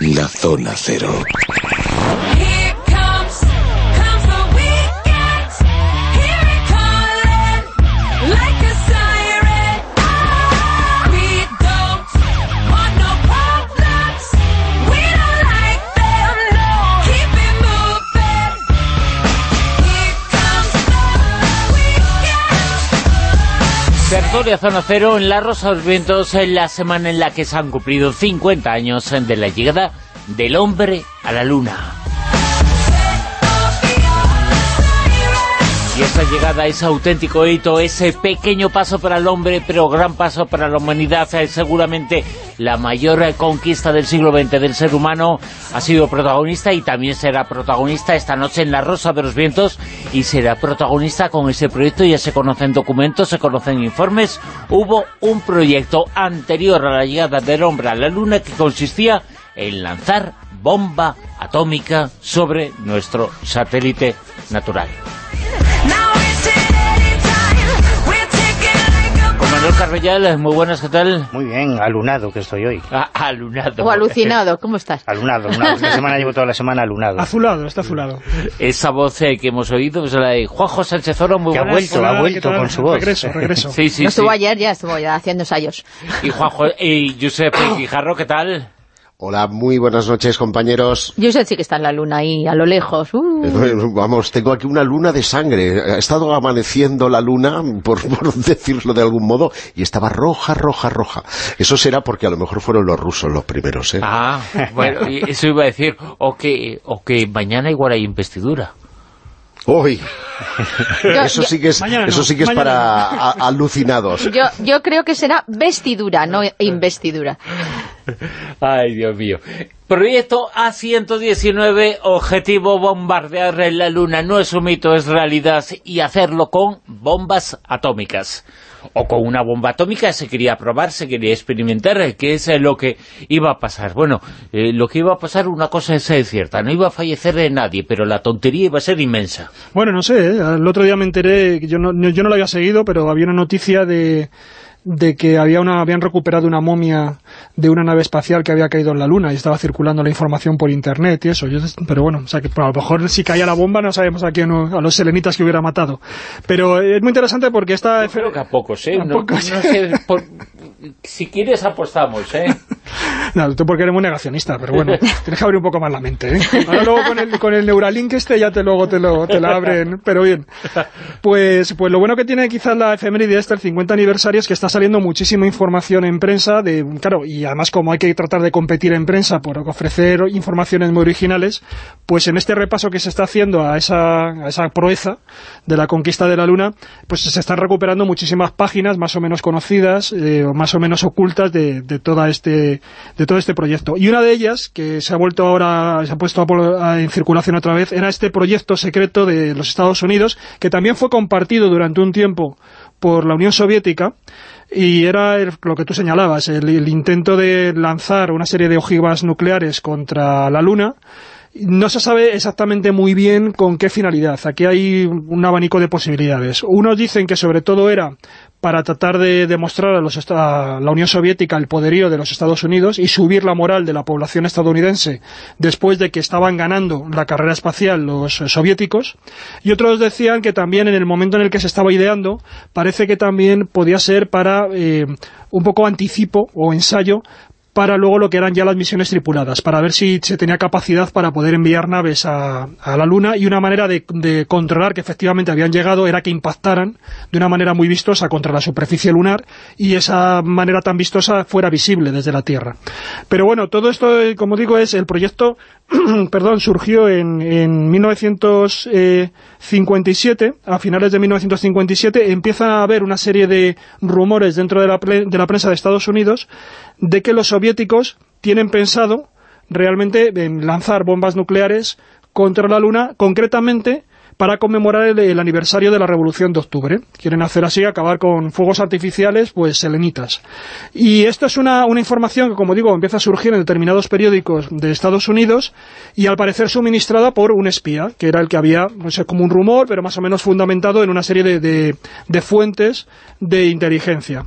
La Zona Cero. Tertulia Zona Cero en La Rosa de los Vientos en la semana en la que se han cumplido 50 años de la llegada del hombre a la luna. Y esa llegada, ese auténtico hito, ese pequeño paso para el hombre, pero gran paso para la humanidad, es seguramente la mayor conquista del siglo XX del ser humano, ha sido protagonista y también será protagonista esta noche en La Rosa de los Vientos y será protagonista con ese proyecto, ya se conocen documentos, se conocen informes, hubo un proyecto anterior a la llegada del hombre a la luna que consistía en lanzar bomba atómica sobre nuestro satélite natural. Manuel Carvellal, muy buenas, ¿qué tal? Muy bien, alunado que estoy hoy. Ah, alunado. O alucinado, ¿cómo estás? Alunado, una, esta semana llevo toda la semana alunado. Azulado, está azulado. Esa voz eh, que hemos oído es la de Juanjo Sánchez Oro, muy Que ha vuelto, Hola, ha ¿qué vuelto con su voz. Regreso, regreso. Sí, sí, no sí. estuvo ayer, ya estuvo ya haciendo ensayos. Y Juanjo, y Josep Guijarro, ¿qué tal? Hola, muy buenas noches, compañeros. Josep sí que está en la luna ahí, a lo lejos. Uh. Vamos, tengo aquí una luna de sangre. Ha estado amaneciendo la luna, por, por decirlo de algún modo, y estaba roja, roja, roja. Eso será porque a lo mejor fueron los rusos los primeros, ¿eh? Ah, bueno, y eso iba a decir, o que, o que mañana igual hay investidura. ¡Uy! Yo- Eso sí que es, Mañana eso sí que es mañana para a- alucinados. Yo, yo creo que será vestidura, no investidura. Ay, Dios mío. Proyecto A119, objetivo bombardear en la Luna. No es un mito, es realidad. Y hacerlo con bombas atómicas. O con una bomba atómica se quería probar, se quería experimentar, eh, que es eh, lo que iba a pasar. Bueno, eh, lo que iba a pasar, una cosa es eh, cierta, no iba a fallecer eh, nadie, pero la tontería iba a ser inmensa. Bueno, no sé, ¿eh? el otro día me enteré, yo no, yo no lo había seguido, pero había una noticia de, de que había una, habían recuperado una momia de una nave espacial que había caído en la Luna y estaba circulando la información por Internet y eso. Yo, pero bueno, o sea que a lo mejor si caía la bomba no sabemos a quién, a los selenitas que hubiera matado. Pero es muy interesante porque esta... Creo que a pocos, ¿eh? A No, pocos. no sé, por- si quieres apostamos, ¿eh? No, tú porque eres muy negacionista, pero bueno, tienes que abrir un poco más la mente, ¿eh? Ahora luego con el, con el Neuralink este ya te luego te lo, te la abren, pero bien. Pues, pues lo bueno que tiene quizás la efeméride este, el 50 aniversario, es que está saliendo muchísima información en prensa, de claro, y además como hay que tratar de competir en prensa por ofrecer informaciones muy originales, pues en este repaso que se está haciendo a esa, a esa proeza de la conquista de la Luna, pues se están recuperando muchísimas páginas más o menos conocidas, eh, o más o menos ocultas de, de toda este de todo este proyecto. Y una de ellas, que se ha vuelto ahora, se ha puesto a a- en circulación otra vez, era este proyecto secreto de los Estados Unidos, que también fue compartido durante un tiempo por la Unión Soviética, y era el- lo que tú señalabas, el intento de lanzar una serie de ojivas nucleares contra la Luna, no se sabe exactamente muy bien con qué finalidad. Aquí hay un abanico de posibilidades. Unos dicen que sobre todo era para tratar de demostrar a, los a la Unión Soviética el poderío de los Estados Unidos y subir la moral de la población estadounidense después de que estaban ganando la carrera espacial los eh, soviéticos. Y otros decían que también en el momento en el que se estaba ideando, parece que también podía ser para eh, un poco anticipo o ensayo para luego lo que eran ya las misiones tripuladas, para ver si se tenía capacidad para poder enviar naves a, la Luna y una manera de, de controlar que efectivamente habían llegado era que impactaran de una manera muy vistosa contra la superficie lunar y esa manera tan vistosa fuera visible desde la Tierra. Pero bueno, todo esto, eh, como digo, es el proyecto, perdón, surgió en, en 1957, a finales de 1957, empieza a haber una serie de rumores dentro de la, de la prensa de Estados Unidos de que los soviéticos tienen pensado realmente en lanzar bombas nucleares contra la Luna, concretamente para conmemorar el, aniversario de la Revolución de Octubre. Quieren hacer así, acabar con fuegos artificiales, pues selenitas. Y esto es una, información que, como digo, empieza a surgir en determinados periódicos de Estados Unidos y al parecer suministrada por un espía, que era el que había, no sé, como un rumor, pero más o menos fundamentado en una serie de- de fuentes de inteligencia.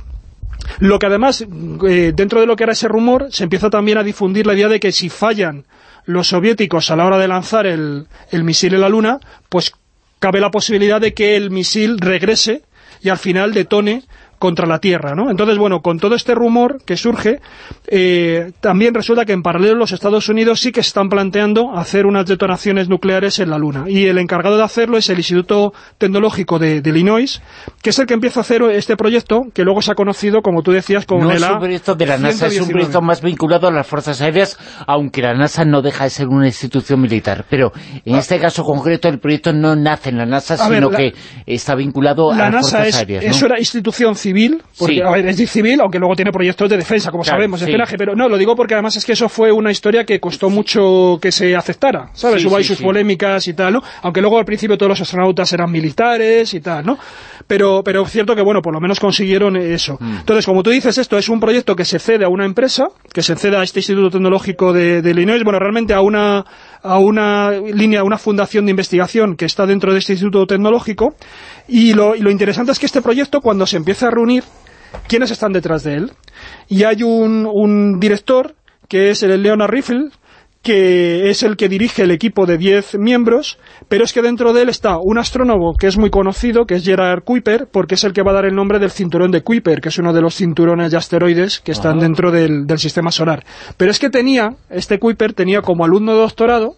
Lo que además, eh, dentro de lo que era ese rumor, se empieza también a difundir la idea de que si fallan los soviéticos a la hora de lanzar el, el misil en la Luna, pues cabe la posibilidad de que el misil regrese y al final detone contra la Tierra, ¿no? Entonces, bueno, con todo este rumor que surge, eh, también resulta que en paralelo los Estados Unidos sí que están planteando hacer unas detonaciones nucleares en la Luna. Y el encargado de hacerlo es el Instituto Tecnológico de, de Illinois, que es el que empieza a hacer este proyecto, que luego se ha conocido, como tú decías, como no el es un proyecto de la NASA, es un proyecto más vinculado a las Fuerzas Aéreas, aunque la NASA no deja de ser una institución militar. Pero en este caso concreto el proyecto no nace en la NASA, A ver, sino la- que está vinculado a la las NASA Fuerzas es, Aéreas, ¿no? es una institución civil, porque Sí. a ver, es civil, aunque luego tiene proyectos de defensa, como Claro, sabemos, de sí. espionaje, pero no, lo digo porque además es que eso fue una historia que costó mucho que se aceptara, ¿sabes? Sí, Hubo ahí sus polémicas y tal, ¿no? Aunque luego al principio todos los astronautas eran militares y tal, ¿no? Pero, pero es cierto que, bueno, por lo menos consiguieron eso. Mm. Entonces, como tú dices, esto es un proyecto que se cede a una empresa, que se cede a este Instituto Tecnológico de, de Illinois, bueno, realmente a una, a una línea, a una fundación de investigación que está dentro de este Instituto Tecnológico, y lo, y lo interesante es que este proyecto, cuando se empieza a reunir, ¿quiénes están detrás de él? Y hay un, un director, que es el Leonard Riffle, que es el que dirige el equipo de 10 miembros, pero es que dentro de él está un astrónomo que es muy conocido, que es Gerard Kuiper, porque es el que va a dar el nombre del cinturón de Kuiper, que es uno de los cinturones de asteroides que están dentro del, del sistema solar. Pero es que tenía, este Kuiper tenía como alumno de doctorado,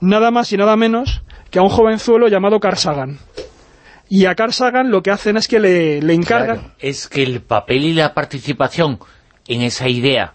nada más y nada menos que a un jovenzuelo llamado Carl Sagan. Y a Carl Sagan lo que hacen es que le, le encargan... Claro, es que el papel y la participación en esa idea,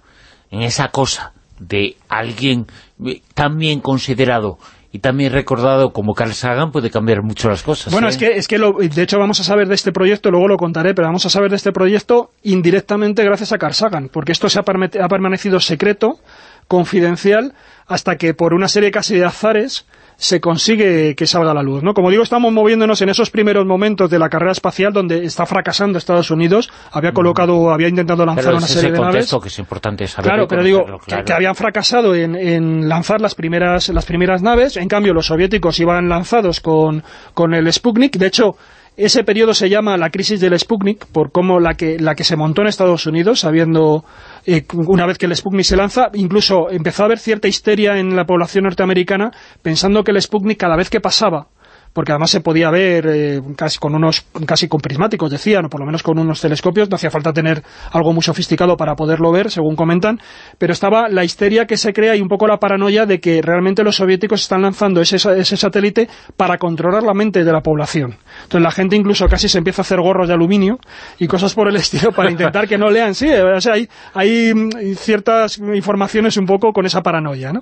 en esa cosa de alguien eh, tan bien considerado y también recordado como Carl Sagan puede cambiar mucho las cosas. Bueno, ¿eh? es que, es que lo- de hecho vamos a saber de este proyecto, luego lo contaré, pero vamos a saber de este proyecto indirectamente gracias a Carl Sagan, porque esto se ha, ha permanecido secreto, confidencial, hasta que por una serie casi de azares se consigue que salga a la luz, ¿no? Como digo, estamos moviéndonos en esos primeros momentos de la carrera espacial donde está fracasando Estados Unidos, había colocado, había intentado lanzar Pero una es serie ese de naves. que es importante saber. Claro, pero digo que, que habían fracasado en, en lanzar las primeras las primeras naves, en cambio los soviéticos iban lanzados con, con el Sputnik, de hecho ese periodo se llama la crisis del Sputnik, por cómo la que, la que se montó en Estados Unidos, sabiendo, eh, una vez que el Sputnik se lanza, incluso empezó a haber cierta histeria en la población norteamericana, pensando que el Sputnik cada vez que pasaba porque además se podía ver eh, casi con unos casi con prismáticos decían, o por lo menos con unos telescopios, no hacía falta tener algo muy sofisticado para poderlo ver, según comentan, pero estaba la histeria que se crea y un poco la paranoia de que realmente los soviéticos están lanzando ese, ese satélite para controlar la mente de la población. Entonces la gente incluso casi se empieza a hacer gorros de aluminio y cosas por el estilo para intentar que no lean. Sí, o sea, hay, hay mm, ciertas informaciones un poco con esa paranoia, ¿no?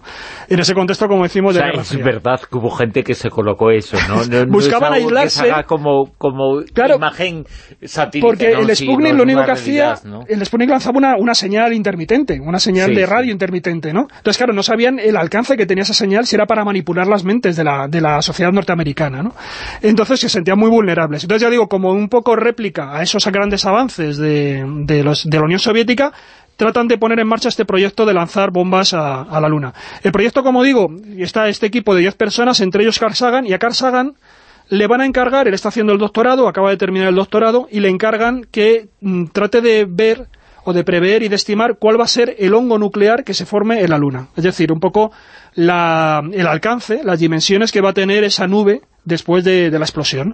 En ese contexto, como decimos, O de sea, Guerra es verdad que hubo gente que se colocó eso, ¿no? No- no Buscaban que aislarse. como, como Claro, imagen satírica, Porque ¿no? el Sputnik no lo único que hacía, realidad, ¿no? el Sputnik lanzaba una, una señal intermitente, una señal Sí, de sí. radio intermitente, ¿no? Entonces, claro, no sabían el alcance que tenía esa señal si era para manipular las mentes de la, de la sociedad norteamericana, ¿no? Entonces se sentían muy vulnerables. Entonces, ya digo, como un poco réplica a esos grandes avances de, de, los, de la Unión Soviética, tratan de poner en marcha este proyecto de lanzar bombas a, a la Luna. El proyecto, como digo, está este equipo de 10 personas, entre ellos Carl Sagan, y a Carl Sagan le van a encargar, él está haciendo el doctorado, acaba de terminar el doctorado, y le encargan que mm, trate de ver o de prever y de estimar cuál va a ser el hongo nuclear que se forme en la Luna. Es decir, un poco la- el alcance, las dimensiones que va a tener esa nube después de, de la explosión.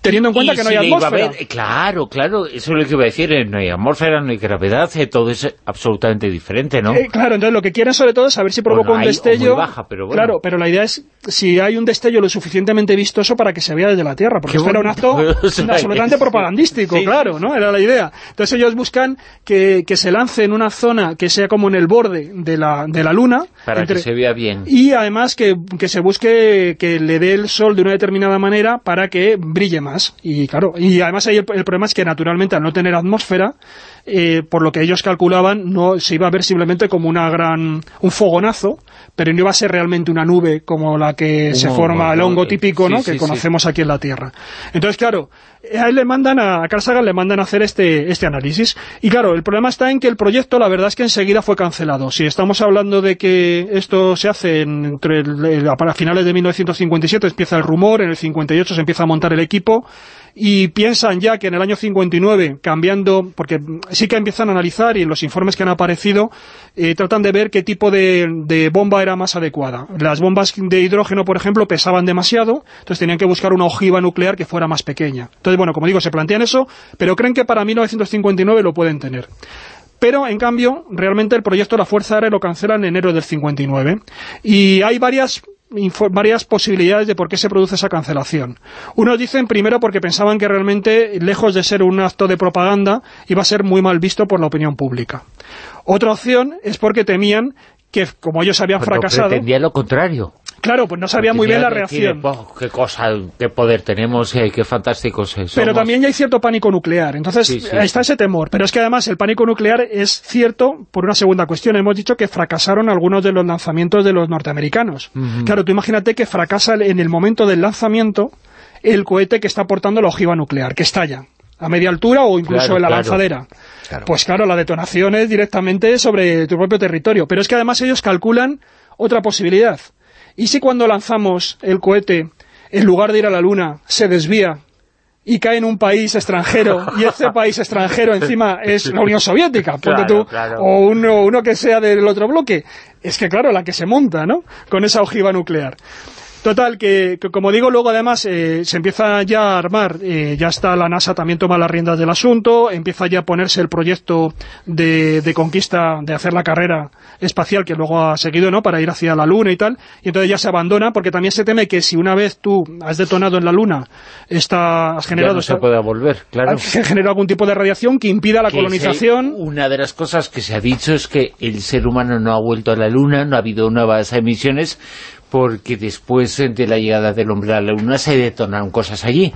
Teniendo en cuenta que no hay atmósfera. haber- eh, claro, claro, eso es lo que iba a decir, eh, no hay atmósfera, no hay gravedad, eh, todo es absolutamente diferente, ¿no? Eh, claro, entonces lo que quieren sobre todo es saber si provoca Bueno, un hay- destello. baja, pero bueno. Claro, pero la idea es si hay un destello lo suficientemente vistoso para que se vea desde la Tierra, porque Qué esto era un acto absolutamente propagandístico, sí, claro, ¿no? Era la idea. Entonces ellos buscan que, que se lance en una zona que sea como en el borde de la, de la Luna. Para entre- que se vea bien. y además que, que se busque que le dé el sol de una determinada manera para que brille más. Y claro, y además ahí el, el problema es que naturalmente al no tener atmósfera, eh, por lo que ellos calculaban, no se iba a ver simplemente como una gran un fogonazo, pero no iba a ser realmente una nube como la que se forma, el ¿no? hongo Eh, típico, sí, ¿no? sí, que conocemos aquí en la Tierra. Entonces, claro, a él le mandan a, a Carl Sagan le mandan a hacer este, este análisis. Y claro, el problema está en que el proyecto, la verdad es que enseguida fue cancelado. Si estamos hablando de que esto se hace en- entre el- el- para finales de 1957, empieza el rumor, en el 58 se empieza a montar el equipo, y piensan ya que en el año 59, cambiando, porque sí que empiezan a analizar y en los informes que han aparecido, eh, tratan de ver qué tipo de, de, bomba era más adecuada. Las bombas de hidrógeno, por ejemplo, pesaban demasiado, entonces tenían que buscar una ojiva nuclear que fuera más pequeña. Entonces, bueno, como digo, se plantean eso, pero creen que para 1959 lo pueden tener. Pero, en cambio, realmente el proyecto de la Fuerza Aérea lo cancela en enero del 59. Y hay varias varias posibilidades de por qué se produce esa cancelación. Unos dicen primero porque pensaban que realmente, lejos de ser un acto de propaganda, iba a ser muy mal visto por la opinión pública. Otra opción es porque temían que, como ellos habían Pero fracasado... pretendía lo contrario. Claro, pues no sabía muy bien la reacción. Oh, qué cosa, qué poder tenemos, eh, qué fantásticos somos. Pero también ya hay cierto pánico nuclear, entonces Sí, sí. está ese temor. Pero es que además el pánico nuclear es cierto por una segunda cuestión. Hemos dicho que fracasaron algunos de los lanzamientos de los norteamericanos. Claro, tú imagínate que fracasa en el momento del lanzamiento el cohete que está portando la ojiva nuclear, que estalla a media altura o incluso Claro, en la claro. lanzadera. Claro. Pues claro, la detonación es directamente sobre tu propio territorio. Pero es que además ellos calculan otra posibilidad. ¿Y si cuando lanzamos el cohete, en lugar de ir a la Luna, se desvía y cae en un país extranjero, y ese país extranjero encima es la Unión Soviética, ponte Claro, tú, claro. o uno, uno que sea del otro bloque? Es que claro, la que se monta, ¿no?, con esa ojiva nuclear. Total, que, que como digo, luego además eh, se empieza ya a armar, eh, ya está la NASA también toma las riendas del asunto, empieza ya a ponerse el proyecto de, de conquista, de hacer la carrera espacial que luego ha seguido, ¿no?, para ir hacia la Luna y tal, y entonces ya se abandona, porque también se teme que si una vez tú has detonado en la Luna, está, has generado, no se esta- puede volver, claro. has generado algún tipo de radiación que impida la Que colonización, se- una de las cosas que se ha dicho es que el ser humano no ha vuelto a la Luna, no ha habido nuevas emisiones, porque después de la llegada del hombre a la Luna se detonaron cosas allí.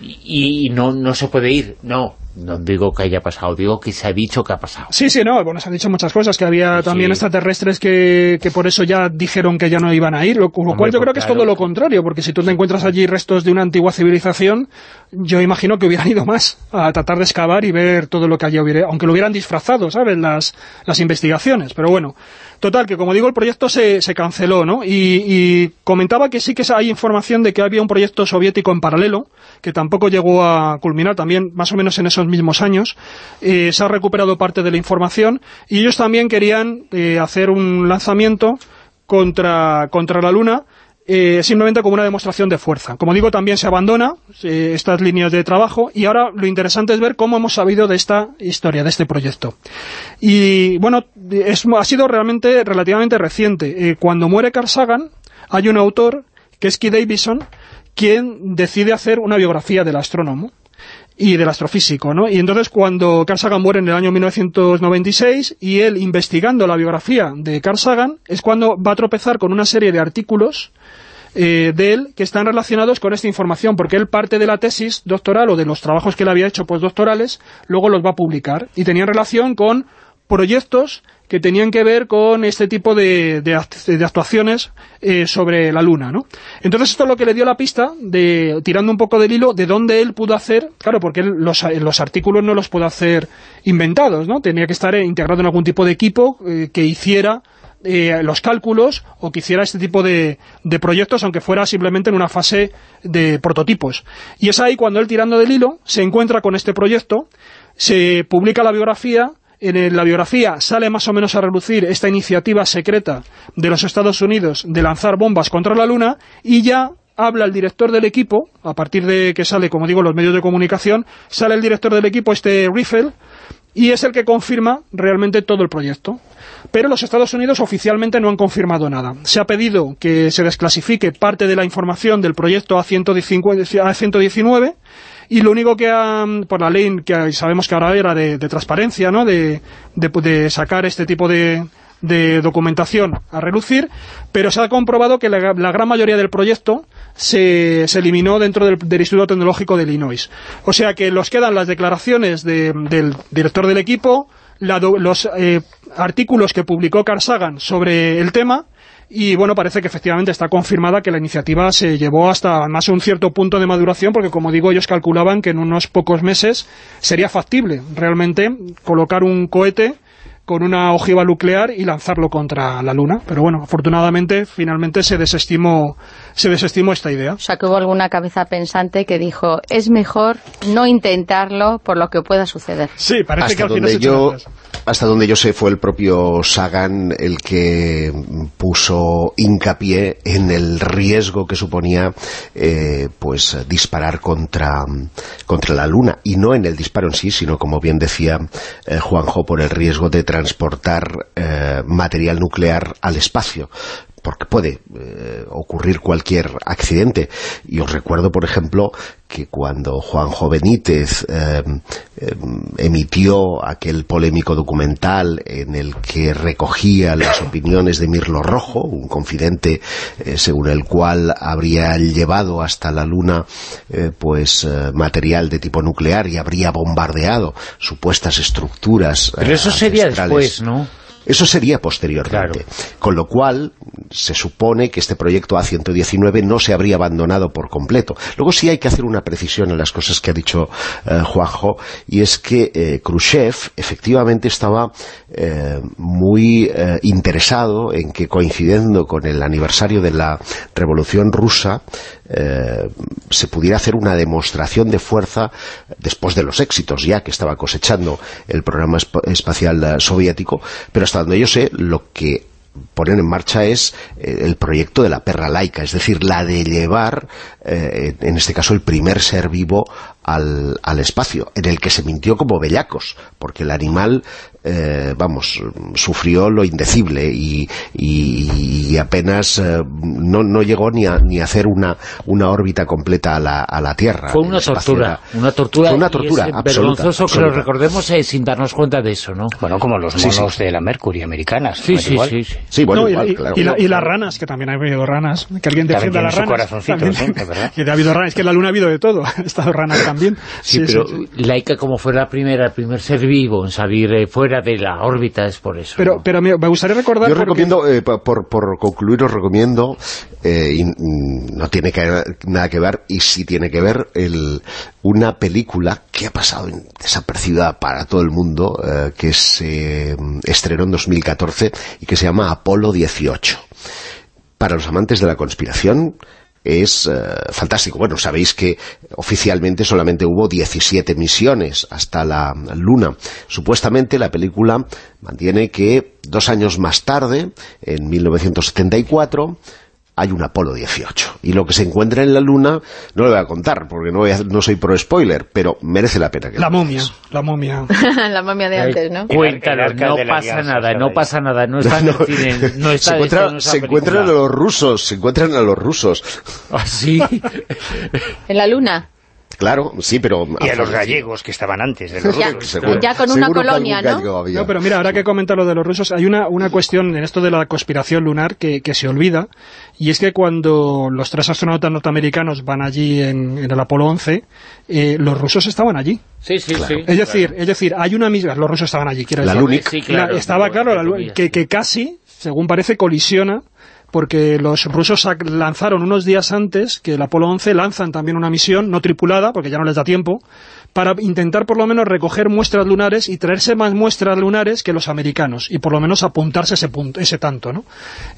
Y, y no, no se puede ir. No, no digo que haya pasado, digo que se ha dicho que ha pasado. Sí, sí, no, bueno, se han dicho muchas cosas, que había Sí. también extraterrestres que, que por eso ya dijeron que ya no iban a ir, lo, cual yo creo pues que es todo lo contrario, porque si tú te encuentras allí restos de una antigua civilización, yo imagino que hubieran ido más a tratar de excavar y ver todo lo que allí hubiera, aunque lo hubieran disfrazado, ¿sabes?, las, las investigaciones, pero bueno. Total, que como digo, el proyecto se, se canceló, ¿no? Y, comentaba que sí que hay información de que había un proyecto soviético en paralelo, que tampoco llegó a culminar también más o menos en esos mismos años. Eh, se ha recuperado parte de la información y ellos también querían eh, hacer un lanzamiento contra, contra la Luna eh, simplemente como una demostración de fuerza. Como digo, también se abandona eh, estas líneas de trabajo y ahora lo interesante es ver cómo hemos sabido de esta historia, de este proyecto. Y bueno, es, ha sido realmente relativamente reciente. Eh, cuando muere Carl Sagan, hay un autor, que es Keith Davison, quien decide hacer una biografía del astrónomo y del astrofísico, ¿no? Y entonces cuando Carl Sagan muere en el año 1996 y él investigando la biografía de Carl Sagan es cuando va a tropezar con una serie de artículos eh, de él que están relacionados con esta información, porque él parte de la tesis doctoral o de los trabajos que él había hecho postdoctorales, luego los va a publicar y tenían relación con proyectos que tenían que ver con este tipo de, de de actuaciones eh, sobre la Luna, ¿no? Entonces esto es lo que le dio la pista, de tirando un poco del hilo, de dónde él pudo hacer, claro, porque él los, los artículos no los pudo hacer inventados, ¿no? Tenía que estar integrado en algún tipo de equipo eh, que hiciera eh, los cálculos o que hiciera este tipo de, proyectos, aunque fuera simplemente en una fase de prototipos. Y es ahí cuando él, tirando del hilo, se encuentra con este proyecto, se publica la biografía, en la biografía sale más o menos a relucir esta iniciativa secreta de los Estados Unidos de lanzar bombas contra la Luna, y ya habla el director del equipo, a partir de que sale, como digo, los medios de comunicación, sale el director del equipo, este Riffel, y es el que confirma realmente todo el proyecto. Pero los Estados Unidos oficialmente no han confirmado nada. Se ha pedido que se desclasifique parte de la información del proyecto A119, A119 y lo único que han, por la ley que sabemos que ahora era de, transparencia, ¿no? de, de- sacar este tipo de, de documentación a relucir, pero se ha comprobado que la, gran mayoría del proyecto se, se eliminó dentro del, del Instituto Tecnológico de Illinois. O sea que los quedan las declaraciones de- del director del equipo, la los eh, artículos que publicó Carl Sagan sobre el tema, y bueno, parece que efectivamente está confirmada que la iniciativa se llevó hasta más un cierto punto de maduración, porque como digo, ellos calculaban que en unos pocos meses sería factible realmente colocar un cohete con una ojiva nuclear y lanzarlo contra la Luna. Pero bueno, afortunadamente, finalmente se desestimó, se desestimó esta idea. O sea, que hubo alguna cabeza pensante que dijo, es mejor no intentarlo por lo que pueda suceder. Sí, parece hasta que al final donde se yo hasta donde yo sé fue el propio Sagan el que puso hincapié en el riesgo que suponía eh, pues disparar contra, contra la luna y no en el disparo en sí sino como bien decía eh, Juanjo por el riesgo de transportar eh, material nuclear al espacio porque puede eh, ocurrir cualquier accidente. Y os recuerdo, por ejemplo, que cuando Juanjo Benítez eh, eh, emitió aquel polémico documental en el que recogía las opiniones de Mirlo Rojo, un confidente eh, según el cual habría llevado hasta la Luna eh, pues material de tipo nuclear y habría bombardeado supuestas estructuras Pero eso sería después, ¿no? Eso sería posteriormente. Con lo cual, se supone que este proyecto A119 no se habría abandonado por completo. Luego sí hay que hacer una precisión en las cosas que ha dicho eh, Juanjo, y es que eh, Khrushchev efectivamente estaba eh, muy eh, interesado en que coincidiendo con el aniversario de la Revolución Rusa, se pudiera hacer una demostración de fuerza después de los éxitos ya que estaba cosechando el programa esp- espacial soviético, pero hasta yo sé, lo que ponen en marcha es eh, el proyecto de la perra laica, es decir, la de llevar, eh, en este caso, el primer ser vivo al, al espacio, en el que se mintió como bellacos, porque el animal, eh, vamos, sufrió lo indecible y, y- y apenas eh, no, no llegó ni a, ni a hacer una, una órbita completa a la, a la Tierra. Fue una tortura, una tortura, Fue una y tortura es absoluta, vergonzoso que lo recordemos eh, sin darnos cuenta de eso, ¿no? Bueno, como los monos sí. de la Mercury americanas. Sí, ¿no? sí, Igual. sí, sí. Sí, bueno, No, y, igual, y- claro. y la- y las ranas, que también ha habido ranas, que alguien defienda las ranas. corazoncito También- siempre, ¿verdad? que ha habido ranas, es que en la luna ha habido de todo, ha estado ranas también. Sí, pero Laika como fue la primera, el primer ser vivo en salir eh, fuera de la órbita es por eso. Pero, ¿no? pero me, me gustaría recordar... Yo porque- recomiendo, eh, por, por concluir, os recomiendo, eh, y mm, no tiene que- nada que ver, y sí tiene que ver, el, una película que ha pasado en- desapercibida para todo el mundo, eh, que se mm, estrenó en 2014 y que se llama Apolo 18. Para los amantes de la conspiración, es eh, fantástico. Bueno, sabéis que oficialmente solamente hubo 17 misiones hasta la Luna. Supuestamente la película mantiene que dos años más tarde, en 1974, hay un Apolo 18. Y lo que se encuentra en la Luna, no lo voy a contar, porque no, voy a- no soy pro spoiler, pero merece la pena que La momia, la momia. la momia de antes, ¿no? Cuéntalo, no pasa nada, está no pasa nada, no está en el cine, no se, está encuentra- no está se en encuentran a los rusos, se encuentran a los rusos. ¿Ah, sí? En la luna. Claro, sí, pero... Y a los gallegos que estaban antes de los Ya, rusos. Seguro- ya con una colonia, ¿no? No, pero mira, ahora que comenta lo de los rusos, hay una, una cuestión en esto de la conspiración lunar que, que se olvida, y es que cuando los tres astronautas norteamericanos van allí en, en el Apolo 11, eh, los rusos estaban allí. Sí, sí, sí. Es decir, es decir, hay una misma... Los rusos estaban allí, quiero La decir. Lunic. Sí, claro, La- estaba claro la que, que casi, según parece, colisiona porque los rusos lanzaron unos días antes que el Apolo 11 lanzan también una misión no tripulada, porque ya no les da tiempo, para intentar por lo menos recoger muestras lunares y traerse más muestras lunares que los americanos, y por lo menos apuntarse ese punto, ese tanto, ¿no?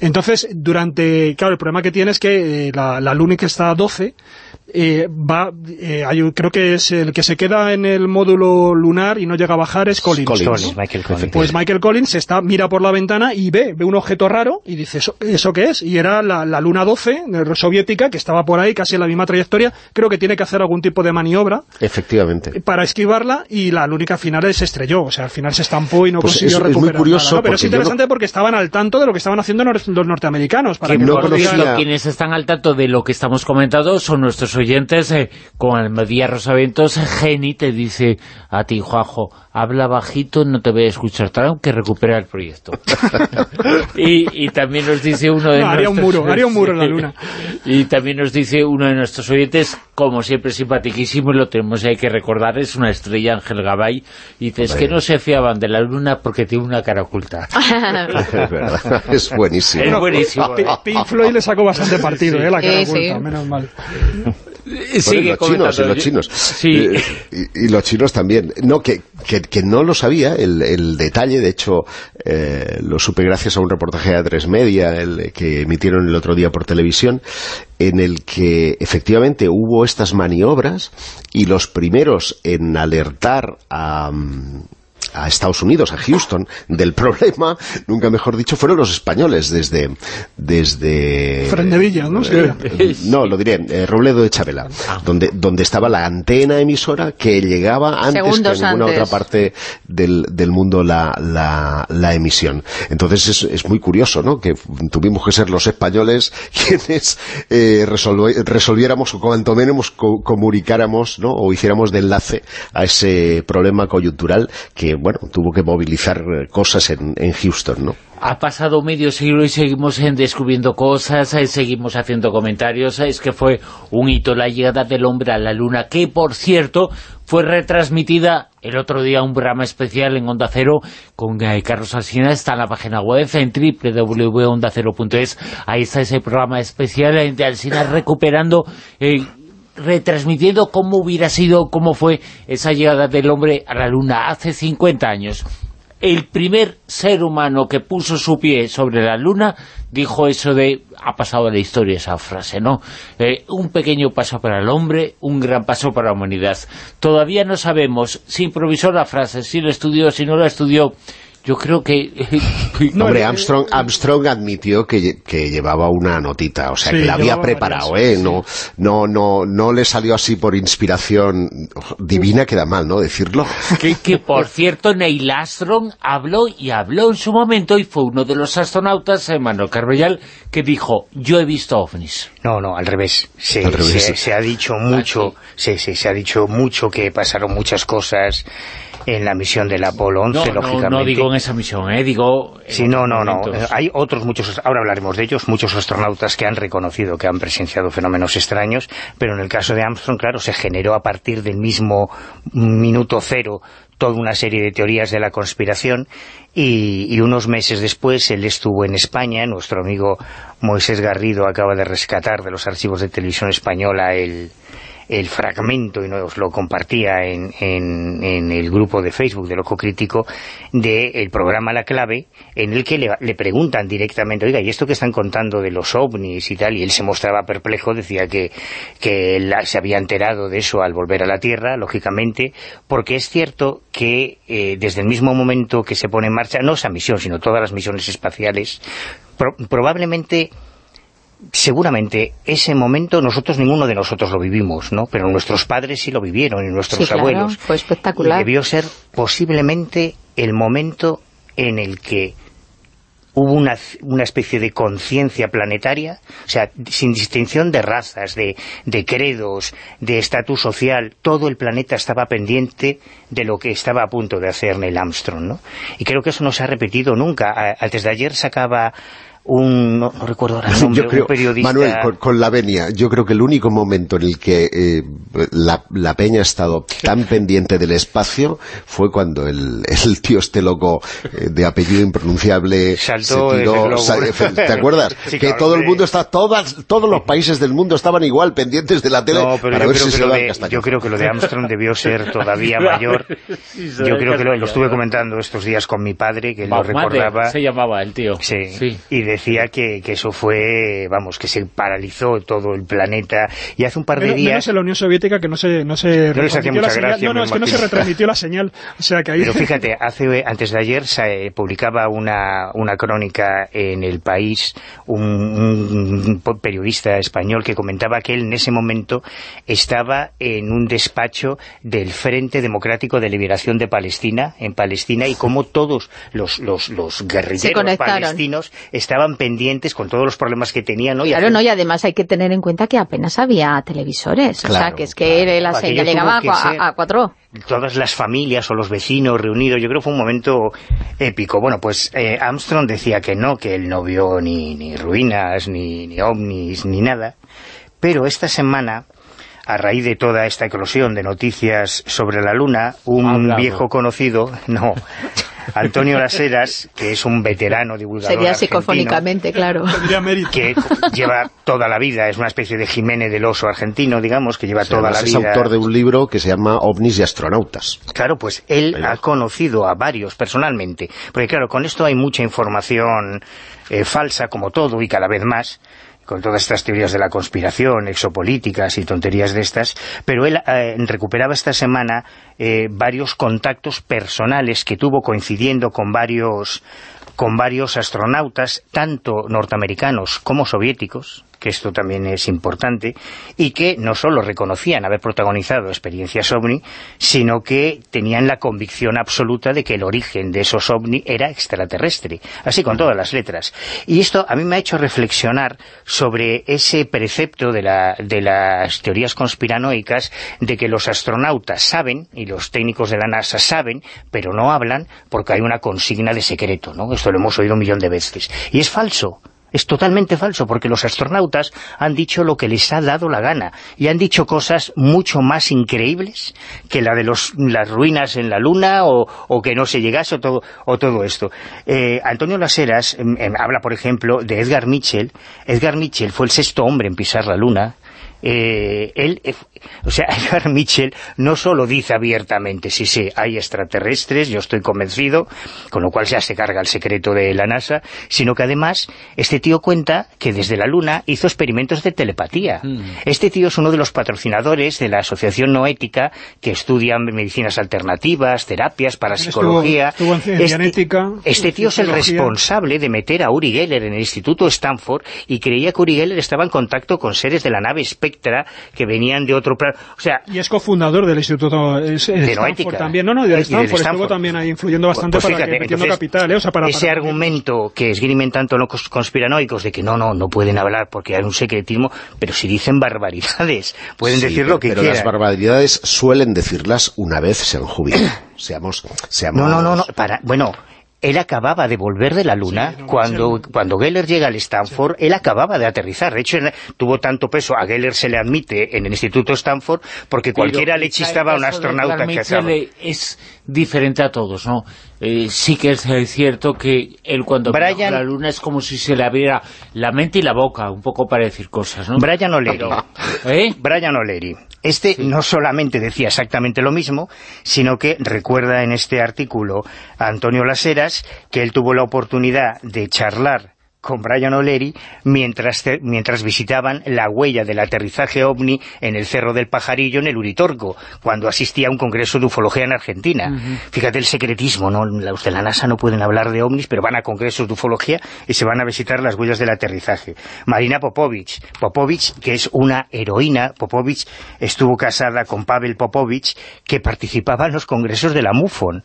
Entonces, durante, claro, el problema que tiene es que eh, la, la Luna que está a 12, eh, va, eh, hay- creo que es el que se queda en el módulo lunar y no llega a bajar es Collins. Collins. ¿no? Collins, Michael Collins. Pues Michael Collins está, mira por la ventana y ve, ve un objeto raro y dice, ¿eso, ¿eso qué es? Y era la, la Luna 12 de- soviética que estaba por ahí casi en la misma trayectoria. Creo que tiene que hacer algún tipo de maniobra Efectivamente. para esquivarla y la al final se estrelló. O sea, al final se estampó y no Pues consiguió es- es muy recuperar curioso nada, ¿no? Pero es interesante porque estaban al tanto de lo que estaban haciendo los norteamericanos. Para Que que no conocía- quienes están al tanto de lo que estamos comentando son nuestros oyentes eh, con Almedía Rosaventos. Geni te dice a ti, Juanjo, habla bajito, no te voy a escuchar, trae que recupera el proyecto. y, y también nos dice uno de No, haría un nuestros- muro, haría un muro en la luna. y también nos dice uno de nuestros oyentes, como siempre simpaticísimo, y lo tenemos ahí que recordar, es una estrella, Ángel Gabay, y dice, es que no se fiaban de la luna porque tiene una cara oculta. es verdad, es buenísimo. Es buenísimo. Pi- Pink Floyd le sacó bastante partido, ¿eh? La cara Sí, oculta, sí. menos mal. Sigue los chinos, y los chinos. Sí. Eh, y, y los chinos también. No, que, que, que no lo sabía, el, el detalle, de hecho, eh, lo supe gracias a un reportaje de A3 Media, el que emitieron el otro día por televisión, en el que efectivamente hubo estas maniobras y los primeros en alertar a... mm, a Estados Unidos, a Houston, del problema, nunca mejor dicho, fueron los españoles desde... desde Frenevilla, ¿no? Eh, no, lo diré, eh, Robledo de Chabela, donde, donde estaba la antena emisora que llegaba antes Segundos que en ninguna antes. otra parte del, del mundo la, la, la emisión. Entonces es, es muy curioso, ¿no?, que tuvimos que ser los españoles quienes eh, resolviéramos o cuanto menos co- comunicáramos, ¿no?, o hiciéramos de enlace a ese problema coyuntural que, bueno, tuvo que movilizar eh, cosas en, Houston, ¿no? Ha pasado medio siglo y seguimos en descubriendo cosas, eh, seguimos haciendo comentarios. Es que fue un hito la llegada del hombre a la luna, que por cierto fue retransmitida el otro día un programa especial en Onda Cero con eh, Carlos Alsina. Está en la página web en www.ondacero.es. Ahí está ese programa especial de Alsina recuperando... eh, retransmitiendo cómo hubiera sido, cómo fue esa llegada del hombre a la luna hace 50 años el primer ser humano que puso su pie sobre la luna dijo eso de, ha pasado la historia esa frase, ¿no? Eh, un pequeño paso para el hombre, un gran paso para la humanidad. Todavía no sabemos si improvisó la frase, si lo estudió, si no lo estudió. Yo creo que... No, Hombre, eh, Armstrong, Armstrong admitió que, que llevaba una notita, o sea, Sí, que la había preparado, varias, ¿eh? sí. No, no, no, no le salió así por inspiración divina, queda mal, ¿no?, decirlo. que, que, por cierto Neil Armstrong habló y habló en su momento y fue uno de los astronautas, Manuel Carballal, que dijo, yo he visto ovnis. No, no, al revés. Se, Al revés, se- sí. se ha dicho mucho, sí, sí, se ha dicho mucho que pasaron muchas cosas en la misión del Apolo 11, No, no, lógicamente. no digo en esa misión, eh, digo... Sí, no, no, no. Hay otros muchos, ahora hablaremos de ellos, muchos astronautas que han reconocido que han presenciado fenómenos extraños, pero en el caso de Armstrong, claro, se generó a partir del mismo minuto cero toda una serie de teorías de la conspiración y, y unos meses después él estuvo en España, nuestro amigo Moisés Garrido acaba de rescatar de los archivos de televisión española el, el fragmento, y nos lo compartía en, en, en el grupo de Facebook de Loco Crítico, del programa La Clave, en el que le, le preguntan directamente, oiga, ¿y esto que están contando de los ovnis y tal? Y él se mostraba perplejo, decía que, que él se había enterado de eso al volver a la Tierra, lógicamente, porque es cierto que eh, desde el mismo momento que se pone en marcha, no esa misión, sino todas las misiones espaciales, pro- probablemente seguramente ese momento nosotros ninguno de nosotros lo vivimos, ¿no? Pero nuestros padres sí lo vivieron y nuestros Sí, claro, abuelos. fue espectacular. Y debió ser posiblemente el momento en el que hubo una, una especie de conciencia planetaria, o sea, sin distinción de razas, de, de credos, de estatus social, todo el planeta estaba pendiente de lo que estaba a punto de hacer Neil Armstrong, ¿no? Y creo que eso no se ha repetido nunca. Antes de ayer sacaba un, no, no recuerdo ahora el nombre, yo creo, un periodista... Manuel, con, con la venia, yo creo que el único momento en el que eh, la, la peña ha estado tan pendiente del espacio fue cuando el, el tío este loco eh, de apellido impronunciable Saltó se tiró, sa- ¿te acuerdas? Sí, que claro, todo el mundo está, todas, todos los países del mundo estaban igual pendientes de la tele No, pero para yo ver creo, si que se lo de, yo creo que lo de Armstrong debió ser todavía mayor. Yo creo que lo, lo estuve comentando estos días con mi padre, que él lo recordaba. se llamaba el tío. Sí, y decía que, que eso fue, vamos, que se paralizó todo el planeta. Y hace un par de Menos, menos días... en la Unión Soviética que no se, no se les hacía retransmitió mucha la señal. gracia, no, no, es que no se retransmitió la señal. O sea que ahí... Pero fíjate, hace, antes de ayer se publicaba una, una crónica en El País, un, un periodista español que comentaba que él en ese momento estaba en un despacho del Frente Democrático de Liberación de Palestina, en Palestina, y cómo todos los, los, los guerrilleros palestinos estaban pendientes con todos los problemas que tenían, ¿no? Y Claro, no, y además hay que tener en cuenta que apenas había televisores. o sea, Claro, que es que la Aquello señal llegaba a cuatro. todas las familias o los vecinos reunidos, yo creo que fue un momento épico. Bueno, pues eh, Armstrong decía que no, que él no vio ni, ni ruinas, ni, ni ovnis, ni nada, pero esta semana, a raíz de toda esta eclosión de noticias sobre la Luna, un Hablado. viejo conocido, no, Antonio Laseras, que es un veterano divulgador Sería psicofónicamente, claro. Que lleva toda la vida, es una especie de Jiménez del oso argentino, digamos, que lleva toda la vida... Es autor de un libro que se llama OVNIs y astronautas. Claro, pues él ha conocido a varios personalmente, porque claro, con esto hay mucha información eh, falsa, como todo, y cada vez más, con todas estas teorías de la conspiración, exopolíticas y tonterías de estas, pero él eh, recuperaba esta semana eh, varios contactos personales que tuvo coincidiendo con varios con varios astronautas, tanto norteamericanos como soviéticos, que esto también es importante, y que no solo reconocían haber protagonizado experiencias OVNI, sino que tenían la convicción absoluta de que el origen de esos OVNI era extraterrestre, así con todas las letras. Y esto a mí me ha hecho reflexionar sobre ese precepto de, de las teorías conspiranoicas de que los astronautas saben, y los técnicos de la NASA saben, pero no hablan porque hay una consigna de secreto, ¿no? Esto lo hemos oído un millón de veces. Y es falso. Es totalmente falso, porque los astronautas han dicho lo que les ha dado la gana, y han dicho cosas mucho más increíbles que la de los, las ruinas en la Luna, o, que no se llegase, o todo, o todo esto. Eh, Antonio Laseras em, em, habla, por ejemplo, de Edgar Mitchell. Edgar Mitchell fue el sexto hombre en pisar la Luna, eh, él, eh, o sea, Edgar Mitchell no solo dice abiertamente, sí, sí, hay extraterrestres, yo estoy convencido, con lo cual ya se carga el secreto de la NASA, sino que además este tío cuenta que desde la Luna hizo experimentos de telepatía. Mm. Este tío es uno de los patrocinadores de la Asociación Noética que estudia medicinas alternativas, terapias, parapsicología. este, este tío es el responsable de meter a Uri Geller en el Instituto Stanford y creía que Uri Geller estaba en contacto con seres de la nave que venían de otro plano. O sea, y es cofundador del Instituto de Stanford también. No, no, de Stanford, estuvo también ahí influyendo bastante pues para que, capital, ¿eh? o sea, para, ese argumento que esgrimen tanto los conspiranoicos de que no, no, no pueden hablar porque hay un secretismo, pero si dicen barbaridades, pueden decir lo que pero quieran. Pero las barbaridades suelen decirlas una vez se han jubilado. seamos, seamos... No, no, no, no, para, bueno, él acababa de volver de la Luna, cuando, cuando Geller llega al Stanford, él acababa de aterrizar. De hecho, tuvo tanto peso, a Geller se le admite en el Instituto Stanford, porque cualquiera le chistaba a un astronauta que hacía... Es diferente a todos, ¿no? Eh, sí que es cierto que él cuando Brian, la Luna es como si se le abriera la mente y la boca, un poco para decir cosas, ¿no? Brian O'Leary. ¿Eh? Brian O'Leary. Este no solamente decía exactamente lo mismo, sino que recuerda en este artículo a Antonio Laseras que él tuvo la oportunidad de charlar con Brian O'Leary mientras, mientras visitaban la huella del aterrizaje OVNI en el Cerro del Pajarillo en el Uritorco, cuando asistía a un congreso de ufología en Argentina. Fíjate el secretismo, ¿no? Los de la NASA no pueden hablar de OVNIs, pero van a congresos de ufología y se van a visitar las huellas del aterrizaje. Marina Popovich, Popovich, que es una heroína, Popovich estuvo casada con Pavel Popovich, que participaba en los congresos de la MUFON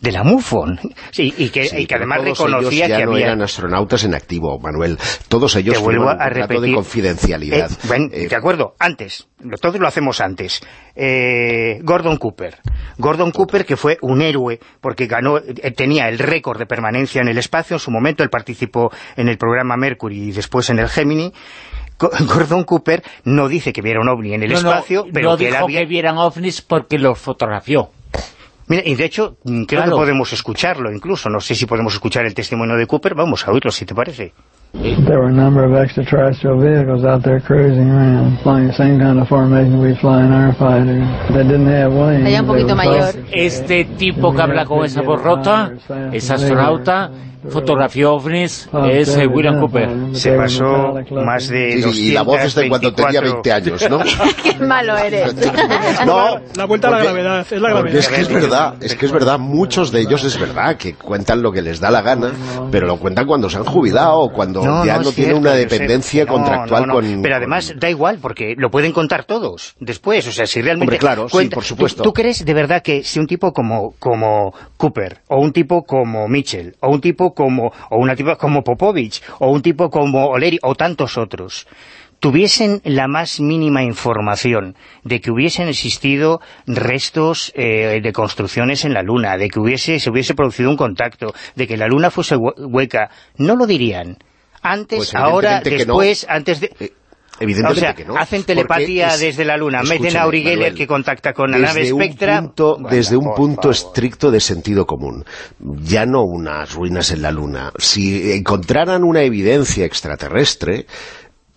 de la MUFON. Sí, y que, y que además reconocía ya que no eran astronautas en activo, Manuel. Todos ellos Te vuelvo a repetir, de confidencialidad. Eh, eh, de acuerdo, antes. Todos lo hacemos antes. Eh, Gordon Cooper. Gordon Cooper, que fue un héroe, porque ganó, tenía el récord de permanencia en el espacio. En su momento él participó en el programa Mercury y después en el Gemini. Gordon Cooper no dice que viera un ovni en el espacio, pero no que dijo que vieran ovnis porque los fotografió. Mira, y de hecho, mm, creo que podemos escucharlo incluso. No sé si podemos escuchar el testimonio de Cooper. Vamos a oírlo, si te parece. There were a number of extraterrestrial vehicles out there cruising around, flying the same kind of formation we fly in our fighters. They didn't have wings. Allá un poquito mayor. Este tipo que habla con esa voz rota, es astronauta, fotografió ovnis es eh, William Cooper. Se pasó más de Y la voz es de cuando tenía 20 años, ¿no? Qué malo eres. no, la vuelta a la gravedad, es la gravedad. Es que es verdad, es que es verdad, muchos de ellos es verdad que cuentan lo que les da la gana, pero lo cuentan cuando se han jubilado o cuando ya no, tienen una dependencia contractual con... Pero además da igual, porque lo pueden contar todos después, o sea, si realmente... Hombre, claro, sí, por supuesto. ¿tú, crees de verdad que si un tipo como, como Cooper, o un tipo como Mitchell, o un tipo como, o una tipo como Popovich, o un tipo como Oleri, o tantos otros, tuviesen la más mínima información de que hubiesen existido restos eh, de construcciones en la Luna, de que hubiese, se hubiese producido un contacto, de que la Luna fuese hueca, no lo dirían. Antes, pues ahora, después, antes de... Evidentemente o sea, que no. hacen telepatía desde la Luna, meten a Uri Geller que contacta con la nave Spectra... desde un punto estricto de sentido común, ya no unas ruinas en la Luna. Si encontraran una evidencia extraterrestre,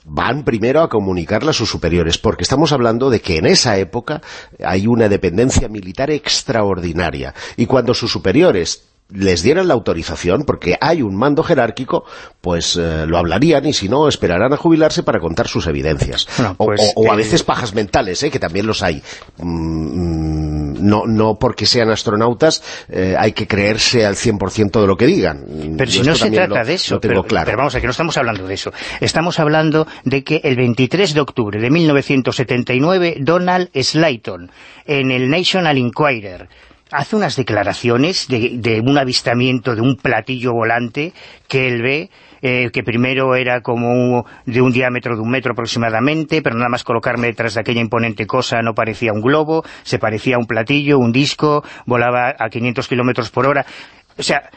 van primero a comunicarla a sus superiores, porque estamos hablando de que en esa época hay una dependencia militar extraordinaria, y cuando sus superiores les dieran la autorización, porque hay un mando jerárquico, pues eh, lo hablarían y si no, esperarán a jubilarse para contar sus evidencias. Pues, o, a veces pajas mentales, ¿eh? que también los hay. Mm, no, no porque sean astronautas eh, hay que creerse al 100% de lo que digan. Pero si no se trata de eso, pero, claro. pero vamos a que no estamos hablando de eso. Estamos hablando de que el 23 de octubre de 1979, Donald Slayton, en el National Enquirer, hace unas declaraciones de, un avistamiento de un platillo volante que él ve, eh, que primero era como de un diámetro de un metro aproximadamente, pero nada más colocarme detrás de aquella imponente cosa no parecía un globo, se parecía a un platillo, un disco, volaba a 500 kilómetros por hora. O sea,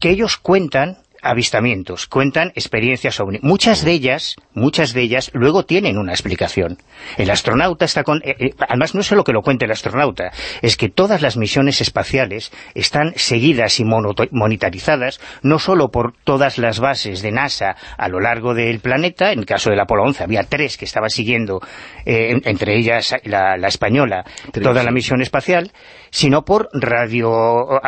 que ellos cuentan avistamientos, cuentan experiencias sobre Muchas de ellas, muchas de ellas luego tienen una explicación. El astronauta está con... Eh, eh, además no es solo que lo cuente el astronauta, es que todas las misiones espaciales están seguidas y monitorizadas no solo por todas las bases de NASA a lo largo del planeta, en el caso del Apolo 11 había tres que estaban siguiendo, eh, entre ellas la, española, toda la misión espacial, sino por radio,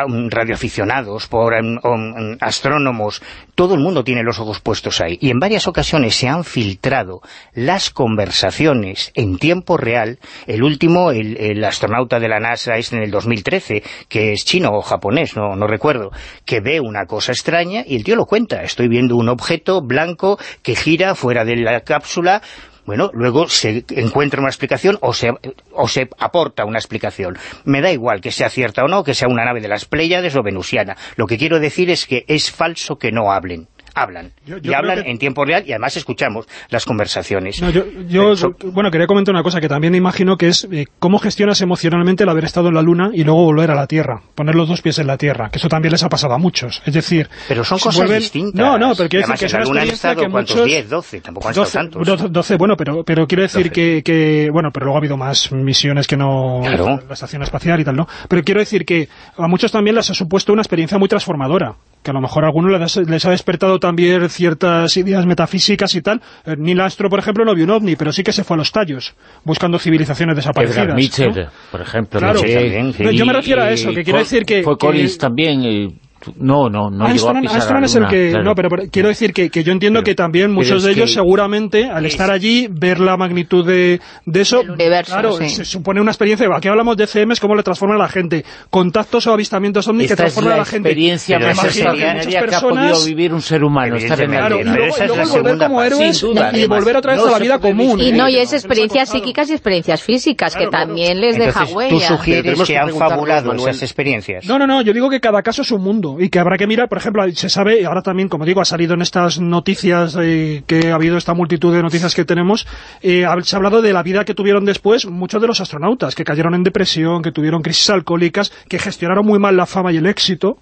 um, radioaficionados, por um, um, astrónomos, todo el mundo tiene los ojos puestos ahí. Y en varias ocasiones se han filtrado las conversaciones en tiempo real. El último, el, astronauta de la NASA es en el 2013, que es chino o japonés, no recuerdo, que ve una cosa extraña y el tío lo cuenta. Estoy viendo un objeto blanco que gira fuera de la cápsula bueno, luego se encuentra una explicación o se, o se aporta una explicación. Me da igual que sea cierta o no, que sea una nave de las Pléyades o venusiana. Lo que quiero decir es que es falso que no hablen hablan. y hablan en tiempo real y además escuchamos las conversaciones. yo, bueno, quería comentar una cosa que también imagino que es eh, cómo gestionas emocionalmente el haber estado en la Luna y luego volver a la Tierra, poner los dos pies en la Tierra, que eso también les ha pasado a muchos. Es decir... Pero son cosas distintas. No, no, pero quiero decir que es una experiencia que muchos... 10, 12, tampoco han 12, tantos. 12, bueno, pero, pero quiero decir que, que, bueno, pero luego ha habido más misiones que no... La estación espacial y tal, ¿no? Pero quiero decir que a muchos también les ha supuesto una experiencia muy transformadora que a lo mejor a algunos les, ha despertado también ciertas ideas metafísicas y tal. Eh, Neil Astro, por ejemplo, no vio un ovni, pero sí que se fue a los tallos, buscando civilizaciones desaparecidas. Mitchell, por ejemplo. Claro, yo me refiero a eso, que quiero decir que... Fue Collins también... Y no, no, no Armstrong, llegó es el que... No, pero, quiero decir que, que yo entiendo que también muchos de ellos seguramente, al estar allí, ver la magnitud de, de eso... claro, se supone una experiencia... Aquí hablamos de CMs, cómo le transforma a la gente. Contactos o avistamientos ovnis que transforman a la gente. experiencia más personas... que ha podido vivir un ser humano. Estar en claro, y luego, volver como héroes y volver otra vez a la vida común. Y no, y es experiencias psíquicas y experiencias físicas, que también les deja huella. ¿Tú sugieres que han fabulado esas experiencias? No, no, no, yo digo que cada caso es un mundo y que habrá que mirar, por ejemplo, se sabe, y ahora también, como digo, ha salido en estas noticias eh, que ha habido esta multitud de noticias que tenemos, eh, se ha hablado de la vida que tuvieron después muchos de los astronautas, que cayeron en depresión, que tuvieron crisis alcohólicas, que gestionaron muy mal la fama y el éxito,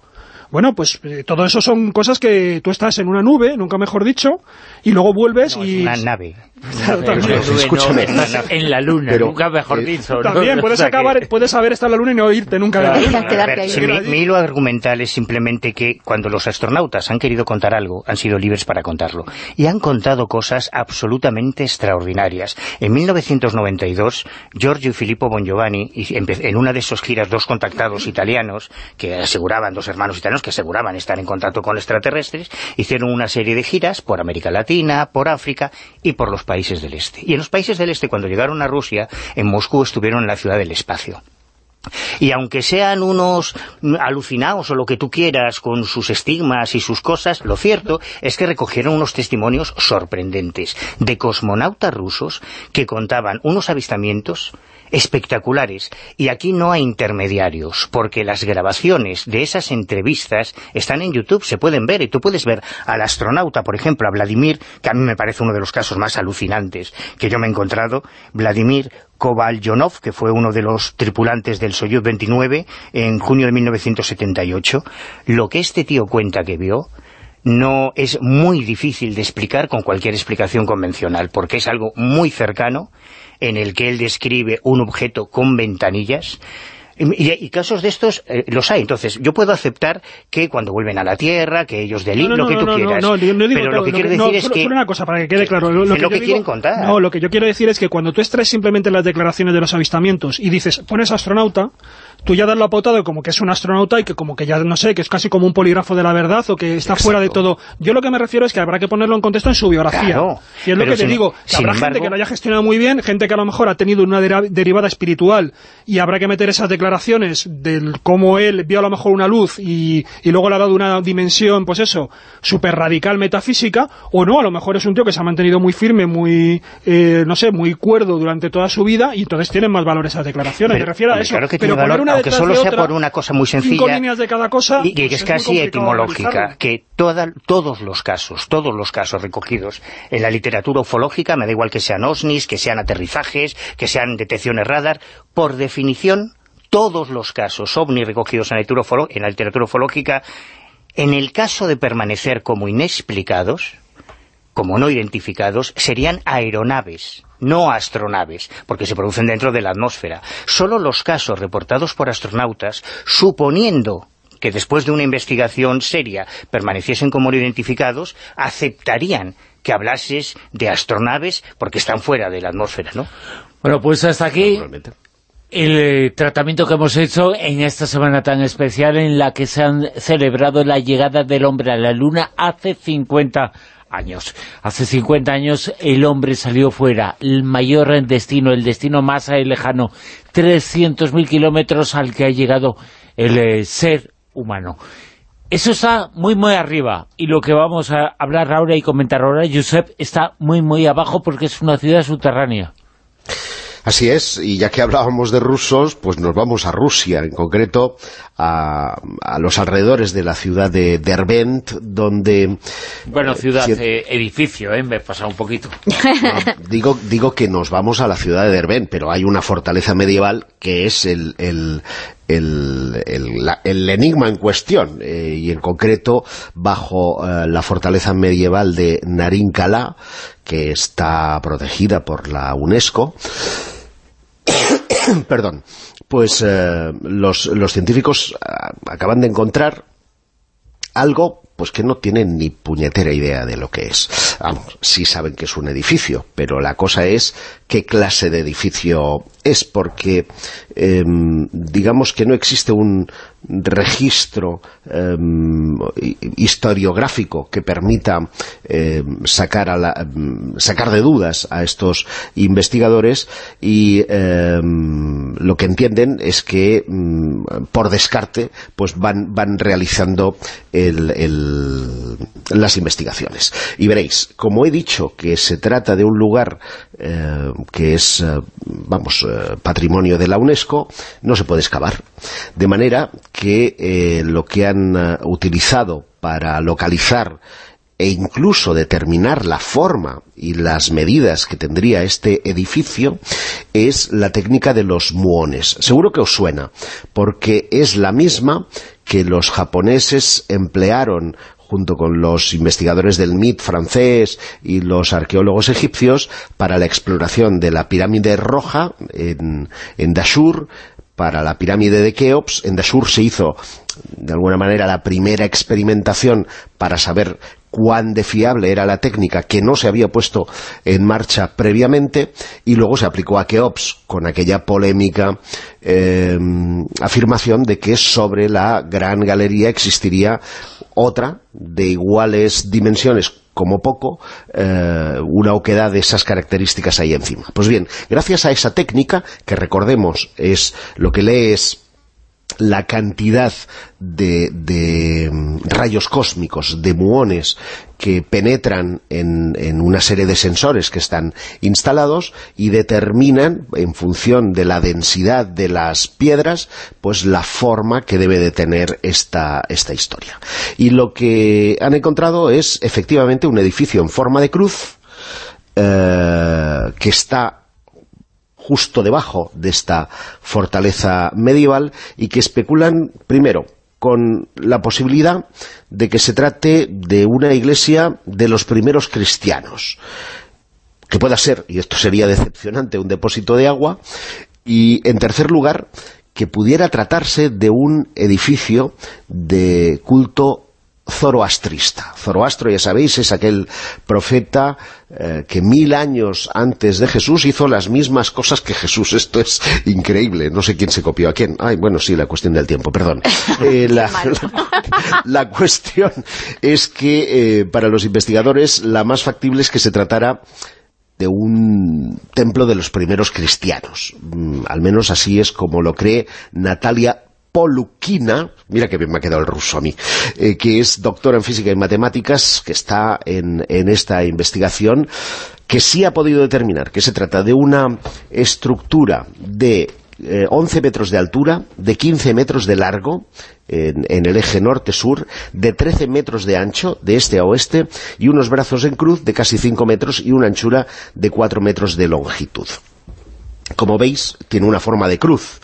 bueno, pues eh, todo eso son cosas que tú estás en una nube, nunca mejor dicho, y luego vuelves y... una nave. Escúchame, en la luna, nunca mejor dicho. También puedes acabar, puedes saber estar en la luna y no irte nunca de la mi, hilo argumental es simplemente que cuando los astronautas han querido contar algo, han sido libres para contarlo. Y han contado cosas absolutamente extraordinarias. En 1992, Giorgio y Filippo Bongiovanni, en una de esas giras, dos contactados italianos, que aseguraban, dos hermanos italianos, que aseguraban estar en contacto con extraterrestres, hicieron una serie de giras por América Latina, por África y por los países del este. Y en los países del este, cuando llegaron a Rusia, en Moscú estuvieron en la ciudad del espacio. Y aunque sean unos alucinados o lo que tú quieras con sus estigmas y sus cosas, lo cierto es que recogieron unos testimonios sorprendentes de cosmonautas rusos que contaban unos avistamientos espectaculares. Y aquí no hay intermediarios, porque las grabaciones de esas entrevistas están en YouTube, se pueden ver, y tú puedes ver al astronauta, por ejemplo, a Vladimir, que a mí me parece uno de los casos más alucinantes que yo me he encontrado, Vladimir Kovalyonov, que fue uno de los tripulantes del Soyuz 29 en junio de 1978. Lo que este tío cuenta que vio no es muy difícil de explicar con cualquier explicación convencional, porque es algo muy cercano en el que él describe un objeto con ventanillas, y, casos de estos eh, los hay. Entonces, yo puedo aceptar que cuando vuelven a la Tierra, que ellos deliran, lo que tú quieras. pero lo que quiero decir es que... una cosa, para que quede claro. Lo, que, que quieren contar. No, lo que yo quiero decir es que cuando tú extraes simplemente las declaraciones de los avistamientos y dices, pones astronauta, tú ya das la pauta como que es un astronauta y que como que ya, no sé, que es casi como un polígrafo de la verdad o que está fuera de todo. Yo lo que me refiero es que habrá que ponerlo en contexto en su biografía. y es lo que te digo, que habrá gente que lo haya gestionado muy bien, gente que a lo mejor ha tenido una derivada espiritual y habrá que meter esas declaraciones del cómo él vio a lo mejor una luz y, y luego le ha dado una dimensión, pues eso, súper radical metafísica, o no, a lo mejor es un tío que se ha mantenido muy firme, muy, eh, no sé, muy cuerdo durante toda su vida y entonces tienen más valor esas declaraciones. me refiero a eso. pero aunque solo sea por una cosa muy sencilla líneas de cada cosa, y, que pues es, casi etimológica, que todos los casos, todos los casos recogidos en la literatura ufológica, me da igual que sean OSNIs, que sean aterrizajes, que sean detecciones radar, por definición, todos los casos ovni recogidos en la, en la literatura ufológica, en el caso de permanecer como inexplicados, como no identificados, serían aeronaves no astronaves, porque se producen dentro de la atmósfera. Solo los casos reportados por astronautas, suponiendo que después de una investigación seria permaneciesen como no identificados, aceptarían que hablases de astronaves porque están fuera de la atmósfera, ¿no? Bueno, pues hasta aquí el eh, tratamiento que hemos hecho en esta semana tan especial en la que se han celebrado la llegada del hombre a la Luna hace 50 años. Hace 50 años el hombre salió fuera, el mayor destino, el destino más lejano, 300.000 kilómetros al que ha llegado el eh, ser humano. Eso está muy, muy arriba, y lo que vamos a hablar ahora y comentar ahora, Josep, está muy, muy abajo porque es una ciudad subterránea. Así es, y ya que hablábamos de rusos, pues nos vamos a Rusia, en concreto a, los alrededores de la ciudad de Derbent, donde... Bueno, ciudad, eh, edificio, ¿eh? Me he pasado un poquito. digo, digo que nos vamos a la ciudad de Derbent, pero hay una fortaleza medieval que es el, el, el, enigma en cuestión, eh, y en concreto bajo eh, la fortaleza medieval de Narinkala, que está protegida por la UNESCO, perdón, pues eh, los, los científicos acaban de encontrar algo pues que no tienen ni puñetera idea de lo que es. Vamos, sí saben que es un edificio, pero la cosa es qué clase de edificio es, porque em, digamos que no existe un registro em, historiográfico que permita em, sacar, a la, sacar de dudas a estos investigadores y lo que entienden es que por descarte pues van, van realizando las investigaciones. Y veréis, como he dicho que se trata de un lugar que es, eh, vamos, eh, patrimonio de la UNESCO, no se puede excavar. De manera que lo que han utilizado para localizar e incluso determinar la forma y las medidas que tendría este edificio es la técnica de los muones. Seguro que os suena, porque es la misma que los japoneses emplearon junto con los investigadores del MIT francés y los arqueólogos egipcios, para la exploración de la pirámide roja en, en Dashur, para la pirámide de Keops. En Dashur se hizo, de alguna manera, la primera experimentación para saber cuán de fiable era la técnica que no se había puesto en marcha previamente y luego se aplicó a Keops con aquella polémica eh, afirmación de que sobre la Gran Galería existiría otra de iguales dimensiones como poco, eh, una oquedad de esas características ahí encima. Pues bien, gracias a esa técnica, que recordemos es lo que lee es la cantidad de, mm, rayos cósmicos, de muones que penetran en, una serie de sensores que están instalados y determinan, en función de la densidad de las piedras, pues la forma que debe de tener esta, esta historia. Y lo que han encontrado es efectivamente un edificio en forma de cruz eh, que está justo debajo de esta fortaleza medieval y que especulan, primero, con la posibilidad de que se trate de una iglesia de los primeros cristianos que pueda ser, y esto sería decepcionante, un depósito de agua, y en tercer lugar, que pudiera tratarse de un edificio de culto zoroastrista. Zoroastro, ya sabéis, es aquel profeta eh, que mil años antes de Jesús hizo las mismas cosas que Jesús. Esto es increíble. No sé quién se copió a quién. Ay, bueno, sí, la cuestión del tiempo, perdón. Eh, la, cuestión es que eh, para los investigadores la más factible es que se tratara de un templo de los primeros cristianos. Mm, al menos así es como lo cree Natalia Polukina, mira que bien me ha quedado el ruso a mí, eh, que es doctora en física y matemáticas, que está en, esta investigación, que sí ha podido determinar que se trata de una estructura de 11 eh, metros de altura, de 15 metros de largo, en, en el eje norte-sur, de 13 metros de ancho, de este a oeste, y unos brazos en cruz de casi 5 metros y una anchura de 4 metros de longitud. Como veis, tiene una forma de cruz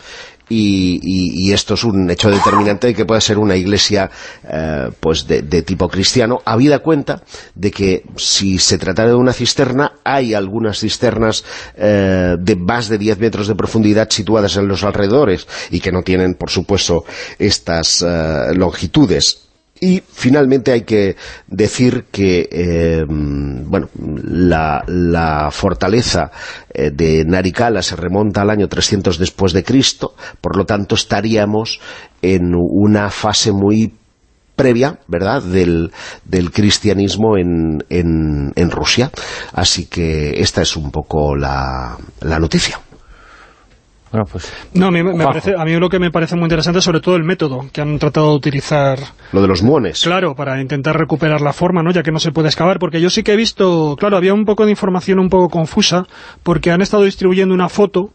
y, esto es un hecho determinante de que pueda ser una iglesia eh, pues de, tipo cristiano, habida cuenta de que si se tratara de una cisterna, hay algunas cisternas eh, de más de 10 metros de profundidad situadas en los alrededores y que no tienen, por supuesto, estas eh, longitudes y finalmente hay que decir que eh, bueno, la, fortaleza eh, de Naricala se remonta al año 300 después de Cristo, por lo tanto estaríamos en una fase muy previa, ¿verdad?, del, cristianismo en, en, Rusia. Así que esta es un poco la noticia. Pues, no, a mí, me parece, a mí lo que me parece muy interesante es sobre todo el método que han tratado de utilizar. Lo de los muones. Claro, para intentar recuperar la forma, ¿no? ya que no se puede excavar, porque yo sí que he visto, claro, había un poco de información un poco confusa, porque han estado distribuyendo una foto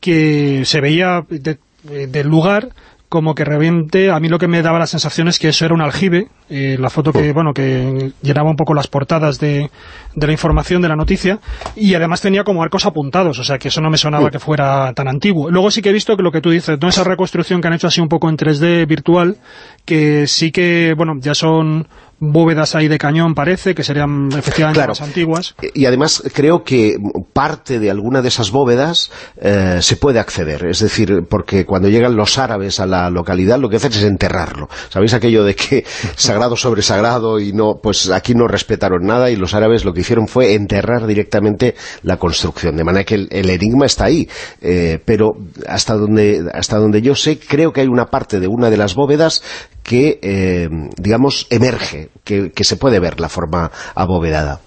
que se veía del lugar como que realmente a mí lo que me daba la sensación es que eso era un aljibe, eh, la foto que bueno que llenaba un poco las portadas de, de, la información de la noticia, y además tenía como arcos apuntados, o sea que eso no me sonaba que fuera tan antiguo. Luego sí que he visto que lo que tú dices, ¿no? esa reconstrucción que han hecho así un poco en 3D virtual, que sí que, bueno, ya son bóvedas ahí de cañón, parece, que serían efectivamente más antiguas. Y además creo que parte de alguna de esas bóvedas eh, se puede acceder, es decir, porque cuando llegan los árabes a la localidad lo que hacen es enterrarlo. ¿Sabéis aquello de que sagrado sobre sagrado y no, pues aquí no respetaron nada y los árabes lo que hicieron fue enterrar directamente la construcción, de manera que el, enigma está ahí, eh, pero hasta donde, hasta donde yo sé, creo que hay una parte de una de las bóvedas que, eh, digamos, emerge, que, se puede ver la forma abovedada.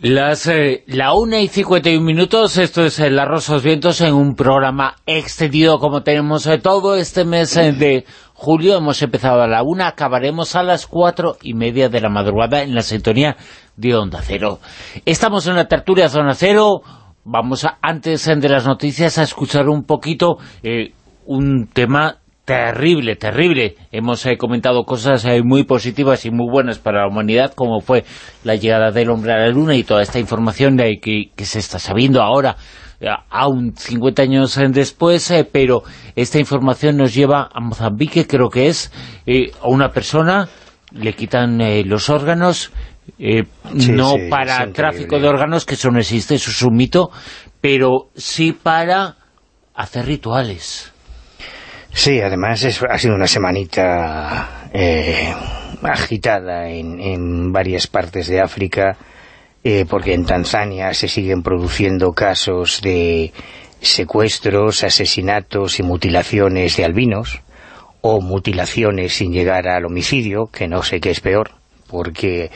Las, eh, la una y 51 minutos, esto es el Arroz los Vientos en un programa extendido como tenemos eh, todo este mes de julio. Hemos empezado a la una, acabaremos a las cuatro y media de la madrugada en la sintonía de Onda Cero. Estamos en la tertulia Zona Cero, vamos a, antes de las noticias a escuchar un poquito un tema terrible, terrible. Hemos eh, comentado cosas eh, muy positivas y muy buenas para la humanidad, como fue la llegada del hombre a la luna y toda esta información de que, se está sabiendo ahora, eh, aún 50 años después, pero esta información nos lleva a Mozambique, creo que es, a una persona, le quitan los órganos, no para tráfico de órganos, que eso no existe, eso es un mito, pero sí para hacer rituales. Sí, además ha sido una semanita eh, agitada en, varias partes de África, eh, porque en Tanzania se siguen produciendo casos de secuestros, asesinatos y mutilaciones de albinos, o mutilaciones sin llegar al homicidio, que no sé qué es peor, porque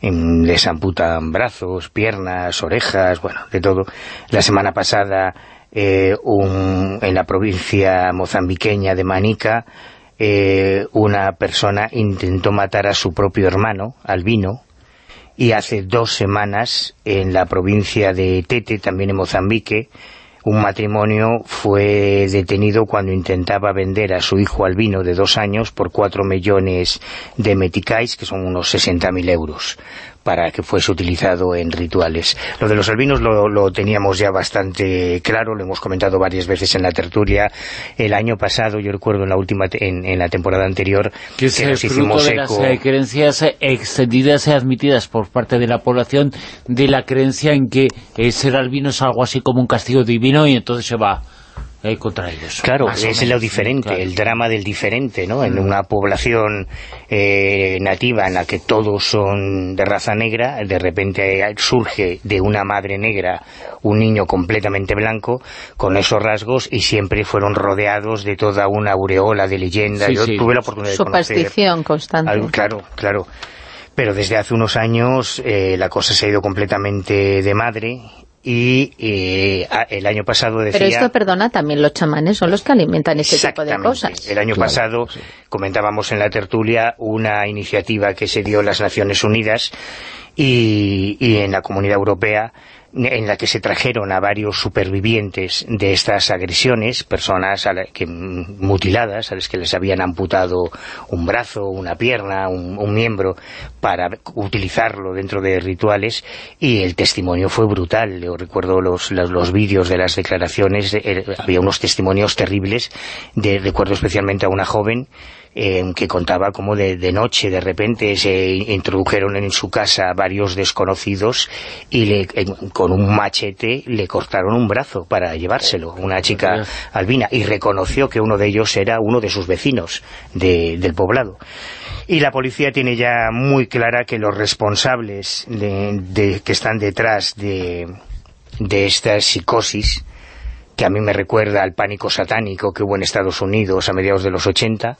em, les amputan brazos, piernas, orejas, bueno, de todo. La semana pasada eh, en la provincia mozambiqueña de Manica, eh, una persona intentó matar a su propio hermano, albino, y hace dos semanas en la provincia de Tete, también en Mozambique, un matrimonio fue detenido cuando intentaba vender a su hijo albino de dos años por cuatro millones de meticais, que son unos 60.000 euros para que fuese utilizado en rituales. Lo de los albinos lo, teníamos ya bastante claro, lo hemos comentado varias veces en la tertulia. El año pasado, yo recuerdo en la última en, la temporada anterior, que, que nos hicimos de las eh, creencias extendidas y admitidas por parte de la población de la creencia en que ser albino es algo así como un castigo divino y entonces se va contra ellos. Claro, es lo diferente, el drama del diferente, ¿no? En una población eh, nativa en la que todos son de raza negra, de repente surge de una madre negra un niño completamente blanco, con esos rasgos, y siempre fueron rodeados de toda una aureola de leyenda. Yo tuve la oportunidad de Superstición constante. claro, claro. Pero desde hace unos años eh, la cosa se ha ido completamente de madre y eh, el año pasado decía... Pero esto, perdona, también los chamanes son los que alimentan ese tipo de cosas. El año pasado comentábamos en la tertulia una iniciativa que se dio en las Naciones Unidas y, y en la Comunidad Europea en la que se trajeron a varios supervivientes de estas agresiones, personas que, mutiladas, a las que les habían amputado un brazo, una pierna, un, miembro, para utilizarlo dentro de rituales, y el testimonio fue brutal. Yo recuerdo los, los, vídeos de las declaraciones, eh, había unos testimonios terribles, de, recuerdo especialmente a una joven que contaba como de, noche de repente se introdujeron en su casa varios desconocidos y le, con un machete le cortaron un brazo para llevárselo, una chica albina, y reconoció que uno de ellos era uno de sus vecinos del poblado. Y la policía tiene ya muy clara que los responsables de, que están detrás de, de esta psicosis, que a mí me recuerda al pánico satánico que hubo en Estados Unidos a mediados de los 80,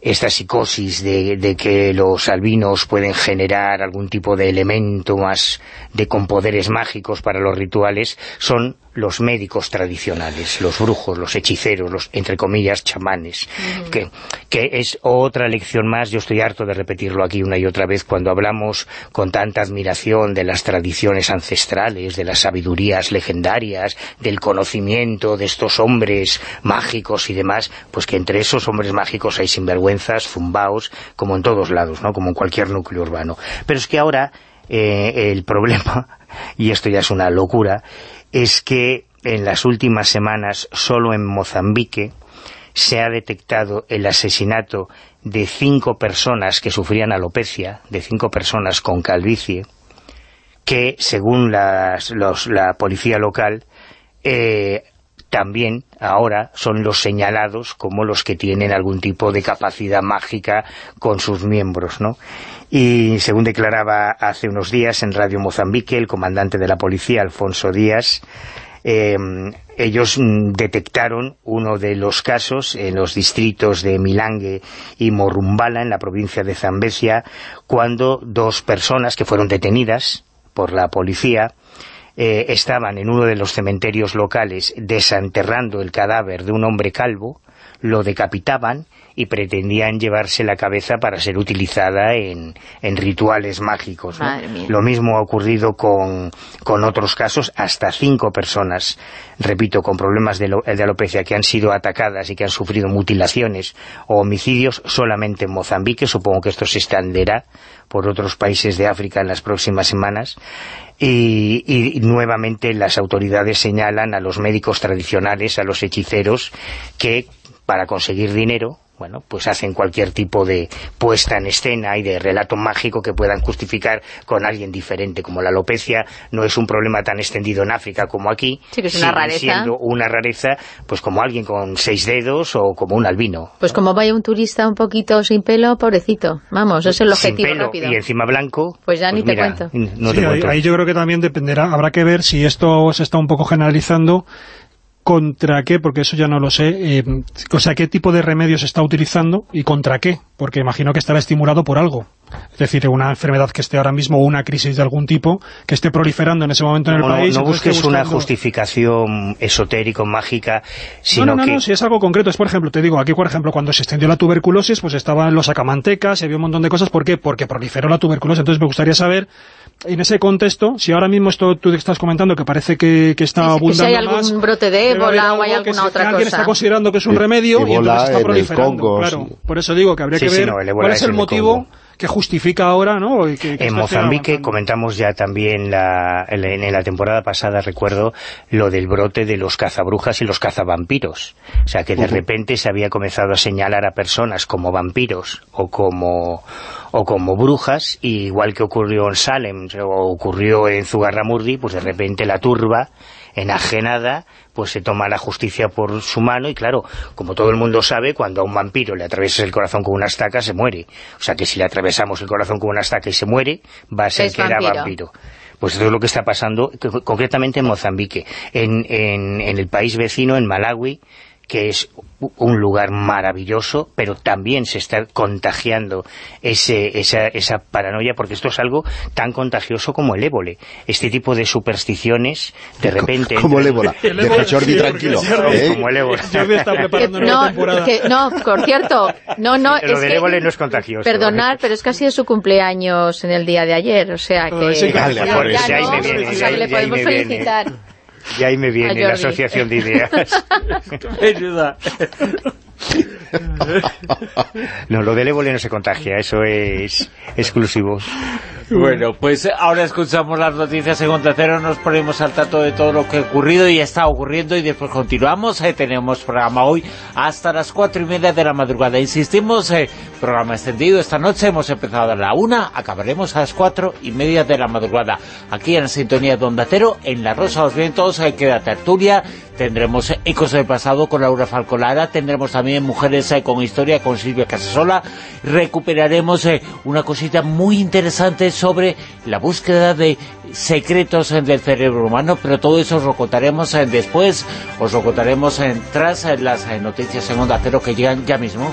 esta psicosis de, que los albinos pueden generar algún tipo de elemento más de con poderes mágicos para los rituales son los médicos tradicionales, los brujos, los hechiceros, los, entre comillas, chamanes, que, que es otra lección más, yo estoy harto de repetirlo aquí una y otra vez, cuando hablamos con tanta admiración de las tradiciones ancestrales, de las sabidurías legendarias, del conocimiento de estos hombres mágicos y demás, pues que entre esos hombres mágicos hay sinvergüenzas, zumbaos, como en todos lados, ¿no? como en cualquier núcleo urbano. Pero es que ahora eh, el problema, y esto ya es una locura, es que en las últimas semanas, solo en Mozambique, se ha detectado el asesinato de cinco personas que sufrían alopecia, de cinco personas con calvicie, que según la policía local, eh, también ahora son los señalados como los que tienen algún tipo de capacidad mágica con sus miembros, ¿no? Y según declaraba hace unos días en Radio Mozambique el comandante de la policía, Alfonso Díaz, em, ellos mm, detectaron uno de los casos en los distritos de Milangue y Morumbala, en la provincia de Zambesia, cuando dos personas que fueron detenidas por la policía eh, estaban en uno de los cementerios locales desenterrando el cadáver de un hombre calvo, lo decapitaban y pretendían llevarse la cabeza para ser utilizada en, rituales mágicos. Lo mismo ha ocurrido con, otros casos, hasta cinco personas, repito, con problemas de, de, alopecia que han sido atacadas y que han sufrido mutilaciones o homicidios solamente en Mozambique, supongo que esto se extenderá por otros países de África en las próximas semanas, y, y, nuevamente las autoridades señalan a los médicos tradicionales, a los hechiceros, que para conseguir dinero bueno, pues hacen cualquier tipo de puesta en escena y de relato mágico que puedan justificar con alguien diferente, como la alopecia no es un problema tan extendido en África como aquí, sí que es una rareza. siendo una rareza, pues como alguien con seis dedos o como un albino. Pues como vaya un turista un poquito sin pelo, pobrecito, vamos, ese es el objetivo sin pelo y encima blanco, pues ya ni pues te cuento. ahí, ahí yo creo que también dependerá, habrá que ver si esto se está un poco generalizando contra qué, porque eso ya no lo sé, eh, o sea, qué tipo de remedios está utilizando y contra qué, porque imagino que estará estimulado por algo. Es decir, una enfermedad que esté ahora mismo, o una crisis de algún tipo, que esté proliferando en ese momento en el país. No, busques una justificación esotérico, mágica, sino no, no, que... No, si es algo concreto, es por ejemplo, te digo, aquí por ejemplo, cuando se extendió la tuberculosis, pues estaban los acamantecas, y había un montón de cosas, ¿por qué? Porque proliferó la tuberculosis, entonces me gustaría saber en ese contexto, si ahora mismo esto tú estás comentando que parece que, está abundando si hay algún brote de ébola o hay alguna otra cosa. alguien está considerando que es un remedio y entonces está proliferando. claro. Por eso digo que habría que ver cuál es el motivo que justifica ahora, ¿no? en Mozambique comentamos ya también la, en la temporada pasada, recuerdo, lo del brote de los cazabrujas y los cazavampiros. O sea, que de repente se había comenzado a señalar a personas como vampiros o como o como brujas, igual que ocurrió en Salem o ocurrió en Zugarramurdi, pues de repente la turba enajenada, pues se toma la justicia por su mano y claro, como todo el mundo sabe, cuando a un vampiro le atraviesas el corazón con una estaca, se muere. O sea que si le atravesamos el corazón con una estaca y se muere, va a ser que era vampiro. Pues eso es lo que está pasando, concretamente en Mozambique. En, en, en el país vecino, en Malawi, que es un lugar maravilloso, pero también se está contagiando ese, esa, esa, paranoia, porque esto es algo tan contagioso como el ébola. Este tipo de supersticiones, de repente... Como el ébola. Deja Jordi tranquilo. ¿eh? Como el ébola. preparando no, temporada. no, por cierto, no, no... Lo del ébola no es contagioso. Perdonad, pero es que ha sido su cumpleaños en el día de ayer, o sea que... ya, ya, me viene, ya, le podemos felicitar. Y ahí me viene la asociación de ideas. Ayuda. no, lo del ébola no se contagia, eso es exclusivo. Bueno, pues ahora escuchamos las noticias en Onda Cero, nos ponemos al tanto de todo lo que ha ocurrido y está ocurriendo y después continuamos. Eh, tenemos programa hoy hasta las cuatro y media de la madrugada. Insistimos, eh, programa extendido esta noche, hemos empezado a la una, acabaremos a las cuatro y media de la madrugada. Aquí en la sintonía de Onda en La Rosa de los Vientos, eh, queda tertulia, tendremos Ecos del Pasado con Laura Falcolara, tendremos también Mujeres eh, con Historia con Silvia Casasola, recuperaremos eh, una cosita muy interesante sobre la búsqueda de secretos del cerebro humano, pero todo eso os lo contaremos después, os lo contaremos tras las noticias en Onda Cero que llegan ya mismo.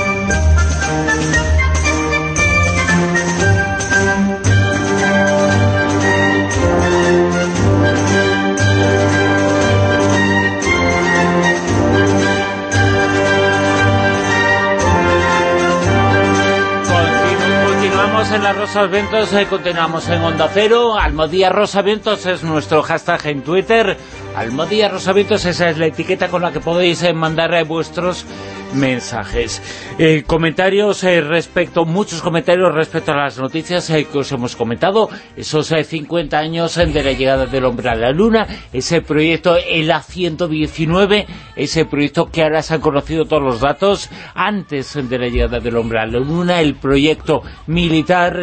En la Rosa Ventos, eh, continuamos en Onda Cero. Almodía Rosa Ventos es nuestro hashtag en Twitter. Almodía Rosa Ventos, esa es la etiqueta con la que podéis eh, mandar eh, vuestros mensajes. comentarios respecto, muchos comentarios respecto a las noticias que os hemos comentado, esos 50 años de la llegada del hombre a la luna, ese proyecto el A119, ese proyecto que ahora se han conocido todos los datos, antes de la llegada del hombre a la luna, el proyecto militar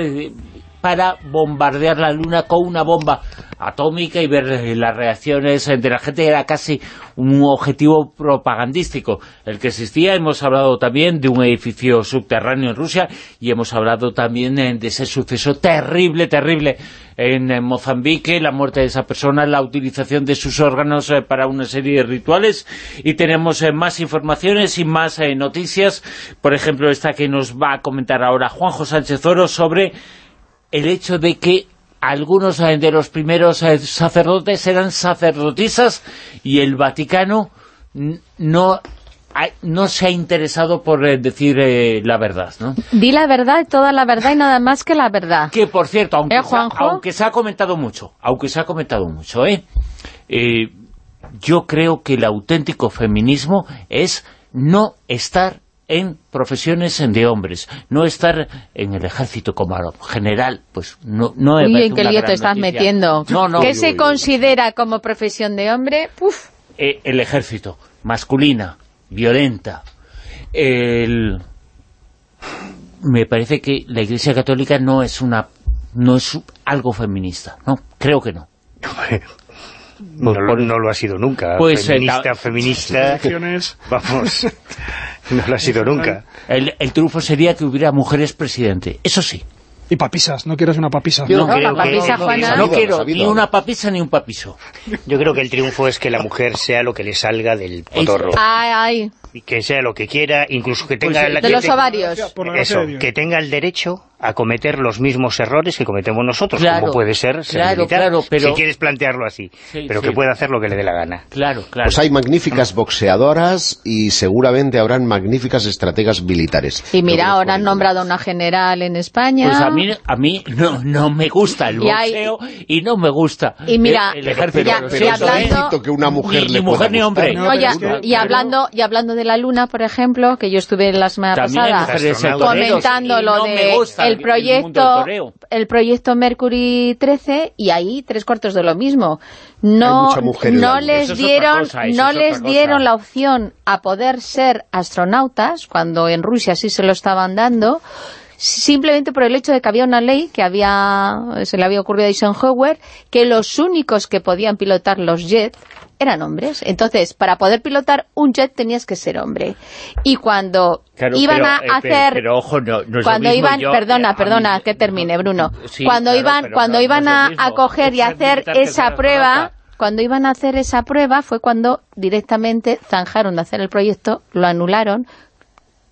para bombardear la Luna con una bomba atómica y ver las reacciones de la gente. Era casi un objetivo propagandístico el que existía. Hemos hablado también de un edificio subterráneo en Rusia y hemos hablado también de ese suceso terrible, terrible en Mozambique, la muerte de esa persona, la utilización de sus órganos eh, para una serie de rituales y tenemos eh, más informaciones y más eh, noticias, por ejemplo esta que nos va a comentar ahora Juanjo Sánchez Oro sobre el hecho de que algunos eh, de los primeros eh, sacerdotes eran sacerdotisas y el Vaticano no no se ha interesado por eh, decir la verdad, ¿no? Di la verdad, toda la verdad y nada más que la verdad. Que, por cierto, aunque, se, aunque se ha comentado mucho, aunque se ha comentado mucho, ¿eh? yo creo que el auténtico feminismo es no estar en profesiones de hombres, no estar en el ejército como general, pues no, no Uy, ¿en qué lío te estás metiendo? ¿Qué se considera como profesión de hombre? Eh, el ejército, masculina, violenta. El... Me parece que la Iglesia Católica no es una no es algo feminista, ¿no? Creo que no. No, lo ha sido nunca. Pues, feminista, feminista, vamos, no lo ha sido nunca. El, el triunfo sería que hubiera mujeres presidente, eso sí. Y papisas, no quieres una papisa. no, quiero ni una papisa ni un papiso. Yo creo que el triunfo es que la mujer sea lo que le salga del potorro. Ay, ay. Y que sea lo que quiera, incluso que tenga... Pues, de los ovarios. Eso, que tenga el derecho a cometer los mismos errores que cometemos nosotros, como puede ser ser claro, claro, pero... si quieres plantearlo así, pero que puede hacer lo que le dé la gana. Claro, claro. Pues hay magníficas boxeadoras y seguramente habrán magníficas estrategas militares. Y mira, ahora han nombrado a una general en España. Pues a mí, a mí no, no me gusta el boxeo y, no me gusta y mira, el, ejército. pero, hablando, que una mujer ni, le ni mujer ni hombre. y, hablando, y hablando de la luna, por ejemplo, que yo estuve la semana pasada comentando lo de el proyecto el proyecto Mercury 13 y ahí tres cuartos de lo mismo. No, no les dieron, no les dieron la opción a poder ser astronautas, cuando en Rusia sí se lo estaban dando, simplemente por el hecho de que había una ley que había se le había ocurrido a Eisenhower, que los únicos que podían pilotar los jets eran hombres. Entonces, para poder pilotar un jet tenías que ser hombre. Y cuando iban a eh, hacer... Pero, ojo, no, cuando iban, perdona, perdona, que termine, Bruno. cuando iban, cuando iban a, a coger y hacer esa prueba... Cuando iban a hacer esa prueba fue cuando directamente zanjaron de hacer el proyecto, lo anularon,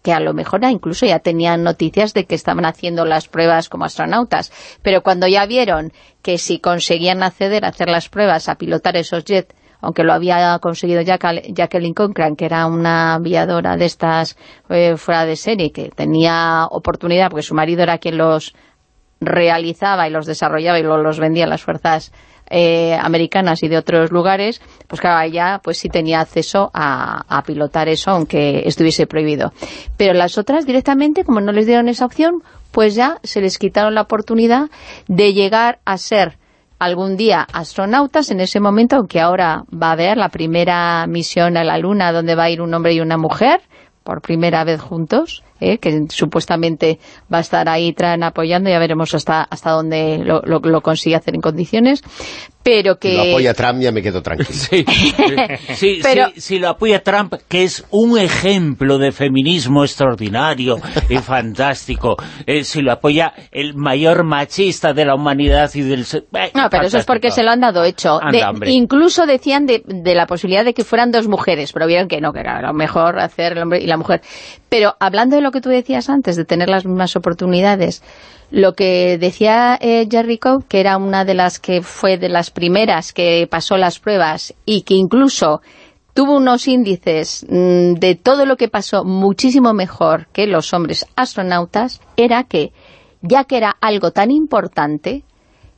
que a lo mejor incluso ya tenían noticias de que estaban haciendo las pruebas como astronautas, pero cuando ya vieron que si conseguían acceder a hacer las pruebas a pilotar esos jets aunque lo había conseguido Jacqueline Cochran, que era una aviadora de estas eh, fuera de serie, que tenía oportunidad, porque su marido era quien los realizaba y los desarrollaba y los vendía en las fuerzas eh, americanas y de otros lugares, pues claro, ella pues sí tenía acceso a, a, pilotar eso, aunque estuviese prohibido. Pero las otras directamente, como no les dieron esa opción, pues ya se les quitaron la oportunidad de llegar a ser algún día astronautas en ese momento, aunque ahora va a haber la primera misión a la Luna donde va a ir un hombre y una mujer por primera vez juntos, ¿eh? que supuestamente va a estar ahí traen apoyando, ya veremos hasta hasta dónde lo, lo, consigue hacer en condiciones, pero que... Si lo apoya Trump ya me quedo tranquilo. Sí, pero... si lo apoya Trump, que es un ejemplo de feminismo extraordinario y fantástico, eh, si lo apoya el mayor machista de la humanidad y del... Eh, no, pero eso es porque se lo han dado hecho. incluso decían de, de, la posibilidad de que fueran dos mujeres, pero vieron que no, que era lo mejor hacer el hombre y la mujer. Pero hablando de lo que tú decías antes, de tener las mismas oportunidades, lo que decía eh, Jerry Coe, que era una de las que fue de las primeras que pasó las pruebas y que incluso tuvo unos índices mm, de todo lo que pasó muchísimo mejor que los hombres astronautas, era que, ya que era algo tan importante,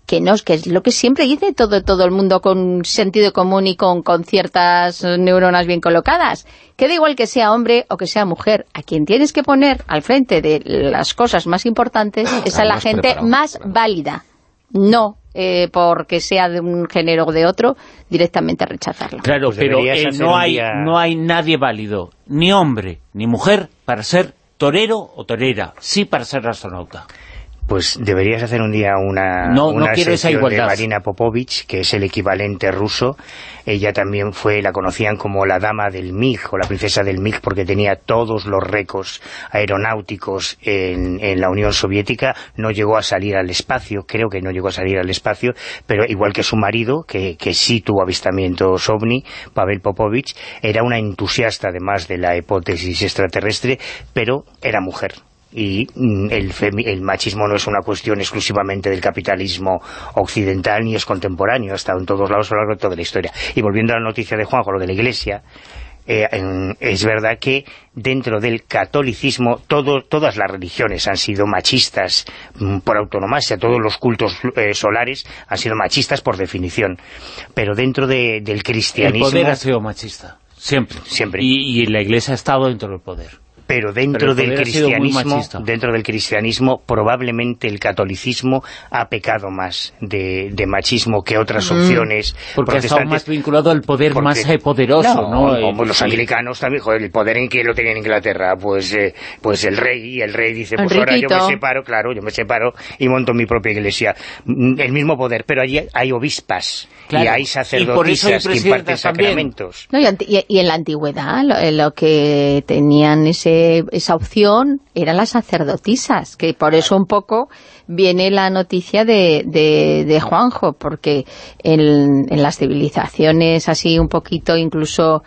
que no, que es lo que siempre dice todo, todo el mundo con sentido común y con, con ciertas neuronas bien colocadas, que da igual que sea hombre o que sea mujer, a quien tienes que poner al frente de las cosas más importantes es a la gente más válida, no eh, porque sea de un género o de otro, directamente rechazarlo. Claro, pues pero eh, no, hay, no hay nadie válido, ni hombre ni mujer, para ser torero o torera, sí para ser astronauta pues deberías hacer un día una, no, una de Marina Popovich, que es el equivalente ruso. Ella también fue, la conocían como la dama del MiG, o la princesa del MiG, porque tenía todos los récords aeronáuticos en, en la Unión Soviética. No llegó a salir al espacio, creo que no llegó a salir al espacio, pero igual que su marido, que, que sí tuvo avistamientos OVNI, Pavel Popovich, era una entusiasta además de la hipótesis extraterrestre, pero era mujer y mm, el, el, machismo no es una cuestión exclusivamente del capitalismo occidental ni es contemporáneo, ha estado en todos lados a lo largo de toda la historia. Y volviendo a la noticia de Juanjo, lo de la Iglesia, eh, es verdad que dentro del catolicismo todas las religiones han sido machistas mm, por autonomía, todos los cultos eh, solares han sido machistas por definición, pero dentro del cristianismo... El poder ha sido machista, siempre. siempre. y la Iglesia ha estado dentro del poder pero dentro del cristianismo dentro del cristianismo probablemente el catolicismo ha pecado más de, machismo que otras mm. opciones porque está más vinculado al poder más eh, poderoso ¿no? como los anglicanos también joder, el poder en que lo tenía en Inglaterra pues eh, pues el rey y el rey dice pues ahora yo me separo claro yo me separo y monto mi propia iglesia mm, el mismo poder pero allí hay obispas y hay sacerdotisas que imparten sacramentos. Y, en la antigüedad lo que tenían ese esa opción eran las sacerdotisas, que por eso un poco viene la noticia de, de, Juanjo, porque en, las civilizaciones así un poquito incluso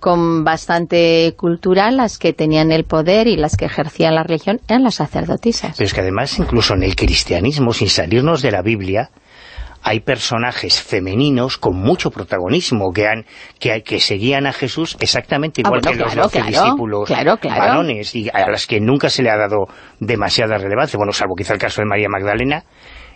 con bastante cultura, las que tenían el poder y las que ejercían la religión eran las sacerdotisas. Pero es que además, incluso en el cristianismo, sin salirnos de la Biblia, hay personajes femeninos con mucho protagonismo que han que, que seguían a Jesús exactamente igual ah, que los doce discípulos varones y a las que nunca se le ha dado demasiada relevancia, bueno, salvo quizá el caso de María Magdalena,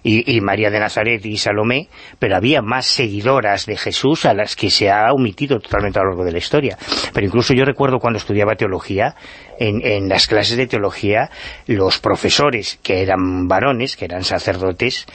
y, María de Nazaret y Salomé, pero había más seguidoras de Jesús a las que se ha omitido totalmente a lo largo de la historia. Pero incluso yo recuerdo cuando estudiaba teología, en, en las clases de teología, los profesores que eran varones, que eran sacerdotes,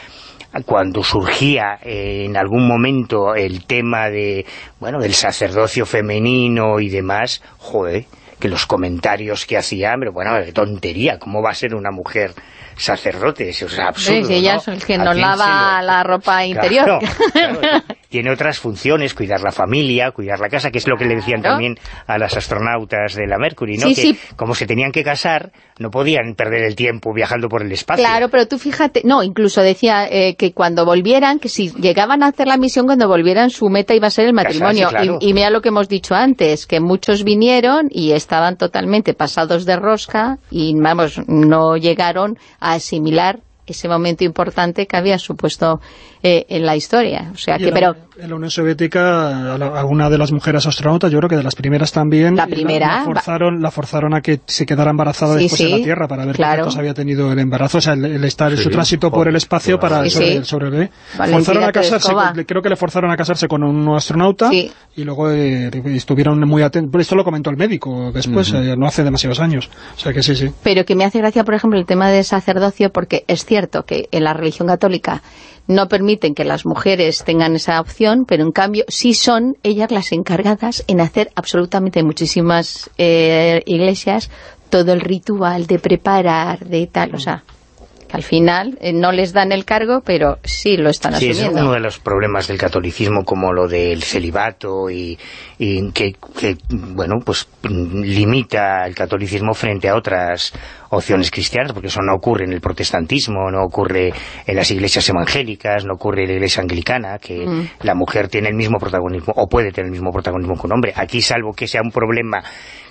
cuando surgía en algún momento el tema de bueno del sacerdocio femenino y demás, joder, que los comentarios que hacían, pero bueno, de tontería, ¿cómo va a ser una mujer sacerdote? Eso es absurdo, sí, ella es el que nos lava la ropa interior. tiene otras funciones, cuidar la familia, cuidar la casa, que es lo que le decían también a las astronautas de la Mercury, ¿no? que como se tenían que casar, no podían perder el tiempo viajando por el espacio. Claro, pero tú fíjate, no, incluso decía eh, que cuando volvieran, que si llegaban a hacer la misión, cuando volvieran su meta iba a ser el matrimonio. y, y, mira lo que hemos dicho antes, que muchos vinieron y estaban totalmente pasados de rosca y, vamos, no llegaron a asimilar ese momento importante que había supuesto eh, en la historia. O sea que, pero en la Unión Soviética, alguna de las mujeres astronautas, yo creo que de las primeras también, la primera la, forzaron, la forzaron a que se quedara embarazada después de la Tierra para ver claro. qué había tenido el embarazo, o sea, el, estar en su tránsito por el espacio para sobre, sobre, el bebé. forzaron a casarse, creo que le forzaron a casarse con un astronauta y luego eh, estuvieron muy atentos. Esto lo comentó el médico después, eh, no hace demasiados años. O sea que sí, sí. Pero que me hace gracia, por ejemplo, el tema del sacerdocio, porque es cierto que en la religión católica no permiten que las mujeres tengan esa opción, pero en cambio sí son ellas las encargadas en hacer absolutamente muchísimas eh, iglesias todo el ritual de preparar, de tal, o sea al final eh, no les dan el cargo, pero sí lo están sí, asumiendo. es uno de los problemas del catolicismo, como lo del celibato, y, que, bueno, pues limita el catolicismo frente a otras opciones cristianas, porque eso no ocurre en el protestantismo, no ocurre en las iglesias evangélicas, no ocurre en la iglesia anglicana, que mm. la mujer tiene el mismo protagonismo, o puede tener el mismo protagonismo que un hombre. Aquí, salvo que sea un problema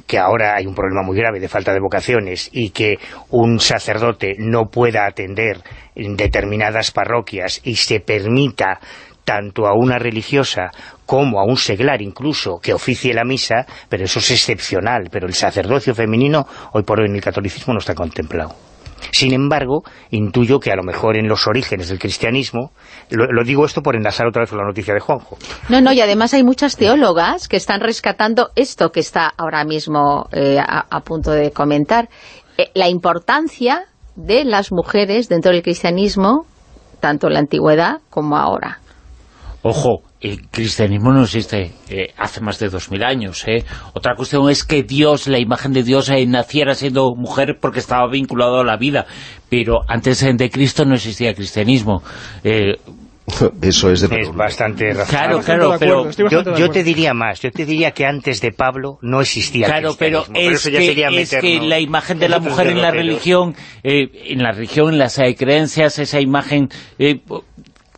que ahora hay un problema muy grave de falta de vocaciones y que un sacerdote no pueda atender en determinadas parroquias y se permita tanto a una religiosa como a un seglar incluso que oficie la misa, pero eso es excepcional, pero el sacerdocio femenino hoy por hoy en el catolicismo no está contemplado. Sin embargo, intuyo que a lo mejor en los orígenes del cristianismo, lo, digo esto por enlazar otra vez con la noticia de Juanjo. No, no, y además hay muchas teólogas que están rescatando esto que está ahora mismo eh, a, punto de comentar, eh, la importancia de las mujeres dentro del cristianismo, tanto en la antigüedad como ahora. Ojo, el cristianismo no existe eh, hace más de dos mil años. ¿eh? Otra cuestión es que Dios, la imagen de Dios, eh, naciera siendo mujer porque estaba vinculado a la vida. Pero antes de Cristo no existía cristianismo. Eso es de Es bastante Claro, claro, pero yo, te diría más, yo te diría que antes de Pablo no existía Claro, pero es, que, la imagen de la mujer en la religión, en la religión, en las creencias, esa imagen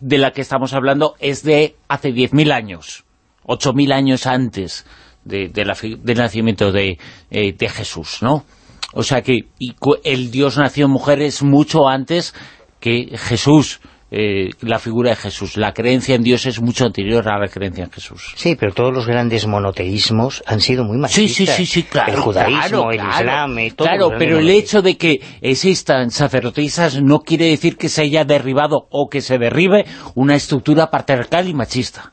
de la que estamos hablando es de hace 10.000 años, 8.000 años antes de, del nacimiento de, eh, de, Jesús, ¿no? O sea que el Dios nació en mujeres mucho antes que Jesús, eh, la figura de Jesús. La creencia en Dios es mucho anterior a la creencia en Jesús. Sí, pero todos los grandes monoteísmos han sido muy machistas. Sí, sí, sí, claro. El judaísmo, el islam, todo Claro, pero el hecho de que existan sacerdotisas no quiere decir que se haya derribado o que se derribe una estructura patriarcal y machista.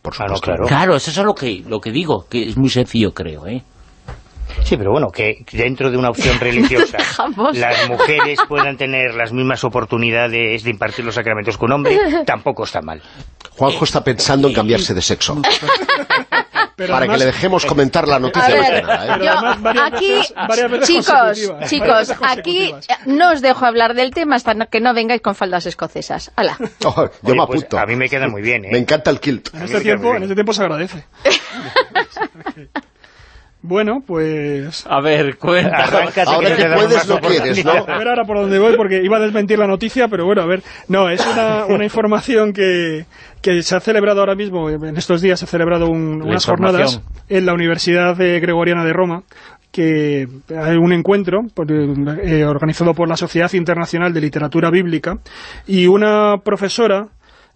Por supuesto. Claro, claro. eso es lo que, lo que digo, que es muy sencillo, creo, ¿eh? Sí, pero bueno, que dentro de una opción religiosa las mujeres puedan tener las mismas oportunidades de impartir los sacramentos que un hombre, tampoco está mal. Juanjo está pensando en cambiarse de sexo. para que le dejemos comentar la noticia. ¿eh? aquí, chicos, chicos, aquí no os dejo hablar del tema hasta que no vengáis con faldas escocesas. Hala. Oh, yo me pues, apunto. a mí me queda muy bien, ¿eh? Me encanta el kilt. En este, tiempo, en este tiempo se agradece. Bueno, pues... A ver, cuenta. ahora que puedes no quieres, ¿no? A ver ahora por dónde voy, porque iba a desmentir la noticia, pero bueno, a ver. No, es una, una información que, que se ha celebrado ahora mismo, en estos días se ha celebrado unas jornadas en la Universidad Gregoriana de Roma, que hay un encuentro eh, organizado por la Sociedad Internacional de Literatura Bíblica, y una profesora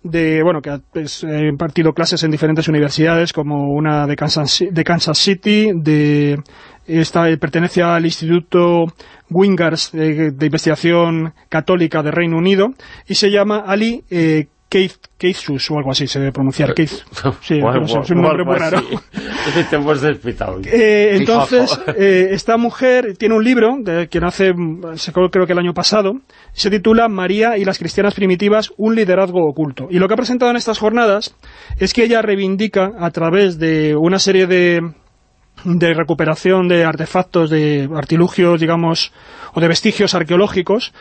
de bueno que ha pues, eh, impartido clases en diferentes universidades como una de Kansas, City de esta pertenece al Instituto Wingars de, Investigación Católica de Reino Unido y se llama Ali eh, Keith, Keith o algo así se debe pronunciar. Keith, sí, es un nombre muy raro. Te hemos despistado. Eh, entonces, eh, esta mujer tiene un libro de, que nace, creo que el año pasado, se titula María y las cristianas primitivas, un liderazgo oculto. Y lo que ha presentado en estas jornadas es que ella reivindica a través de una serie de, de recuperación de artefactos, de artilugios, digamos, o de vestigios arqueológicos,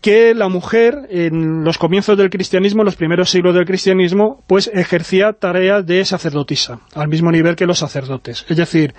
que la mujer en los comienzos del cristianismo, en los primeros siglos del cristianismo, pues ejercía tareas de sacerdotisa, al mismo nivel que los sacerdotes. Es decir,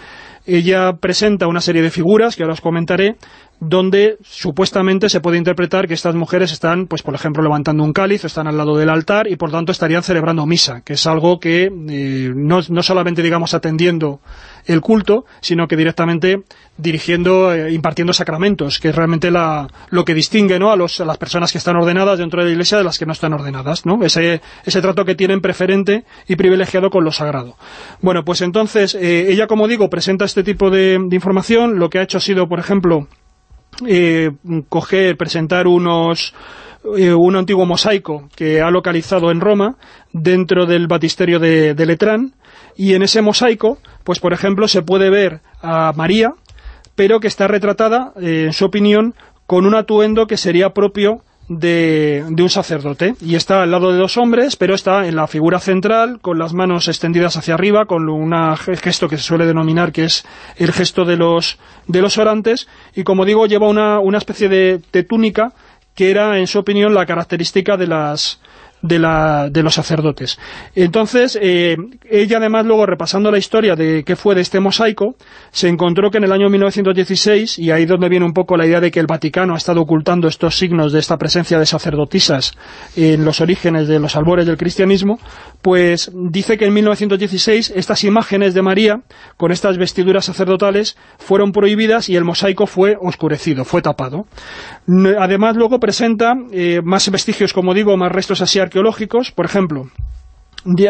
ella presenta una serie de figuras, que ahora os comentaré, donde supuestamente se puede interpretar que estas mujeres están, pues por ejemplo, levantando un cáliz, están al lado del altar y por tanto estarían celebrando misa, que es algo que eh, no, no, solamente, digamos, atendiendo el culto, sino que directamente dirigiendo, eh, impartiendo sacramentos, que es realmente la, lo que distingue ¿no? a, los, a las personas que están ordenadas dentro de la iglesia de las que no están ordenadas, ¿no? ese, ese trato que tienen preferente y privilegiado con lo sagrado. Bueno, pues entonces, eh, ella, como digo, presenta este tipo de, de información, lo que ha hecho ha sido, por ejemplo, eh, coger, presentar unos un antiguo mosaico que ha localizado en Roma dentro del batisterio de, Letrán y en ese mosaico, pues por ejemplo, se puede ver a María, pero que está retratada, eh, en su opinión, con un atuendo que sería propio de, un sacerdote. Y está al lado de dos hombres, pero está en la figura central, con las manos extendidas hacia arriba, con un gesto que se suele denominar que es el gesto de los, de los orantes, y como digo, lleva una, una especie de, de túnica que era, en su opinión, la característica de las de, la, de los sacerdotes. Entonces, eh, ella además luego repasando la historia de qué fue de este mosaico, se encontró que en el año 1916, y ahí donde viene un poco la idea de que el Vaticano ha estado ocultando estos signos de esta presencia de sacerdotisas en los orígenes de los albores del cristianismo, pues dice que en 1916 estas imágenes de María, con estas vestiduras sacerdotales, fueron prohibidas y el mosaico fue oscurecido, fue tapado. Además luego presenta eh, más vestigios, como digo, más restos así arqueológicos, por ejemplo,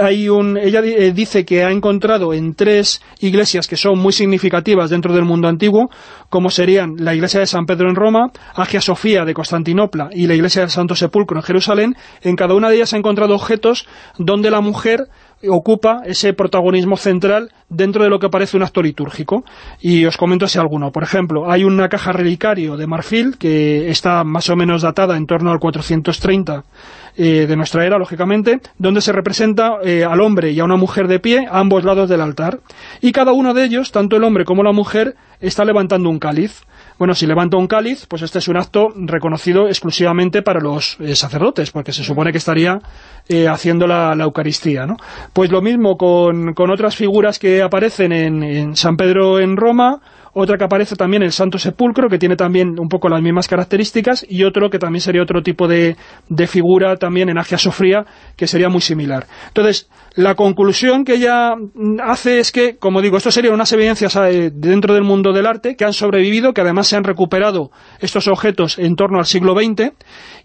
hay un, ella eh, dice que ha encontrado en tres iglesias que son muy significativas dentro del mundo antiguo, como serían la iglesia de San Pedro en Roma, Agia Sofía de Constantinopla y la iglesia del Santo Sepulcro en Jerusalén, en cada una de ellas ha encontrado objetos donde la mujer ocupa ese protagonismo central dentro de lo que parece un acto litúrgico. Y os comento así alguno. Por ejemplo, hay una caja relicario de marfil que está más o menos datada en torno al 430 eh, de nuestra era, lógicamente, donde se representa eh, al hombre y a una mujer de pie a ambos lados del altar. Y cada uno de ellos, tanto el hombre como la mujer, está levantando un cáliz. Bueno, si levanta un cáliz, pues este es un acto reconocido exclusivamente para los eh, sacerdotes, porque se supone que estaría haciendo la, Eucaristía, ¿no? Pues lo mismo con, con otras figuras que aparecen en, en San Pedro en Roma, otra que aparece también el Santo Sepulcro, que tiene también un poco las mismas características, y otro que también sería otro tipo de, de figura también en Agia Sofría, que sería muy similar. Entonces, la conclusión que ella hace es que, como digo, esto serían unas evidencias eh, dentro del mundo del arte que han sobrevivido, que además se han recuperado estos objetos en torno al siglo XX.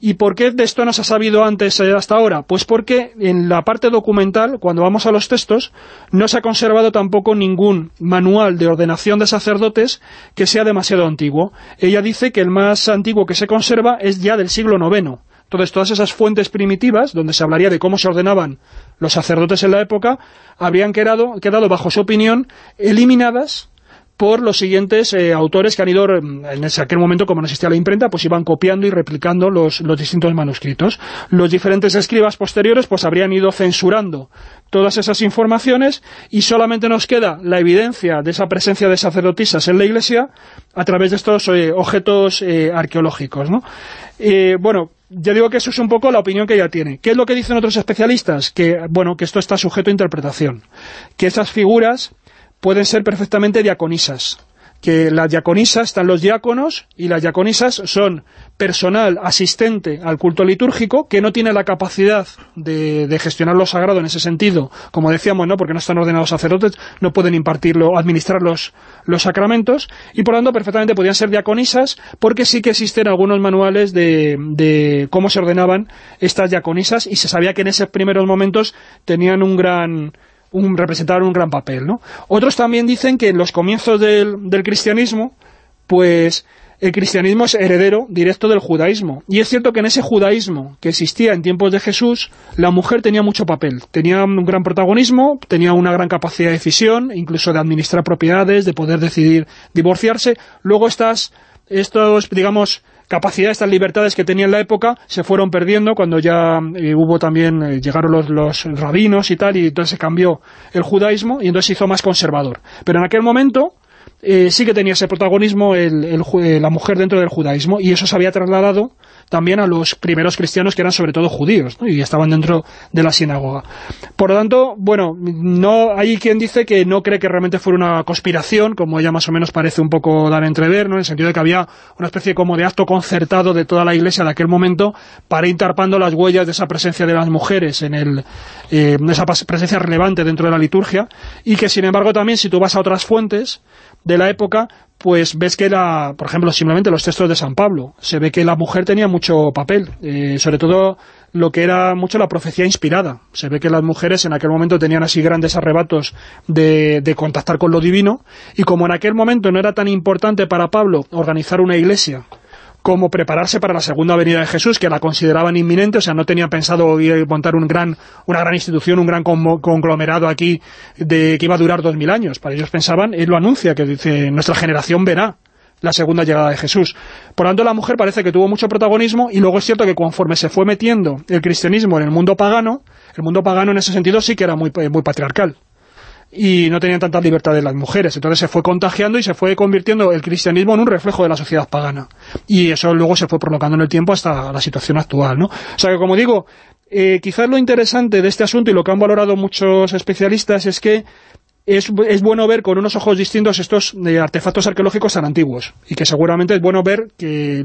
¿Y por qué de esto no se ha sabido antes eh, hasta ahora? Pues porque en la parte documental, cuando vamos a los textos, no se ha conservado tampoco ningún manual de ordenación de sacerdotes que sea demasiado antiguo. Ella dice que el más antiguo que se conserva es ya del siglo IX. Entonces, todas esas fuentes primitivas, donde se hablaría de cómo se ordenaban los sacerdotes en la época, habrían quedado, quedado bajo su opinión, eliminadas por los siguientes eh, autores que han ido, mm, en ese, aquel momento como no existía la imprenta, pues iban copiando y replicando los, los distintos manuscritos. Los diferentes escribas posteriores pues habrían ido censurando todas esas informaciones y solamente nos queda la evidencia de esa presencia de sacerdotisas en la iglesia a través de estos eh, objetos eh, arqueológicos. ¿no? bueno, ya digo que eso es un poco la opinión que ella tiene. ¿Qué es lo que dicen otros especialistas? Que, bueno, que esto está sujeto a interpretación. Que esas figuras pueden ser perfectamente diaconisas que las diaconisas están los diáconos y las diaconisas son personal asistente al culto litúrgico que no tiene la capacidad de, gestionar lo sagrado en ese sentido, como decíamos, ¿no? porque no están ordenados sacerdotes, no pueden impartirlo, administrar los, los sacramentos, y por lo tanto perfectamente podían ser diaconisas, porque sí que existen algunos manuales de, de cómo se ordenaban estas diaconisas, y se sabía que en esos primeros momentos tenían un gran un, representaron un gran papel, ¿no? Otros también dicen que en los comienzos del, del cristianismo, pues el cristianismo es heredero directo del judaísmo. Y es cierto que en ese judaísmo que existía en tiempos de Jesús, la mujer tenía mucho papel. Tenía un gran protagonismo, tenía una gran capacidad de decisión, incluso de administrar propiedades, de poder decidir divorciarse. Luego estas, estos, digamos, capacidad, estas libertades que tenía en la época, se fueron perdiendo cuando ya eh, hubo también, eh, llegaron los, los, rabinos y tal, y entonces se cambió el judaísmo y entonces se hizo más conservador. Pero en aquel momento eh, sí que tenía ese protagonismo el, la mujer dentro del judaísmo y eso se había trasladado también a los primeros cristianos que eran sobre todo judíos y estaban dentro de la sinagoga. Por lo tanto, bueno, no hay quien dice que no cree que realmente fuera una conspiración, como ya más o menos parece un poco dar entrever, ¿no? en el sentido de que había una especie como de acto concertado de toda la iglesia de aquel momento para ir tarpando las huellas de esa presencia de las mujeres en el, eh, esa presencia relevante dentro de la liturgia y que sin embargo también si tú vas a otras fuentes de la época, pues ves que, la, por ejemplo, simplemente los textos de San Pablo, se ve que la mujer tenía mucho papel, eh, sobre todo lo que era mucho la profecía inspirada. Se ve que las mujeres en aquel momento tenían así grandes arrebatos de, de contactar con lo divino, y como en aquel momento no era tan importante para Pablo organizar una iglesia como prepararse para la segunda venida de Jesús, que la consideraban inminente, o sea, no tenían pensado montar un gran, una gran institución, un gran conglomerado aquí de que iba a durar dos mil años. Para ellos pensaban, él lo anuncia, que dice, nuestra generación verá la segunda llegada de Jesús. Por lo tanto, la mujer parece que tuvo mucho protagonismo y luego es cierto que conforme se fue metiendo el cristianismo en el mundo pagano, el mundo pagano en ese sentido sí que era muy, muy patriarcal y no tenían tanta libertad de las mujeres. Entonces se fue contagiando y se fue convirtiendo el cristianismo en un reflejo de la sociedad pagana. Y eso luego se fue prolongando en el tiempo hasta la situación actual, ¿no? O sea que, como digo, eh, quizás lo interesante de este asunto y lo que han valorado muchos especialistas es que es, es, bueno ver con unos ojos distintos estos eh, artefactos arqueológicos tan antiguos y que seguramente es bueno ver que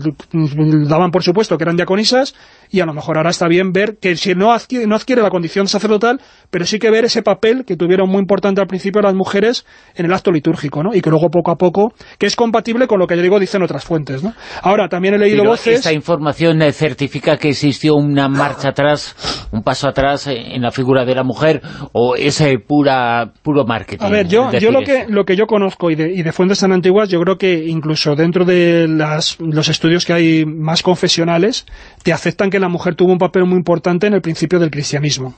daban por supuesto que eran diaconisas y a lo mejor ahora está bien ver que si no adquiere, no adquiere la condición sacerdotal pero sí que ver ese papel que tuvieron muy importante al principio las mujeres en el acto litúrgico ¿no? y que luego poco a poco que es compatible con lo que yo digo dicen otras fuentes ¿no? ahora también he leído voces esta información eh, certifica que existió una marcha atrás un paso atrás eh, en la figura de la mujer o ese pura puro marketing a ver, yo, yo lo, que, lo que yo conozco y de, y de fuentes tan antiguas, yo creo que incluso dentro de las, los estudios que hay más confesionales, te aceptan que la mujer tuvo un papel muy importante en el principio del cristianismo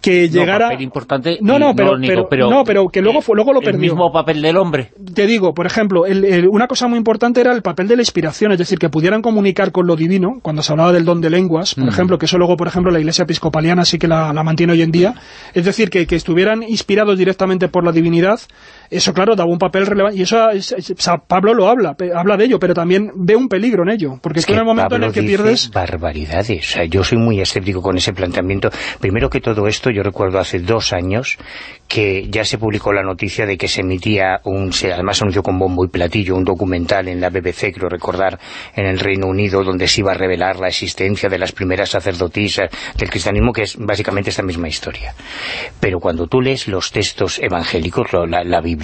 que llegara... No, importante, no, no, pero, pero, no, pero que luego, fue, luego lo perdió. El mismo papel del hombre. Te digo, por ejemplo, el, una cosa muy importante era el papel de la inspiración, es decir, que pudieran comunicar con lo divino, cuando se hablaba del don de lenguas, por mm. ejemplo, que eso luego, por ejemplo, la iglesia episcopaliana sí que la, la mantiene hoy en día, es decir, que, que estuvieran inspirados directamente por la divinidad, eso claro, daba un papel relevante, y eso Pablo lo habla, habla de ello, pero también ve un peligro en ello, porque es que en el momento en el que pierdes... barbaridades, o sea, yo soy muy escéptico con ese planteamiento, primero que todo esto, yo recuerdo hace dos años que ya se publicó la noticia de que se emitía un, se además anunció con bombo y platillo, un documental en la BBC, creo recordar, en el Reino Unido, donde se iba a revelar la existencia de las primeras sacerdotisas del cristianismo, que es básicamente esta misma historia. Pero cuando tú lees los textos evangélicos, la, Biblia,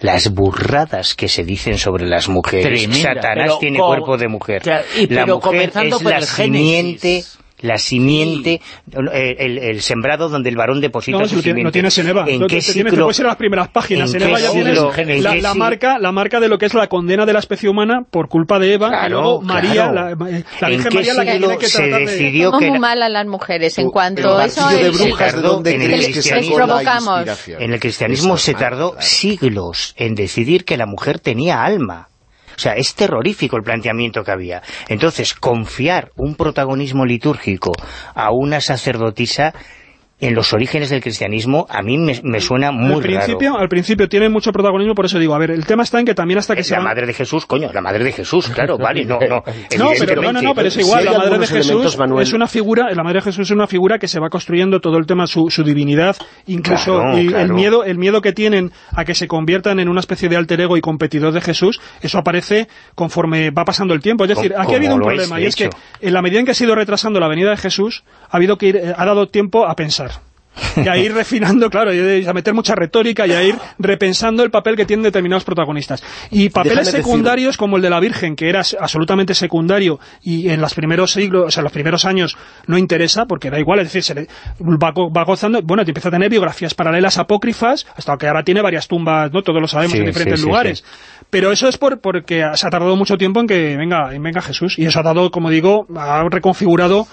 las burradas que se dicen sobre las mujeres, Satanás tiene cuerpo de mujer, la mujer es la simiente la simiente, el, sembrado donde el varón deposita no, su simiente. No tienes en Eva. ¿En no, qué siglo? Tienes, las primeras páginas. En, Eva ya tienes la, marca, la marca de lo que es la condena de la especie humana por culpa de Eva. y luego María, la, la Virgen María la que tiene que se decidió de... que muy mal a las mujeres en cuanto a eso de brujas, ¿de dónde crees que se provocamos? En el cristianismo se tardó siglos en decidir que la mujer tenía alma. O sea, es terrorífico el planteamiento que había. Entonces, confiar un protagonismo litúrgico a una sacerdotisa en los orígenes del cristianismo a mí me, suena muy al principio, raro. Al principio tiene mucho protagonismo, por eso digo, a ver, el tema está en que también hasta que es se la madre de Jesús, coño, la madre de Jesús, claro, vale, no, no. no, pero, no, no, pero es igual, la madre de Jesús es una figura, la madre de Jesús es una figura que se va construyendo todo el tema, su, su divinidad, incluso el miedo el miedo que tienen a que se conviertan en una especie de alter ego y competidor de Jesús, eso aparece conforme va pasando el tiempo. Es decir, aquí ha habido un problema, y es que en la medida en que ha sido retrasando la venida de Jesús, ha habido que ir, eh, ha dado tiempo a pensar y a ir refinando, claro, y a meter mucha retórica y a ir repensando el papel que tienen determinados protagonistas. Y papeles secundarios como el de la Virgen, que era absolutamente secundario y en los primeros siglos, o sea, los primeros años no interesa, porque da igual, es decir, se le va, gozando, bueno, te empieza a tener biografías paralelas apócrifas, hasta que ahora tiene varias tumbas, ¿no? Todos lo sabemos en diferentes lugares. Pero eso es por, porque se ha tardado mucho tiempo en que venga, en venga Jesús, y eso ha dado, como digo, ha reconfigurado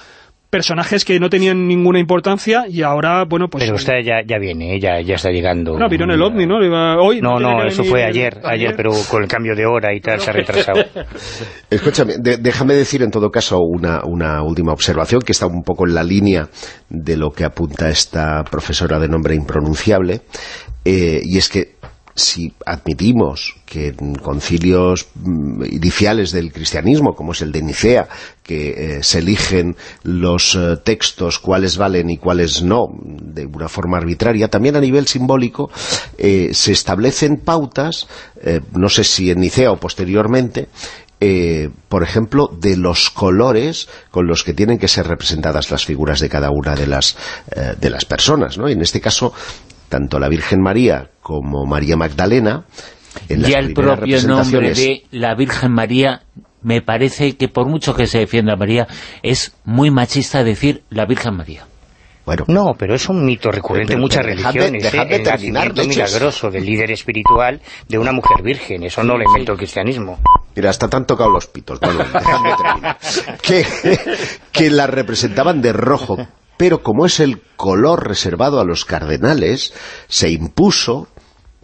personajes que no tenían ninguna importancia y ahora, bueno, pues... Pero usted ya, ya viene, ya, ya está llegando. No, vino en el OVNI, ¿no? Hoy, no, no, eso fue ayer, ayer, pero con el cambio de hora y tal se ha retrasado. Escúchame, déjame decir en todo caso una, una última observación que está un poco en la línea de lo que apunta esta profesora de nombre impronunciable, eh, y es que si admitimos que en concilios mm, iniciales del cristianismo, como es el de Nicea, que eh, se eligen los eh, textos, cuáles valen y cuáles no, de una forma arbitraria, también a nivel simbólico eh, se establecen pautas, no sé si en Nicea o posteriormente, por ejemplo, de los colores con los que tienen que ser representadas las figuras de cada una de las, de las personas. ¿no? en este caso, tanto la Virgen María como María Magdalena en ya el propio nombre de la Virgen María me parece que por mucho que se defienda María es muy machista decir la Virgen María bueno, no, pero es un mito recurrente en muchas religiones. Dejadme, ¿eh? terminar, el milagroso del líder espiritual de una mujer virgen. Eso no lo inventó el cristianismo. Mira, hasta tan tocado los pitos. Bueno, dejadme terminar. Que, que la representaban de rojo pero como es el color reservado a los cardenales, se impuso,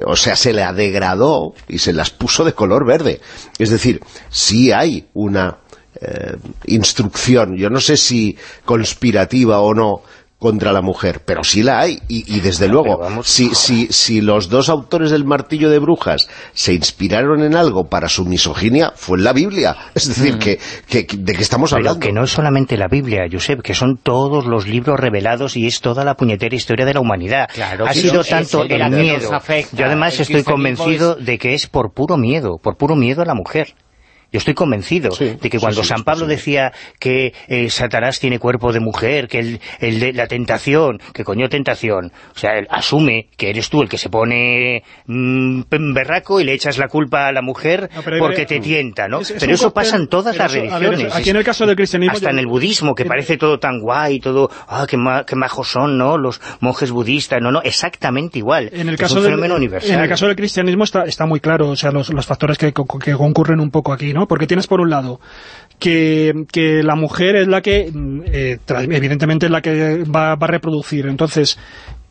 o sea, se le degradó y se las puso de color verde. Es decir, sí hay una eh, instrucción, yo no sé si conspirativa o no, contra la mujer, pero sí la hay, y, desde luego, si, si, si los dos autores del Martillo de Brujas se inspiraron en algo para su misoginia, fue en la Biblia, es decir, mm. que, ¿de qué estamos hablando? que no es solamente la Biblia, Josep, que son todos los libros revelados y es toda la puñetera historia de la humanidad. ha sido tanto el miedo, yo además estoy convencido de que es por puro miedo, por puro miedo a la mujer. Yo estoy convencido de que cuando San Pablo decía que eh, Satanás tiene cuerpo de mujer, que el, el de la tentación, que coño tentación, o sea, él asume que eres tú el que se pone mmm, berraco y le echas la culpa a la mujer porque te tienta, ¿no? pero eso pasa en todas las religiones. aquí en el caso del cristianismo... Hasta en el budismo, que parece todo tan guay, todo, ah, qué, majos son, ¿no? Los monjes budistas, no, no, exactamente igual. En el caso es un fenómeno universal. En el caso del cristianismo está, está muy claro, o sea, los, los factores que, que concurren un poco aquí, porque tienes por un lado que, la mujer es la que, mm, eh, evidentemente es la que va, va a reproducir, entonces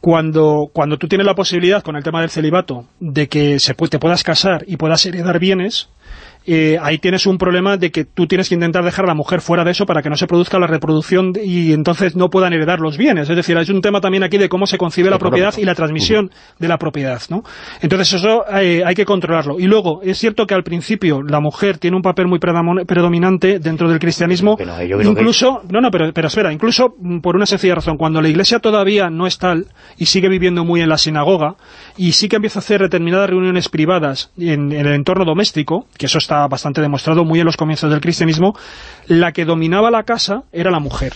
cuando, cuando tú tienes la posibilidad con el tema del celibato de que se, te puedas casar y puedas heredar bienes, eh, ahí tienes un problema de que tú tienes que intentar dejar a la mujer fuera de eso para que no se produzca la reproducción y entonces no puedan heredar los bienes. Es decir, hay un tema también aquí de cómo se concibe la propiedad y la transmisión de la propiedad, ¿no? Entonces eso eh, hay que controlarlo. Y luego, es cierto que al principio la mujer tiene un papel muy predominante dentro del cristianismo, incluso, no, no, pero, pero espera, incluso mm, por una sencilla razón, cuando la iglesia todavía no es tal y sigue viviendo muy en la sinagoga y sí que empieza a hacer determinadas reuniones privadas en el entorno doméstico, que eso está bastante demostrado muy en los comienzos del cristianismo, la que dominaba la casa era la mujer.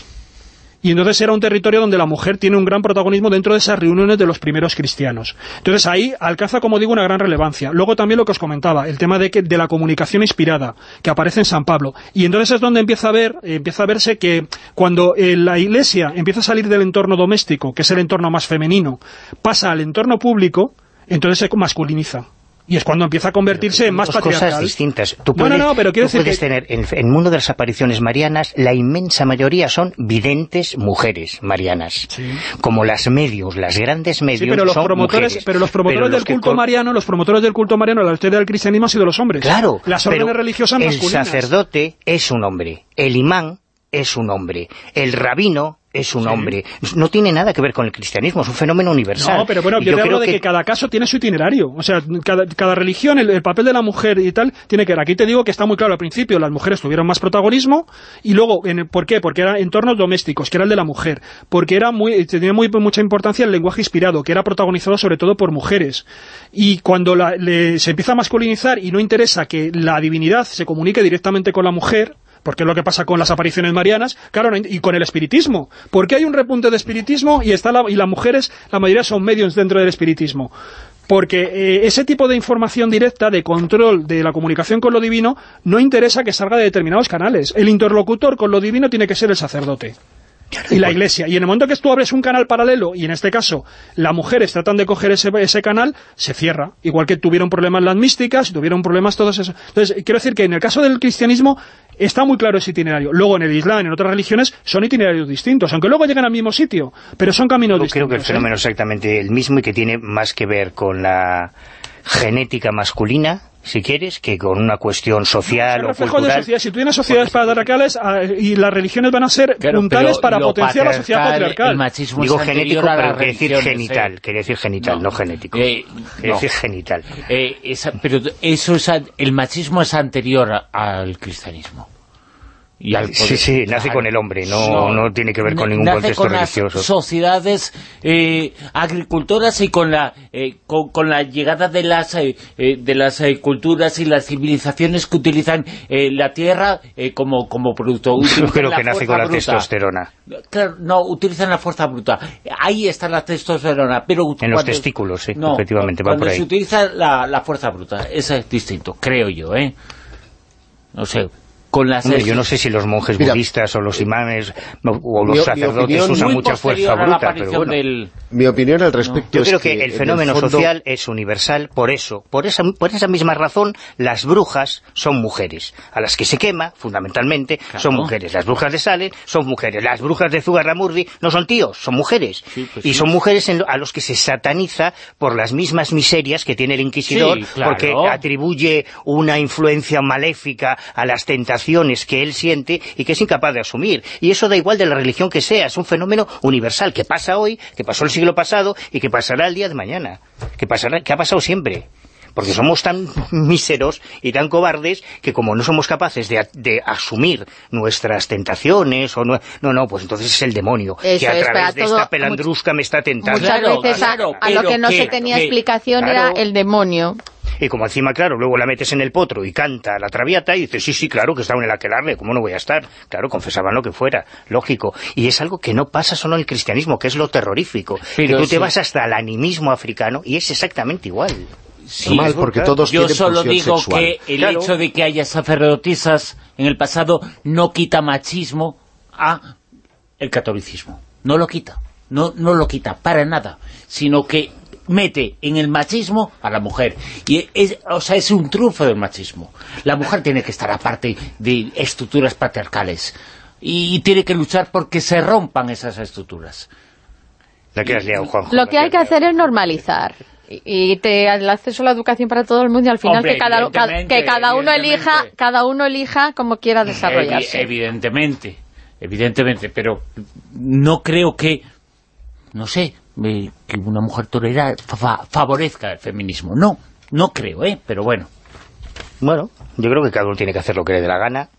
Y entonces era un territorio donde la mujer tiene un gran protagonismo dentro de esas reuniones de los primeros cristianos. Entonces ahí alcanza, como digo, una gran relevancia. Luego también lo que os comentaba, el tema de, que, de la comunicación inspirada, que aparece en San Pablo. Y entonces es donde empieza a, ver, empieza a verse que cuando eh, la iglesia empieza a salir del entorno doméstico, que es el entorno más femenino, pasa al entorno público, entonces se masculiniza y es cuando empieza a convertirse en más patriarcal. cosas distintas. Tú puedes, no, no, pero quiero decir tener, en el mundo de las apariciones marianas, la inmensa mayoría son videntes mujeres marianas. Como las medios, las grandes medios pero los promotores, Pero los promotores del culto mariano, los promotores del culto mariano, la historia del cristianismo ha sido los hombres. Claro. Las órdenes religiosas masculinas. El sacerdote es un hombre. El imán es un hombre. El rabino es un hombre. No tiene nada que ver con el cristianismo, es un fenómeno universal. No, pero bueno, yo, creo de que... cada caso tiene su itinerario. O sea, cada, religión, el, papel de la mujer y tal, tiene que ver. Aquí te digo que está muy claro al principio, las mujeres tuvieron más protagonismo, y luego, en, ¿por qué? Porque eran entornos domésticos, que era el de la mujer. Porque era muy tenía muy, mucha importancia el lenguaje inspirado, que era protagonizado sobre todo por mujeres. Y cuando se empieza a masculinizar y no interesa que la divinidad se comunique directamente con la mujer porque es lo que pasa con las apariciones marianas, claro, y con el espiritismo. ¿Por qué hay un repunte de espiritismo y, está y las mujeres, la mayoría son medios dentro del espiritismo? Porque eh, ese tipo de información directa, de control de la comunicación con lo divino, no interesa que salga de determinados canales. El interlocutor con lo divino tiene que ser el sacerdote y la iglesia. Y en el momento que tú abres un canal paralelo, y en este caso las mujeres tratan de coger ese, ese canal, se cierra. Igual que tuvieron problemas las místicas, tuvieron problemas todos esos. Entonces, quiero decir que en el caso del cristianismo está muy claro ese itinerario. Luego en el Islam, en otras religiones, son itinerarios distintos, aunque luego llegan al mismo sitio, pero son caminos Yo distintos. Creo que el fenómeno es exactamente el mismo y que tiene más que ver con la genética masculina si quieres, que con una cuestión social o cultural... De sociedad. Si tú tienes sociedades patriarcales ah, y las religiones van a ser puntales para potenciar la sociedad patriarcal. El machismo Digo genético, pero quiere decir genital, ¿eh? decir genital, no, genético. Eh, quiere decir genital. Eh, pero eso es, el machismo es anterior al cristianismo sí, sí, nace con el hombre, no, no, tiene que ver con ningún contexto con religioso. Las sociedades eh, agricultoras y con la eh, con, la llegada de las eh, de las culturas y las civilizaciones que utilizan la tierra como, como producto. Yo creo que nace con la testosterona. Claro, no, utilizan la fuerza bruta. Ahí está la testosterona, pero... En los testículos, sí, efectivamente, va por ahí. se utiliza la, la fuerza bruta, eso es distinto, creo yo, ¿eh? No sé, yo no sé si los monjes budistas o los imanes o los sacerdotes usan mucha fuerza bruta, pero bueno. Mi opinión al respecto Yo creo que, el fenómeno social es universal, por eso, por esa, por esa misma razón, las brujas son mujeres. A las que se quema, fundamentalmente, son mujeres. Las brujas de Salen son mujeres. Las brujas de Zugarramurdi no son tíos, son mujeres. Pues y son mujeres a los que se sataniza por las mismas miserias que tiene el inquisidor, porque atribuye una influencia maléfica a las tentaciones que él siente y que es incapaz de asumir. Y eso da igual de la religión que sea, es un fenómeno universal que pasa hoy, que pasó el siglo pasado y que pasará el día de mañana, que, pasará, que ha pasado siempre porque somos tan míseros y tan cobardes que como no somos capaces de, asumir nuestras tentaciones o no, no, no, pues entonces es el demonio que a través de esta pelandrusca me está tentando. Muchas veces a, lo que no se tenía explicación era el demonio. Y como encima, claro, luego la metes en el potro y canta la traviata y dices, sí, sí, claro que estaba en el aquelarre, ¿cómo no voy a estar? Claro, confesaban lo que fuera, lógico. Y es algo que no pasa solo en el cristianismo, que es lo terrorífico. que tú te vas hasta el animismo africano y es exactamente igual. Sí, porque todos Yo solo digo que el hecho de que haya sacerdotisas en el pasado no quita machismo a el catolicismo. No lo quita. No, no lo quita para nada, sino que mete en el machismo a la mujer. Y es, o sea, es un trufo del machismo. La mujer tiene que estar aparte de estructuras patriarcales. Y, tiene que luchar porque se rompan esas estructuras. Lo que hay que hacer es normalizar y te el acceso a la educación para todo el mundo y al final que cada que cada uno elija cada uno elija como quiera desarrollarse evidentemente evidentemente pero no creo que no sé que una mujer torera favorezca el feminismo. No, no creo, ¿eh? Pero bueno. Bueno, yo creo que cada uno tiene que hacer lo que le dé la gana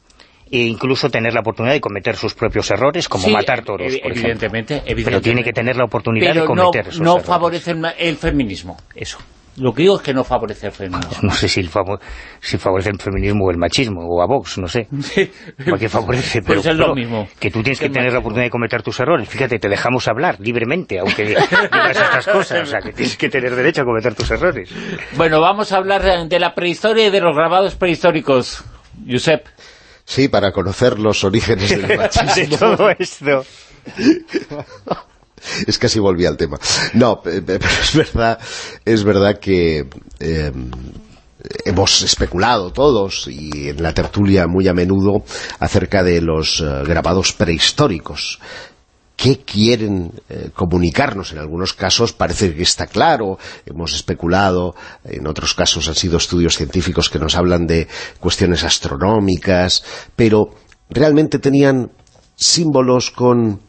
e incluso tener la oportunidad de cometer sus propios errores, como matar toros, por evidentemente, evidentemente, Pero tiene que tener la oportunidad de cometer no, no favorece el feminismo, eso. Lo que digo es que no favorece el feminismo. No sé si, si favorece el feminismo o el machismo, o a Vox, no sé. Porque favorece, pero, es lo mismo. que tú tienes que tener la oportunidad de cometer tus errores. Fíjate, te dejamos hablar libremente, aunque digas estas cosas. O sea, que tienes que tener derecho a cometer tus errores. Bueno, vamos a hablar de la prehistoria y de los grabados prehistóricos. Josep. Sí, para conocer los orígenes del machismo. de todo esto. es así volví al tema. No, pero es verdad, es verdad que em, hemos especulado todos, y en la tertulia muy a menudo, acerca de los eh, grabados prehistóricos. ¿Qué quieren eh, comunicarnos? En algunos casos parece que está claro, hemos especulado, en otros casos han sido estudios científicos que nos hablan de cuestiones astronómicas, pero realmente tenían símbolos con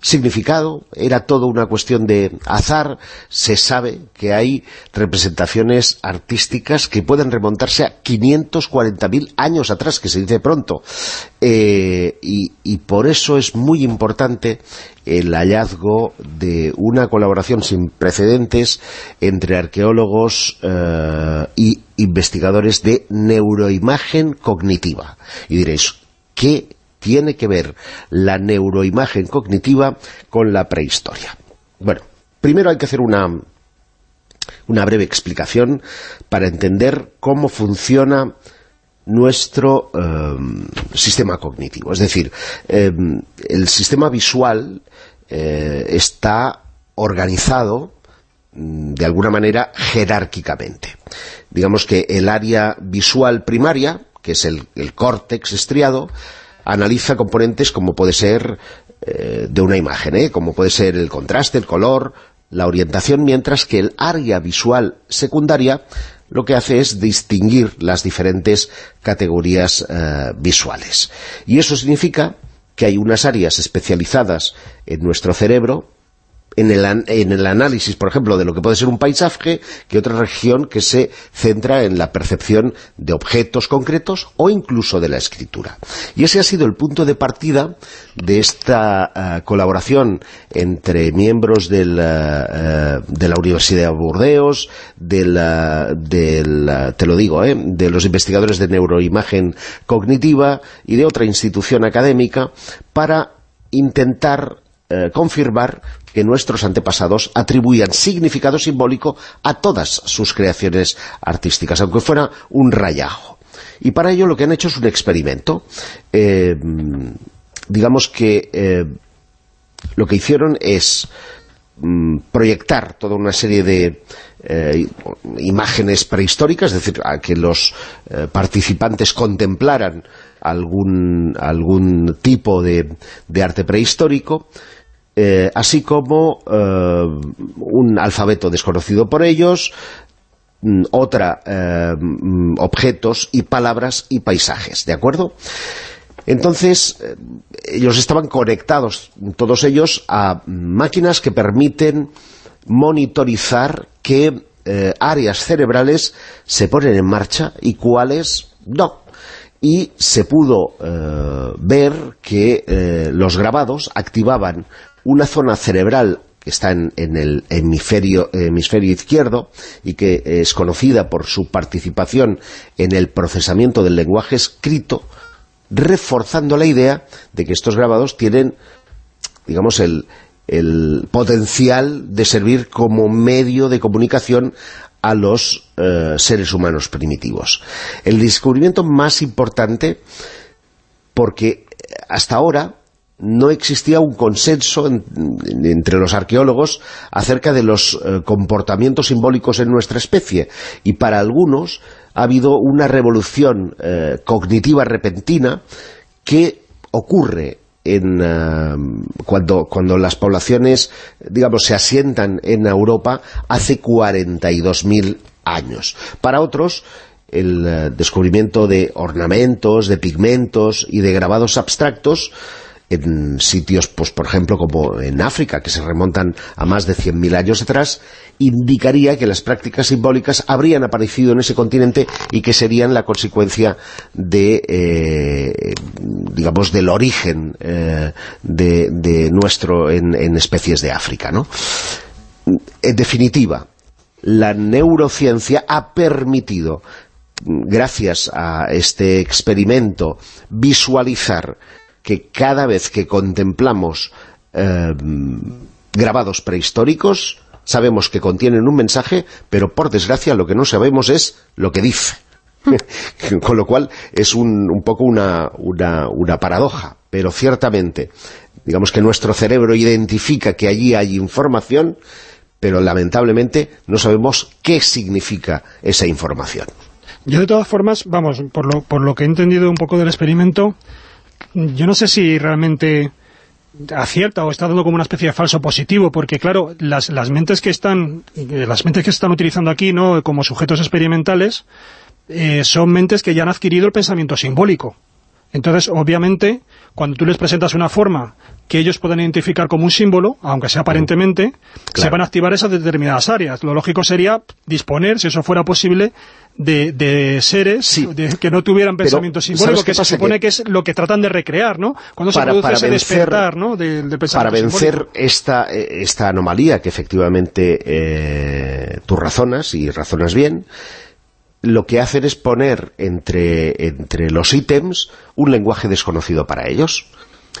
significado, era todo una cuestión de azar, se sabe que hay representaciones artísticas que pueden remontarse a 540.000 años atrás, que se dice pronto, eh, y, por eso es muy importante el hallazgo de una colaboración sin precedentes entre arqueólogos eh, y investigadores de neuroimagen cognitiva. Y diréis, ¿qué tiene que ver la neuroimagen cognitiva con la prehistoria. Bueno, primero hay que hacer una, una breve explicación para entender cómo funciona nuestro em, sistema cognitivo. Es decir, em, el sistema visual eh, está organizado mm, de alguna manera jerárquicamente. Digamos que el área visual primaria, que es el córtex estriado, analiza componentes como puede ser eh, de una imagen, ¿eh? como puede ser el contraste, el color, la orientación, mientras que el área visual secundaria lo que hace es distinguir las diferentes categorías eh, visuales. Y eso significa que hay unas áreas especializadas en nuestro cerebro en el, análisis, por ejemplo, de lo que puede ser un paisaje, que otra región que se centra en la percepción de objetos concretos o incluso de la escritura. Y ese ha sido el punto de partida de esta eh, colaboración entre miembros de la Universidad de Burdeos, del, te lo digo, eh, de los investigadores de neuroimagen cognitiva y de otra institución académica para intentar eh, confirmar que nuestros antepasados atribuían significado simbólico a todas sus creaciones artísticas, aunque fuera un rayajo. Y para ello lo que han hecho es un experimento. Eh, digamos que eh, lo que hicieron es mm, proyectar toda una serie de imágenes prehistóricas, es decir, a que los participantes contemplaran algún, algún tipo de arte prehistórico, eh, así como eh, un alfabeto desconocido por ellos, mm, otra, eh, objetos y palabras y paisajes, ¿de acuerdo? Entonces, ellos estaban conectados, todos ellos, a máquinas que permiten monitorizar qué áreas cerebrales se ponen en marcha y cuáles no y se pudo ver que los grabados activaban una zona cerebral que está en, el hemisferio, hemisferio, izquierdo y que es conocida por su participación en el procesamiento del lenguaje escrito, reforzando la idea de que estos grabados tienen, digamos, el, potencial de servir como medio de comunicación a los eh, seres humanos primitivos. El descubrimiento más importante, porque hasta ahora no existía un consenso entre los arqueólogos acerca de los eh, comportamientos simbólicos en nuestra especie y para algunos ha habido una revolución eh, cognitiva repentina que ocurre en, eh, cuando, cuando las poblaciones digamos se asientan en Europa hace 42.000 años. Para otros el descubrimiento de ornamentos, de pigmentos y de grabados abstractos en sitios, pues por ejemplo, como en África, que se remontan a más de 100.000 años atrás, indicaría que las prácticas simbólicas habrían aparecido en ese continente y que serían la consecuencia de, eh, digamos, del origen eh, de, nuestro en, en, especies de África, ¿no? En definitiva, la neurociencia ha permitido gracias a este experimento, visualizar que cada vez que contemplamos eh, grabados prehistóricos, sabemos que contienen un mensaje, pero por desgracia lo que no sabemos es lo que dice. Con lo cual es un, un poco una, una, una paradoja, pero ciertamente, digamos que nuestro cerebro identifica que allí hay información, pero lamentablemente no sabemos qué significa esa información. Yo de todas formas, vamos, por lo, por lo que he entendido un poco del experimento, yo no sé si realmente acierta o está dando como una especie de falso positivo, porque claro, las, las mentes que están las mentes que están utilizando aquí no como sujetos experimentales eh, son mentes que ya han adquirido el pensamiento simbólico. Entonces, obviamente, cuando tú les presentas una forma que ellos puedan identificar como un símbolo, aunque sea aparentemente, se van a activar esas determinadas áreas. Lo lógico sería disponer, si eso fuera posible, de, seres que no tuvieran pensamiento simbólico, que se supone que... es lo que tratan de recrear, ¿no? Cuando se produce ese despertar, ¿no? De, pensamiento Para vencer esta, esta anomalía que efectivamente eh, tú razonas, y razonas bien, lo que hacen es poner entre, entre los ítems un lenguaje desconocido para ellos.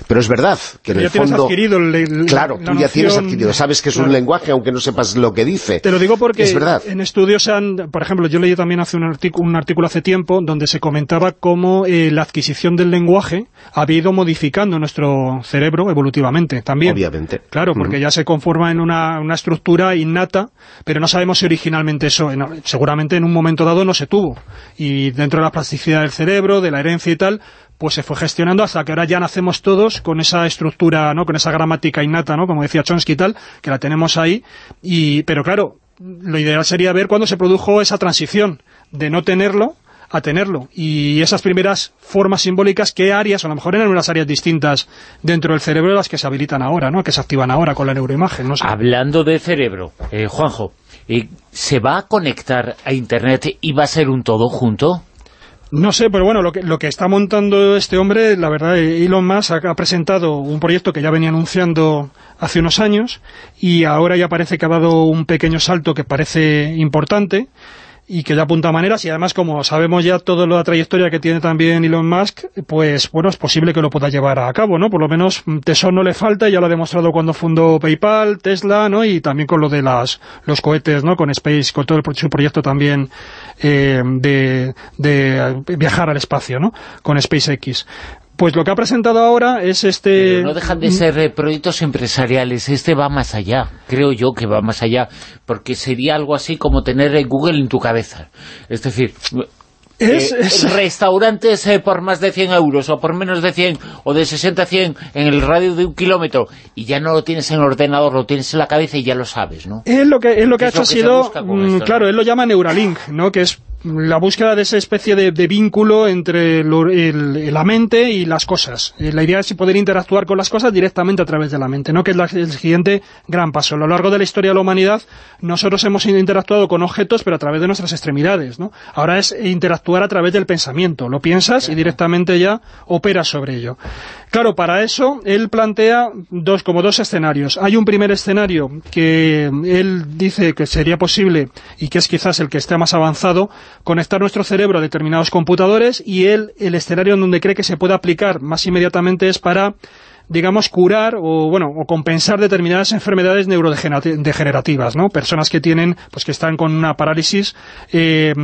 Pero es verdad que en el fondo... Adquirido el, claro, tú ya tienes adquirido, sabes que es un lenguaje aunque no sepas lo que dice. Te lo digo porque es verdad. en estudios han... Por ejemplo, yo leí también hace un, artículo, un artículo hace tiempo donde se comentaba cómo eh, la adquisición del lenguaje había ido modificando nuestro cerebro evolutivamente también. Obviamente. Claro, porque ya se conforma en una, una, estructura innata, pero no sabemos si originalmente eso... seguramente en un momento dado no se tuvo. Y dentro de la plasticidad del cerebro, de la herencia y tal, pues se fue gestionando hasta que ahora ya nacemos todos con esa estructura, ¿no? con esa gramática innata, ¿no? como decía Chomsky y tal, que la tenemos ahí, y pero claro, lo ideal sería ver cuándo se produjo esa transición de no tenerlo a tenerlo. Y esas primeras formas simbólicas, ¿qué áreas? A lo mejor eran unas áreas distintas dentro del cerebro las que se habilitan ahora, ¿no? que se activan ahora con la neuroimagen. No Hablando de cerebro, eh, Juanjo, eh, ¿se va a conectar a Internet y va a ser un todo junto? No sé, pero bueno, lo que, lo que está montando este hombre, la verdad, Elon Musk ha, presentado un proyecto que ya venía anunciando hace unos años y ahora ya parece que ha dado un pequeño salto que parece importante y que ya apunta maneras y además como sabemos ya toda la trayectoria que tiene también Elon Musk, pues bueno, es posible que lo pueda llevar a cabo, ¿no? Por lo menos mm, tesón no le falta, ya lo ha demostrado cuando fundó PayPal, Tesla, ¿no? Y también con lo de las los cohetes, ¿no? Con Space, con todo el, su proyecto también eh, de, de viajar al espacio, ¿no? Con SpaceX. Pues lo que ha presentado ahora es este... no dejan de ser eh, proyectos empresariales, este va más allá, creo yo que va más allá, porque sería algo así como tener eh, Google en tu cabeza. Es decir, es, eh, restaurantes por más de 100 euros o por menos de 100 o de 60 a 100 en el radio de un kilómetro y ya no lo tienes en el ordenador, lo tienes en la cabeza y ya lo sabes, ¿no? Es lo que, es lo que ha hecho ha sido, claro, él lo llama Neuralink, ¿no? que es la búsqueda de esa especie de, vínculo entre la mente y las cosas. Eh, la idea es poder interactuar con las cosas directamente a través de la mente, ¿no? que es el siguiente gran paso. A lo largo de la historia de la humanidad, nosotros hemos interactuado con objetos, pero a través de nuestras extremidades. ¿no? Ahora es interactuar a través del pensamiento. Lo piensas y directamente ya operas sobre ello. Claro, para eso él plantea dos, como dos escenarios. Hay un primer escenario que él dice que sería posible y que es quizás el que esté más avanzado, conectar nuestro cerebro a determinados computadores y él, el escenario en donde cree que se puede aplicar más inmediatamente es para digamos, curar o, bueno, o compensar determinadas enfermedades neurodegenerativas, ¿no? Personas que tienen, pues que están con una parálisis eh,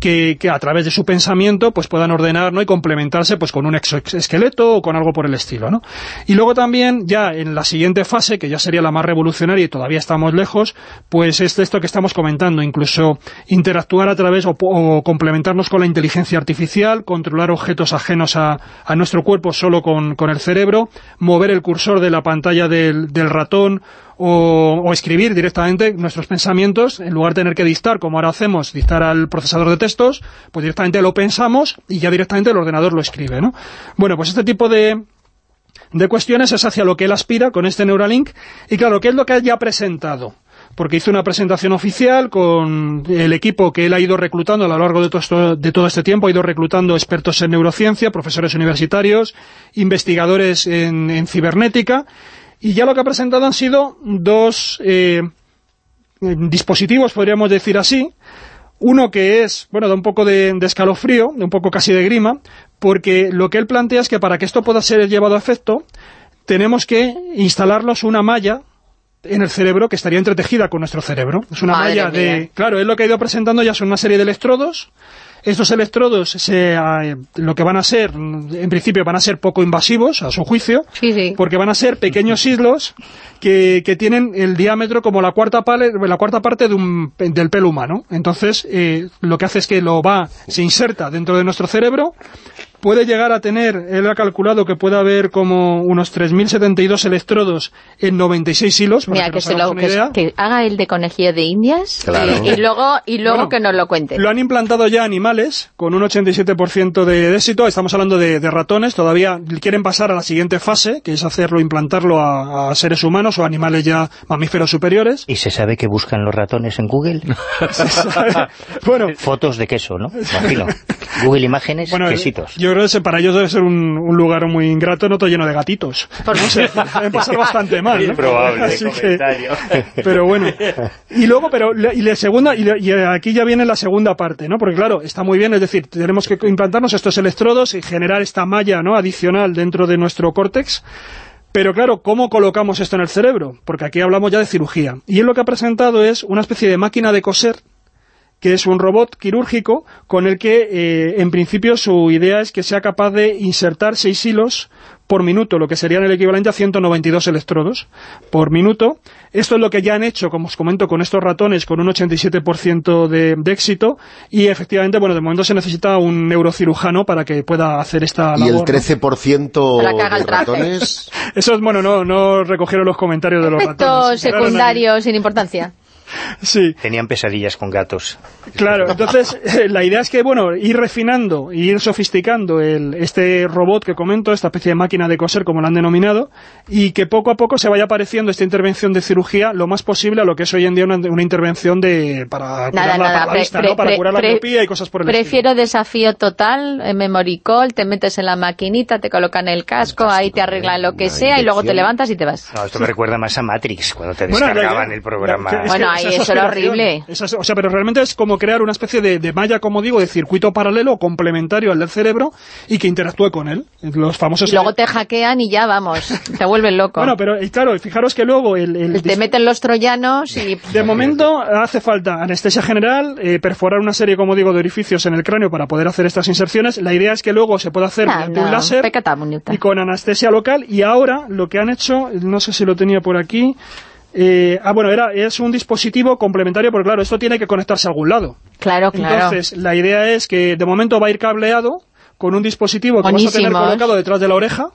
que, que, a través de su pensamiento pues puedan ordenar ¿no? y complementarse pues con un exoesqueleto o con algo por el estilo. ¿no? Y luego también, ya en la siguiente fase, que ya sería la más revolucionaria y todavía estamos lejos, pues es esto que estamos comentando, incluso interactuar a través o, complementarnos con la inteligencia artificial, controlar objetos ajenos a, a nuestro cuerpo solo con, con, el cerebro, mover el cursor de la pantalla del, ratón o, escribir directamente nuestros pensamientos, en lugar de tener que dictar, como ahora hacemos, dictar al procesador de textos, pues directamente lo pensamos y ya directamente el ordenador lo escribe, ¿no? Bueno, pues este tipo de, de cuestiones es hacia lo que él aspira con este Neuralink, y claro, ¿qué es lo que él ha presentado? Porque hizo una presentación oficial con el equipo que él ha ido reclutando a lo largo de todo, de todo este tiempo, ha ido reclutando expertos en neurociencia, profesores universitarios, investigadores en, cibernética, y ya lo que ha presentado han sido dos eh, dispositivos, podríamos decir así. Uno que es, bueno, da un poco de, escalofrío, de un poco casi de grima, porque lo que él plantea es que para que esto pueda ser llevado a efecto, tenemos que instalarlos una malla en el cerebro que estaría entretejida con nuestro cerebro. Es una malla de... Claro, él lo que ha ido presentando ya son una serie de electrodos estos electrodos se, eh, lo que van a ser, en principio van a ser poco invasivos, a su juicio, porque van a ser pequeños islos que, que, tienen el diámetro como la cuarta, la cuarta parte de un, del pelo humano. Entonces, eh, lo que hace es que lo va, se inserta dentro de nuestro cerebro, puede llegar a tener, él ha calculado que puede haber como unos 3.072 electrodos en 96 hilos, Mira, que, se lo, que, haga el de conejillo de indias y, luego, y luego que nos lo cuente. Lo han implantado ya animales con un 87% de, éxito, estamos hablando de, ratones, todavía quieren pasar a la siguiente fase, que es hacerlo, implantarlo a, seres humanos o animales ya mamíferos superiores. ¿Y se sabe que buscan los ratones en Google? bueno, Fotos de queso, ¿no? Imagino. Google Imágenes, quesitos. Yo creo que para ellos debe ser un, lugar muy ingrato, no todo lleno de gatitos. No sé, deben pasar bastante mal, ¿no? Probable pero bueno. Y luego, pero y la segunda y, aquí ya viene la segunda parte, ¿no? Porque claro, está muy bien, es decir, tenemos que implantarnos estos electrodos y generar esta malla, ¿no? adicional dentro de nuestro córtex. Pero claro, ¿cómo colocamos esto en el cerebro? Porque aquí hablamos ya de cirugía. Y él lo que ha presentado es una especie de máquina de coser que es un robot quirúrgico con el que, eh, en principio, su idea es que sea capaz de insertar seis hilos por minuto, lo que serían el equivalente a 192 electrodos por minuto. Esto es lo que ya han hecho, como os comento, con estos ratones con un 87% de, de, éxito y efectivamente, bueno, de momento se necesita un neurocirujano para que pueda hacer esta labor. ¿Y el 13% de ratones? Eso es, bueno, no, no recogieron los comentarios de los ratones. secundarios sin importancia. Sí. Tenían pesadillas con gatos. Claro, entonces eh, la idea es que, bueno, ir refinando, ir sofisticando el, este robot que comento, esta especie de máquina de coser, como lo han denominado, y que poco a poco se vaya apareciendo esta intervención de cirugía lo más posible a lo que es hoy en día una, intervención de para curar la, vista, para curar la miopía y cosas por el Prefiero desafío total, en memory call, te metes en la maquinita, te colocan el casco, ahí te arreglan lo que sea y luego te levantas y te vas. No, esto me recuerda más a Matrix, cuando te descargaban el programa. bueno, eso era horrible. o sea, pero realmente es como crear una especie de, malla, como digo, de circuito paralelo complementario al del cerebro y que interactúe con él. Los famosos... Y luego te hackean y ya, vamos, te vuelven loco. Bueno, pero claro, fijaros que luego... El, te meten los troyanos y... De momento hace falta anestesia general, eh, perforar una serie, como digo, de orificios en el cráneo para poder hacer estas inserciones. La idea es que luego se pueda hacer ah, un láser y con anestesia local. Y ahora lo que han hecho, no sé si lo tenía por aquí... Eh, ah, bueno, era, es un dispositivo complementario, porque claro, esto tiene que conectarse a algún lado. Claro, claro. Entonces, la idea es que de momento va a ir cableado con un dispositivo que vas a tener colocado detrás de la oreja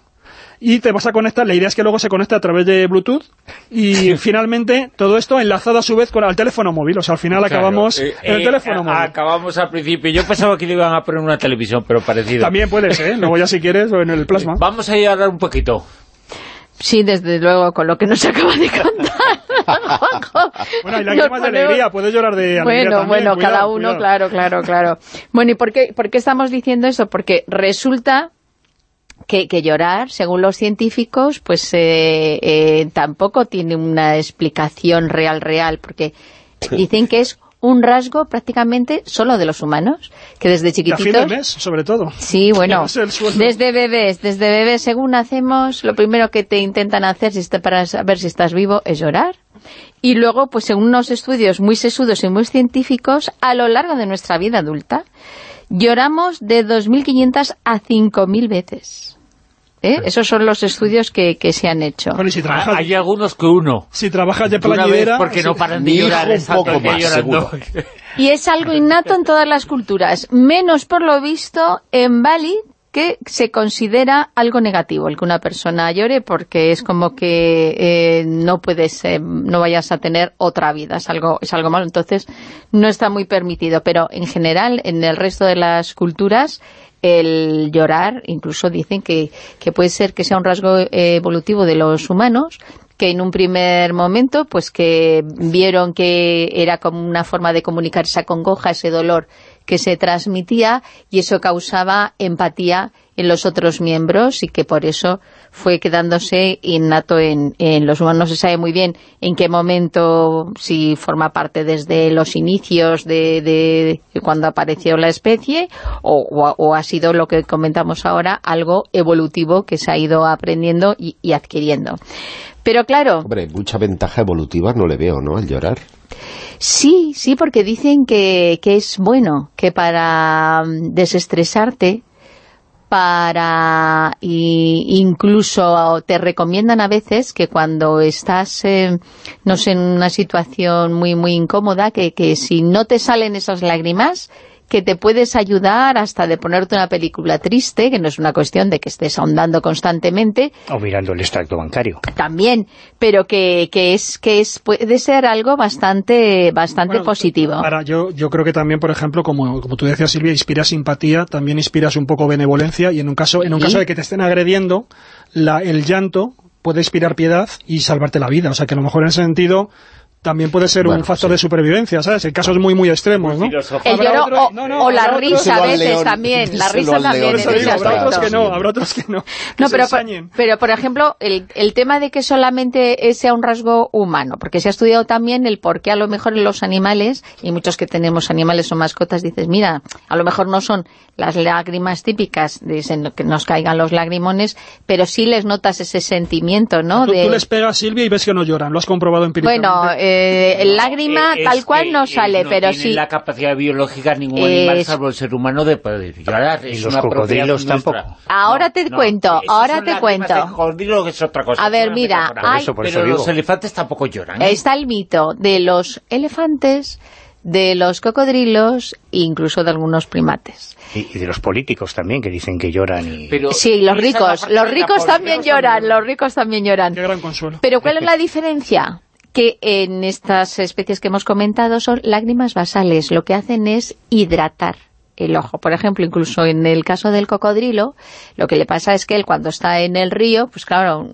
y te vas a conectar, la idea es que luego se conecte a través de Bluetooth y finalmente todo esto enlazado a su vez con el teléfono móvil, o sea, al final acabamos eh, en el eh, teléfono móvil. Acabamos al principio, yo pensaba que le iban a poner una televisión, pero parecido. También puede ser, luego ya si quieres, o en el plasma. Vamos a ir a hablar un poquito. Sí, desde luego, con lo que nos acaba de contar. bueno, y lágrimas de alegría, puedes llorar de alegría Bueno, bueno, cada uno, claro, claro, claro. Bueno, ¿y por qué, por qué estamos diciendo eso? Porque resulta que, que, llorar, según los científicos, pues eh, eh, tampoco tiene una explicación real, real, porque dicen que es un rasgo prácticamente solo de los humanos, que desde chiquititos... mes, sobre todo. Sí, bueno, desde bebés, desde bebés, según nacemos, lo primero que te intentan hacer si para saber si estás vivo es llorar. Y luego, pues según unos estudios muy sesudos y muy científicos, a lo largo de nuestra vida adulta, lloramos de 2.500 a 5.000 veces. ¿Eh? Esos son los estudios que, que se han hecho. Ah, hay algunos que uno. Si trabajas de plañidera... Porque no paran de llorar, un poco más, Y es algo innato en todas las culturas, menos por lo visto en Bali, que se considera algo negativo el que una persona llore porque es como que eh, no puedes, eh, no vayas a tener otra vida, es algo, es algo malo, entonces no está muy permitido, pero en general en el resto de las culturas el llorar, incluso dicen que, que puede ser que sea un rasgo eh, evolutivo de los humanos, que en un primer momento, pues que vieron que era como una forma de comunicar esa congoja, ese dolor que se transmitía y eso causaba empatía en los otros miembros y que por eso fue quedándose innato en, en, los humanos. No se sabe muy bien en qué momento, si forma parte desde los inicios de, de cuando apareció la especie o, o, ha sido lo que comentamos ahora, algo evolutivo que se ha ido aprendiendo y, y adquiriendo. Pero claro... Hombre, mucha ventaja evolutiva no le veo, ¿no?, al llorar. Sí, sí, porque dicen que, que es bueno, que para mm, desestresarte para incluso te recomiendan a veces que cuando estás eh, no sé en una situación muy muy incómoda que, que si no te salen esas lágrimas que te puedes ayudar hasta de ponerte una película triste, que no es una cuestión de que estés ahondando constantemente. O mirando el extracto bancario. También, pero que, que es que es puede ser algo bastante bastante positivo. Ahora, yo, yo creo que también, por ejemplo, como, como tú decías, Silvia, inspira simpatía, también inspiras un poco benevolencia, y en un caso en un caso de que te estén agrediendo, la, el llanto puede inspirar piedad y salvarte la vida. O sea, que a lo mejor en ese sentido también puede ser un factor de supervivencia, ¿sabes? En casos muy, muy extremos, ¿no? El lloro o, la risa a veces también, la risa también Habrá otros que no, habrá otros que no. no, pero por, pero por ejemplo, el, el tema de que solamente sea un rasgo humano, porque se ha estudiado también el por qué a lo mejor en los animales, y muchos que tenemos animales o mascotas, dices, mira, a lo mejor no son las lágrimas típicas, dicen que nos caigan los lagrimones, pero sí les notas ese sentimiento, ¿no? Tú, de... tú les pegas, Silvia, y ves que no lloran, lo has comprobado empíricamente. Bueno, eh, el lágrima tal cual no sale, no pero tiene sí. la capacidad biológica ningún animal, salvo el ser humano, de poder llorar. Y los cocodrilos tampoco. Ahora te cuento, ahora te cuento. cocodrilo es otra cosa. A ver, mira, hay, pero los elefantes tampoco lloran. ¿eh? Está el mito de los elefantes, de los cocodrilos e incluso de algunos primates. Y, de los políticos también, que dicen que lloran. Y... sí, los ricos, los ricos también lloran, los ricos también lloran. Qué gran consuelo. Pero ¿cuál es la diferencia? Que en estas especies que hemos comentado son lágrimas basales, lo que hacen es hidratar el ojo. Por ejemplo, incluso en el caso del cocodrilo, lo que le pasa es que él cuando está en el río, pues claro,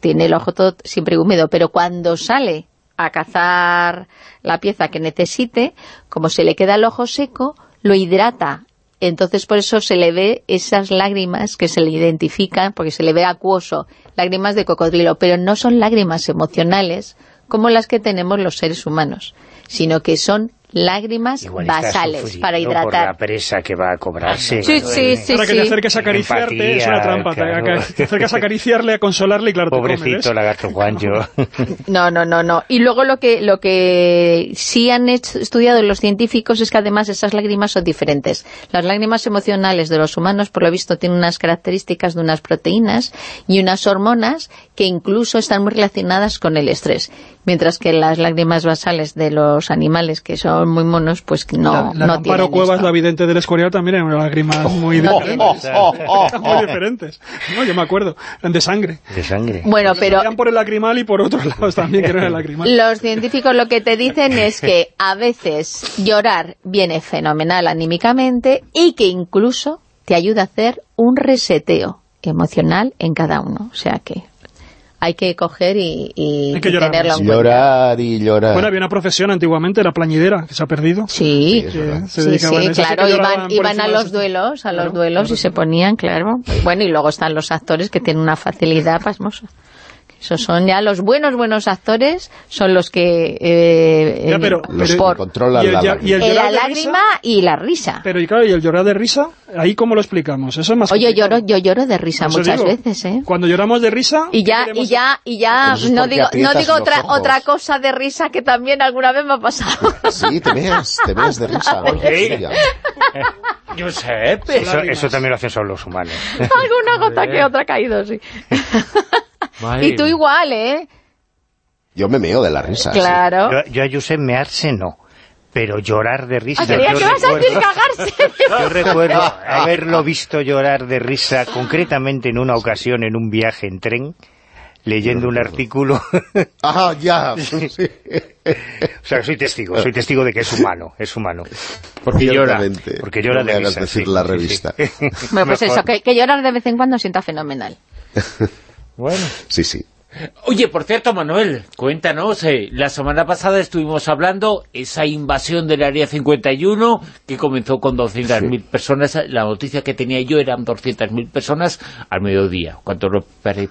tiene el ojo todo siempre húmedo, pero cuando sale a cazar la pieza que necesite, como se le queda el ojo seco, lo hidrata. Entonces por eso se le ve esas lágrimas que se le identifican, porque se le ve acuoso, lágrimas de cocodrilo, pero no son lágrimas emocionales, como las que tenemos los seres humanos, sino que son lágrimas basales para hidratar. por la presa que va a cobrarse. Sí, sí, sí. Para que te acerques a acariciarte, es una trampa. Te acercas a acariciarle, a consolarle y claro, Pobrecito te lagarto Juancho. No, no, no, no. Y luego lo que lo que sí han estudiado los científicos es que además esas lágrimas son diferentes. Las lágrimas emocionales de los humanos, por lo visto, tienen unas características de unas proteínas y unas hormonas que incluso están muy relacionadas con el estrés. Mientras que las lágrimas basales de los animales, que son muy monos, pues no, la, la no tienen Cuevas, esto. la vidente del Escorial, también eran lágrimas muy diferentes. muy diferentes. No, yo me acuerdo. Eran de sangre. De sangre. Bueno, pero... Salían por el lagrimal y por otros lados también, que no era el lagrimal. Los científicos lo que te dicen es que a veces llorar viene fenomenal anímicamente y que incluso te ayuda a hacer un reseteo emocional en cada uno. O sea que hay que coger y, y, Hay que y llorar tenerlo más. en cuenta. Llorar y llorar. Bueno, había una profesión antiguamente, la plañidera, que se ha perdido. Sí, Sí, sí, sí, a eso, así claro, iban, iban a los duelos, a los Claro, duelos y se ponían, claro. Bueno, y luego están los actores que tienen una facilidad pasmosa. Esos son ya los buenos, buenos actores, son los que... Eh, Ya, eh, pero- Los por controlan y el la ya- y el lágrima. eh, la lágrima risa- y la risa. Pero y claro, y el llorar de risa, ahí cómo lo explicamos, eso es más Oye, complicado. lloro, yo lloro de risa eso muchas digo, veces, ¿eh? Cuando lloramos de risa... Y ya, y ya, y ya, Pero no digo, no digo otra, ojos. otra cosa de risa que también alguna vez me ha pasado. Sí, te veas, te veas de risa. ¿no? Yo sé, pero... Eso, eso también lo hacen solo los humanos. Alguna gota que otra ha caído, sí. Y tú igual, ¿eh? Yo me meo de la risa. sí. Claro. Yo, yo a Josep mearse no, pero llorar de risa... Ah, yo que vas a decir recuerdo- cagarse. Yo recuerdo haberlo visto llorar de risa, concretamente en una ocasión en un viaje en tren, leyendo un artículo. Ah, ya. Sí. o sea, soy testigo, soy testigo de que es humano, es humano. Porque llora, porque llora No de risa. decir sí, la sí, sí. revista. Bueno, pues Mejor. eso, que, que llorar de vez en cuando sienta fenomenal. Bueno. Sí, sí. Oye, por cierto, Manuel, cuéntanos, eh, la semana pasada estuvimos hablando esa invasión del Área 51 que comenzó con 200.000 personas, la noticia que tenía yo eran 200.000 personas al mediodía, cuando lo-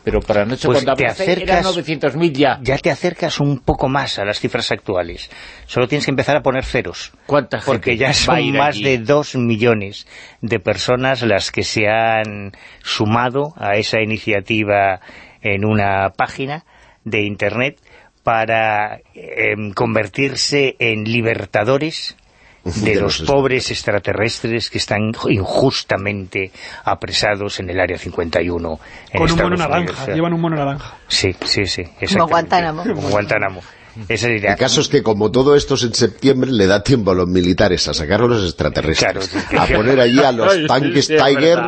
pero para noche Pues cuando te acercas- 900.000 ya. Ya te acercas un poco más a las cifras actuales. Solo tienes que empezar a poner ceros. ¿Cuánta gente Porque ya son más allí? de dos millones de personas las que se han sumado a esa iniciativa en una página de Internet para em, convertirse en libertadores de, los pobres extraterrestres que están injustamente apresados en el Área 51 en Con un Estados mono Unidos. naranja, llevan un mono naranja. Sí, sí, sí. Guantánamo. Como Guantánamo. Esa es la idea. El caso es que como todo esto es en septiembre, le da tiempo a los militares a sacar a los extraterrestres, Claro, a poner allí a los tanques sí, Tiger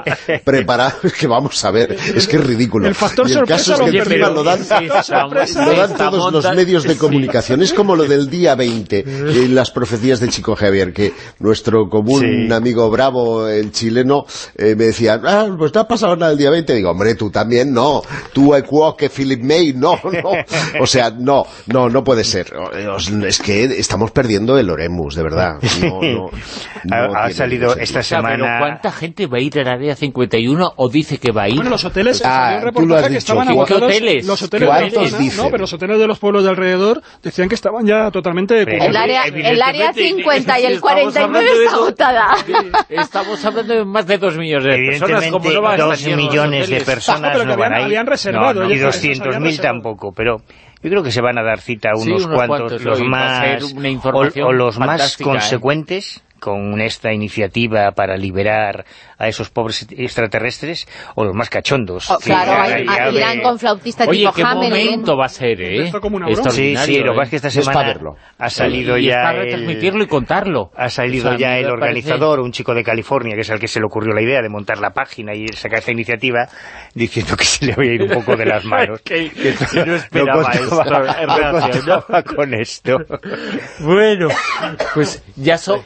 preparados, que vamos a ver, es que es ridículo. El factor y el caso es lo que que encima lo dan, lo dan todos los medios de comunicación. Es como lo del día 20, en las profecías de Chico Javier, que nuestro común Sí. amigo Bravo, el chileno, eh, me decía, ah, pues no ha pasado nada el día 20. Digo, hombre, tú también no. Tú, que Philip May, no, no. O sea, no, no, no puede ser. Os- Es que estamos perdiendo el Oremus, de verdad. No, no, no Ha- ha salido esta O sea, pero semana- ¿cuánta gente va a ir al área 51 o dice que va a ir? Bueno, los hoteles, Ah, salió un tú lo has que dicho, estaban ¿qué agotados. hoteles? Los hoteles ¿Qué de la hoteles zona, dicen? no, pero los hoteles de los pueblos de alrededor decían que estaban ya totalmente Pero- El área, el área Evidentemente, 50 y el estamos 49 hablando de está agotada. Estamos hablando de más de dos millones de personas. Como no van a dos estar llenos los millones de personas No, pero que no van habían- a ir. habían reservado, No, no, y está, 200.000 habían reservado. tampoco, pero yo creo que se van a dar cita a Sí, unos, cuantos, cuantos, los más... o, o los más ¿eh? consecuentes con esta iniciativa para liberar a esos pobres extraterrestres, o los más cachondos. Oh, claro, ahí- ya ahí irán de- con flautistas Oye, tipo qué Hamelin. momento va a ser, ¿eh? Esto como una broma. Sí, sí, lo que pasa es ¿eh? que esta semana verlo. ha salido y ya es para el- retransmitirlo y contarlo. Ha salido O sea, ya el organizador, un chico de California, que es el que se le ocurrió la idea de montar la página y sacar esta iniciativa, diciendo que se le había ido un poco de las manos. Que- Que no esperaba contaba- esto, en no ¿no? contaba con esto. Bueno, pues ya son...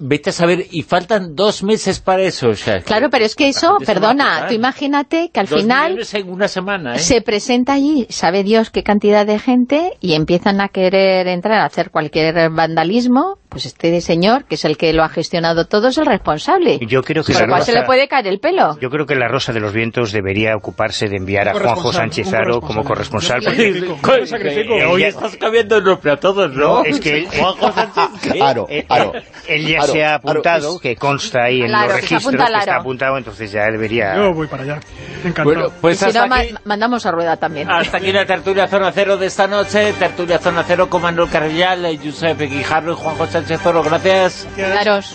Vete a saber, y faltan dos meses para eso. O sea, Claro, pero es que eso, perdona, tú imagínate que al Dos final en una semana, ¿eh? se presenta allí, sabe Dios qué cantidad de gente, y empiezan a querer entrar a hacer cualquier vandalismo, pues este señor, que es el que lo ha gestionado todo, es el responsable. Yo creo que Por la lo cual se Rosa- le puede caer el pelo. Yo creo que la Rosa de los Vientos debería ocuparse de enviar a Juanjo Sánchez Aro como corresponsal. Hoy estás cambiando el nombre a todos, ¿no? No, es que Juanjo Sánchez. Aro, Eh, aro. Él ya Aro, se ha apuntado, es- que consta ahí en Claro, los que se registros, al que está apuntado, entonces ya debería... Yo voy para allá. Encantado. Bueno, pues si hasta no, aquí, mandamos a rueda también. hasta aquí la tertulia Zona Cero de esta noche. Tertulia Zona Cero con Manuel Carrillal, Josep Guijarro y Juanjo Sánchez Oro. Gracias. Daros.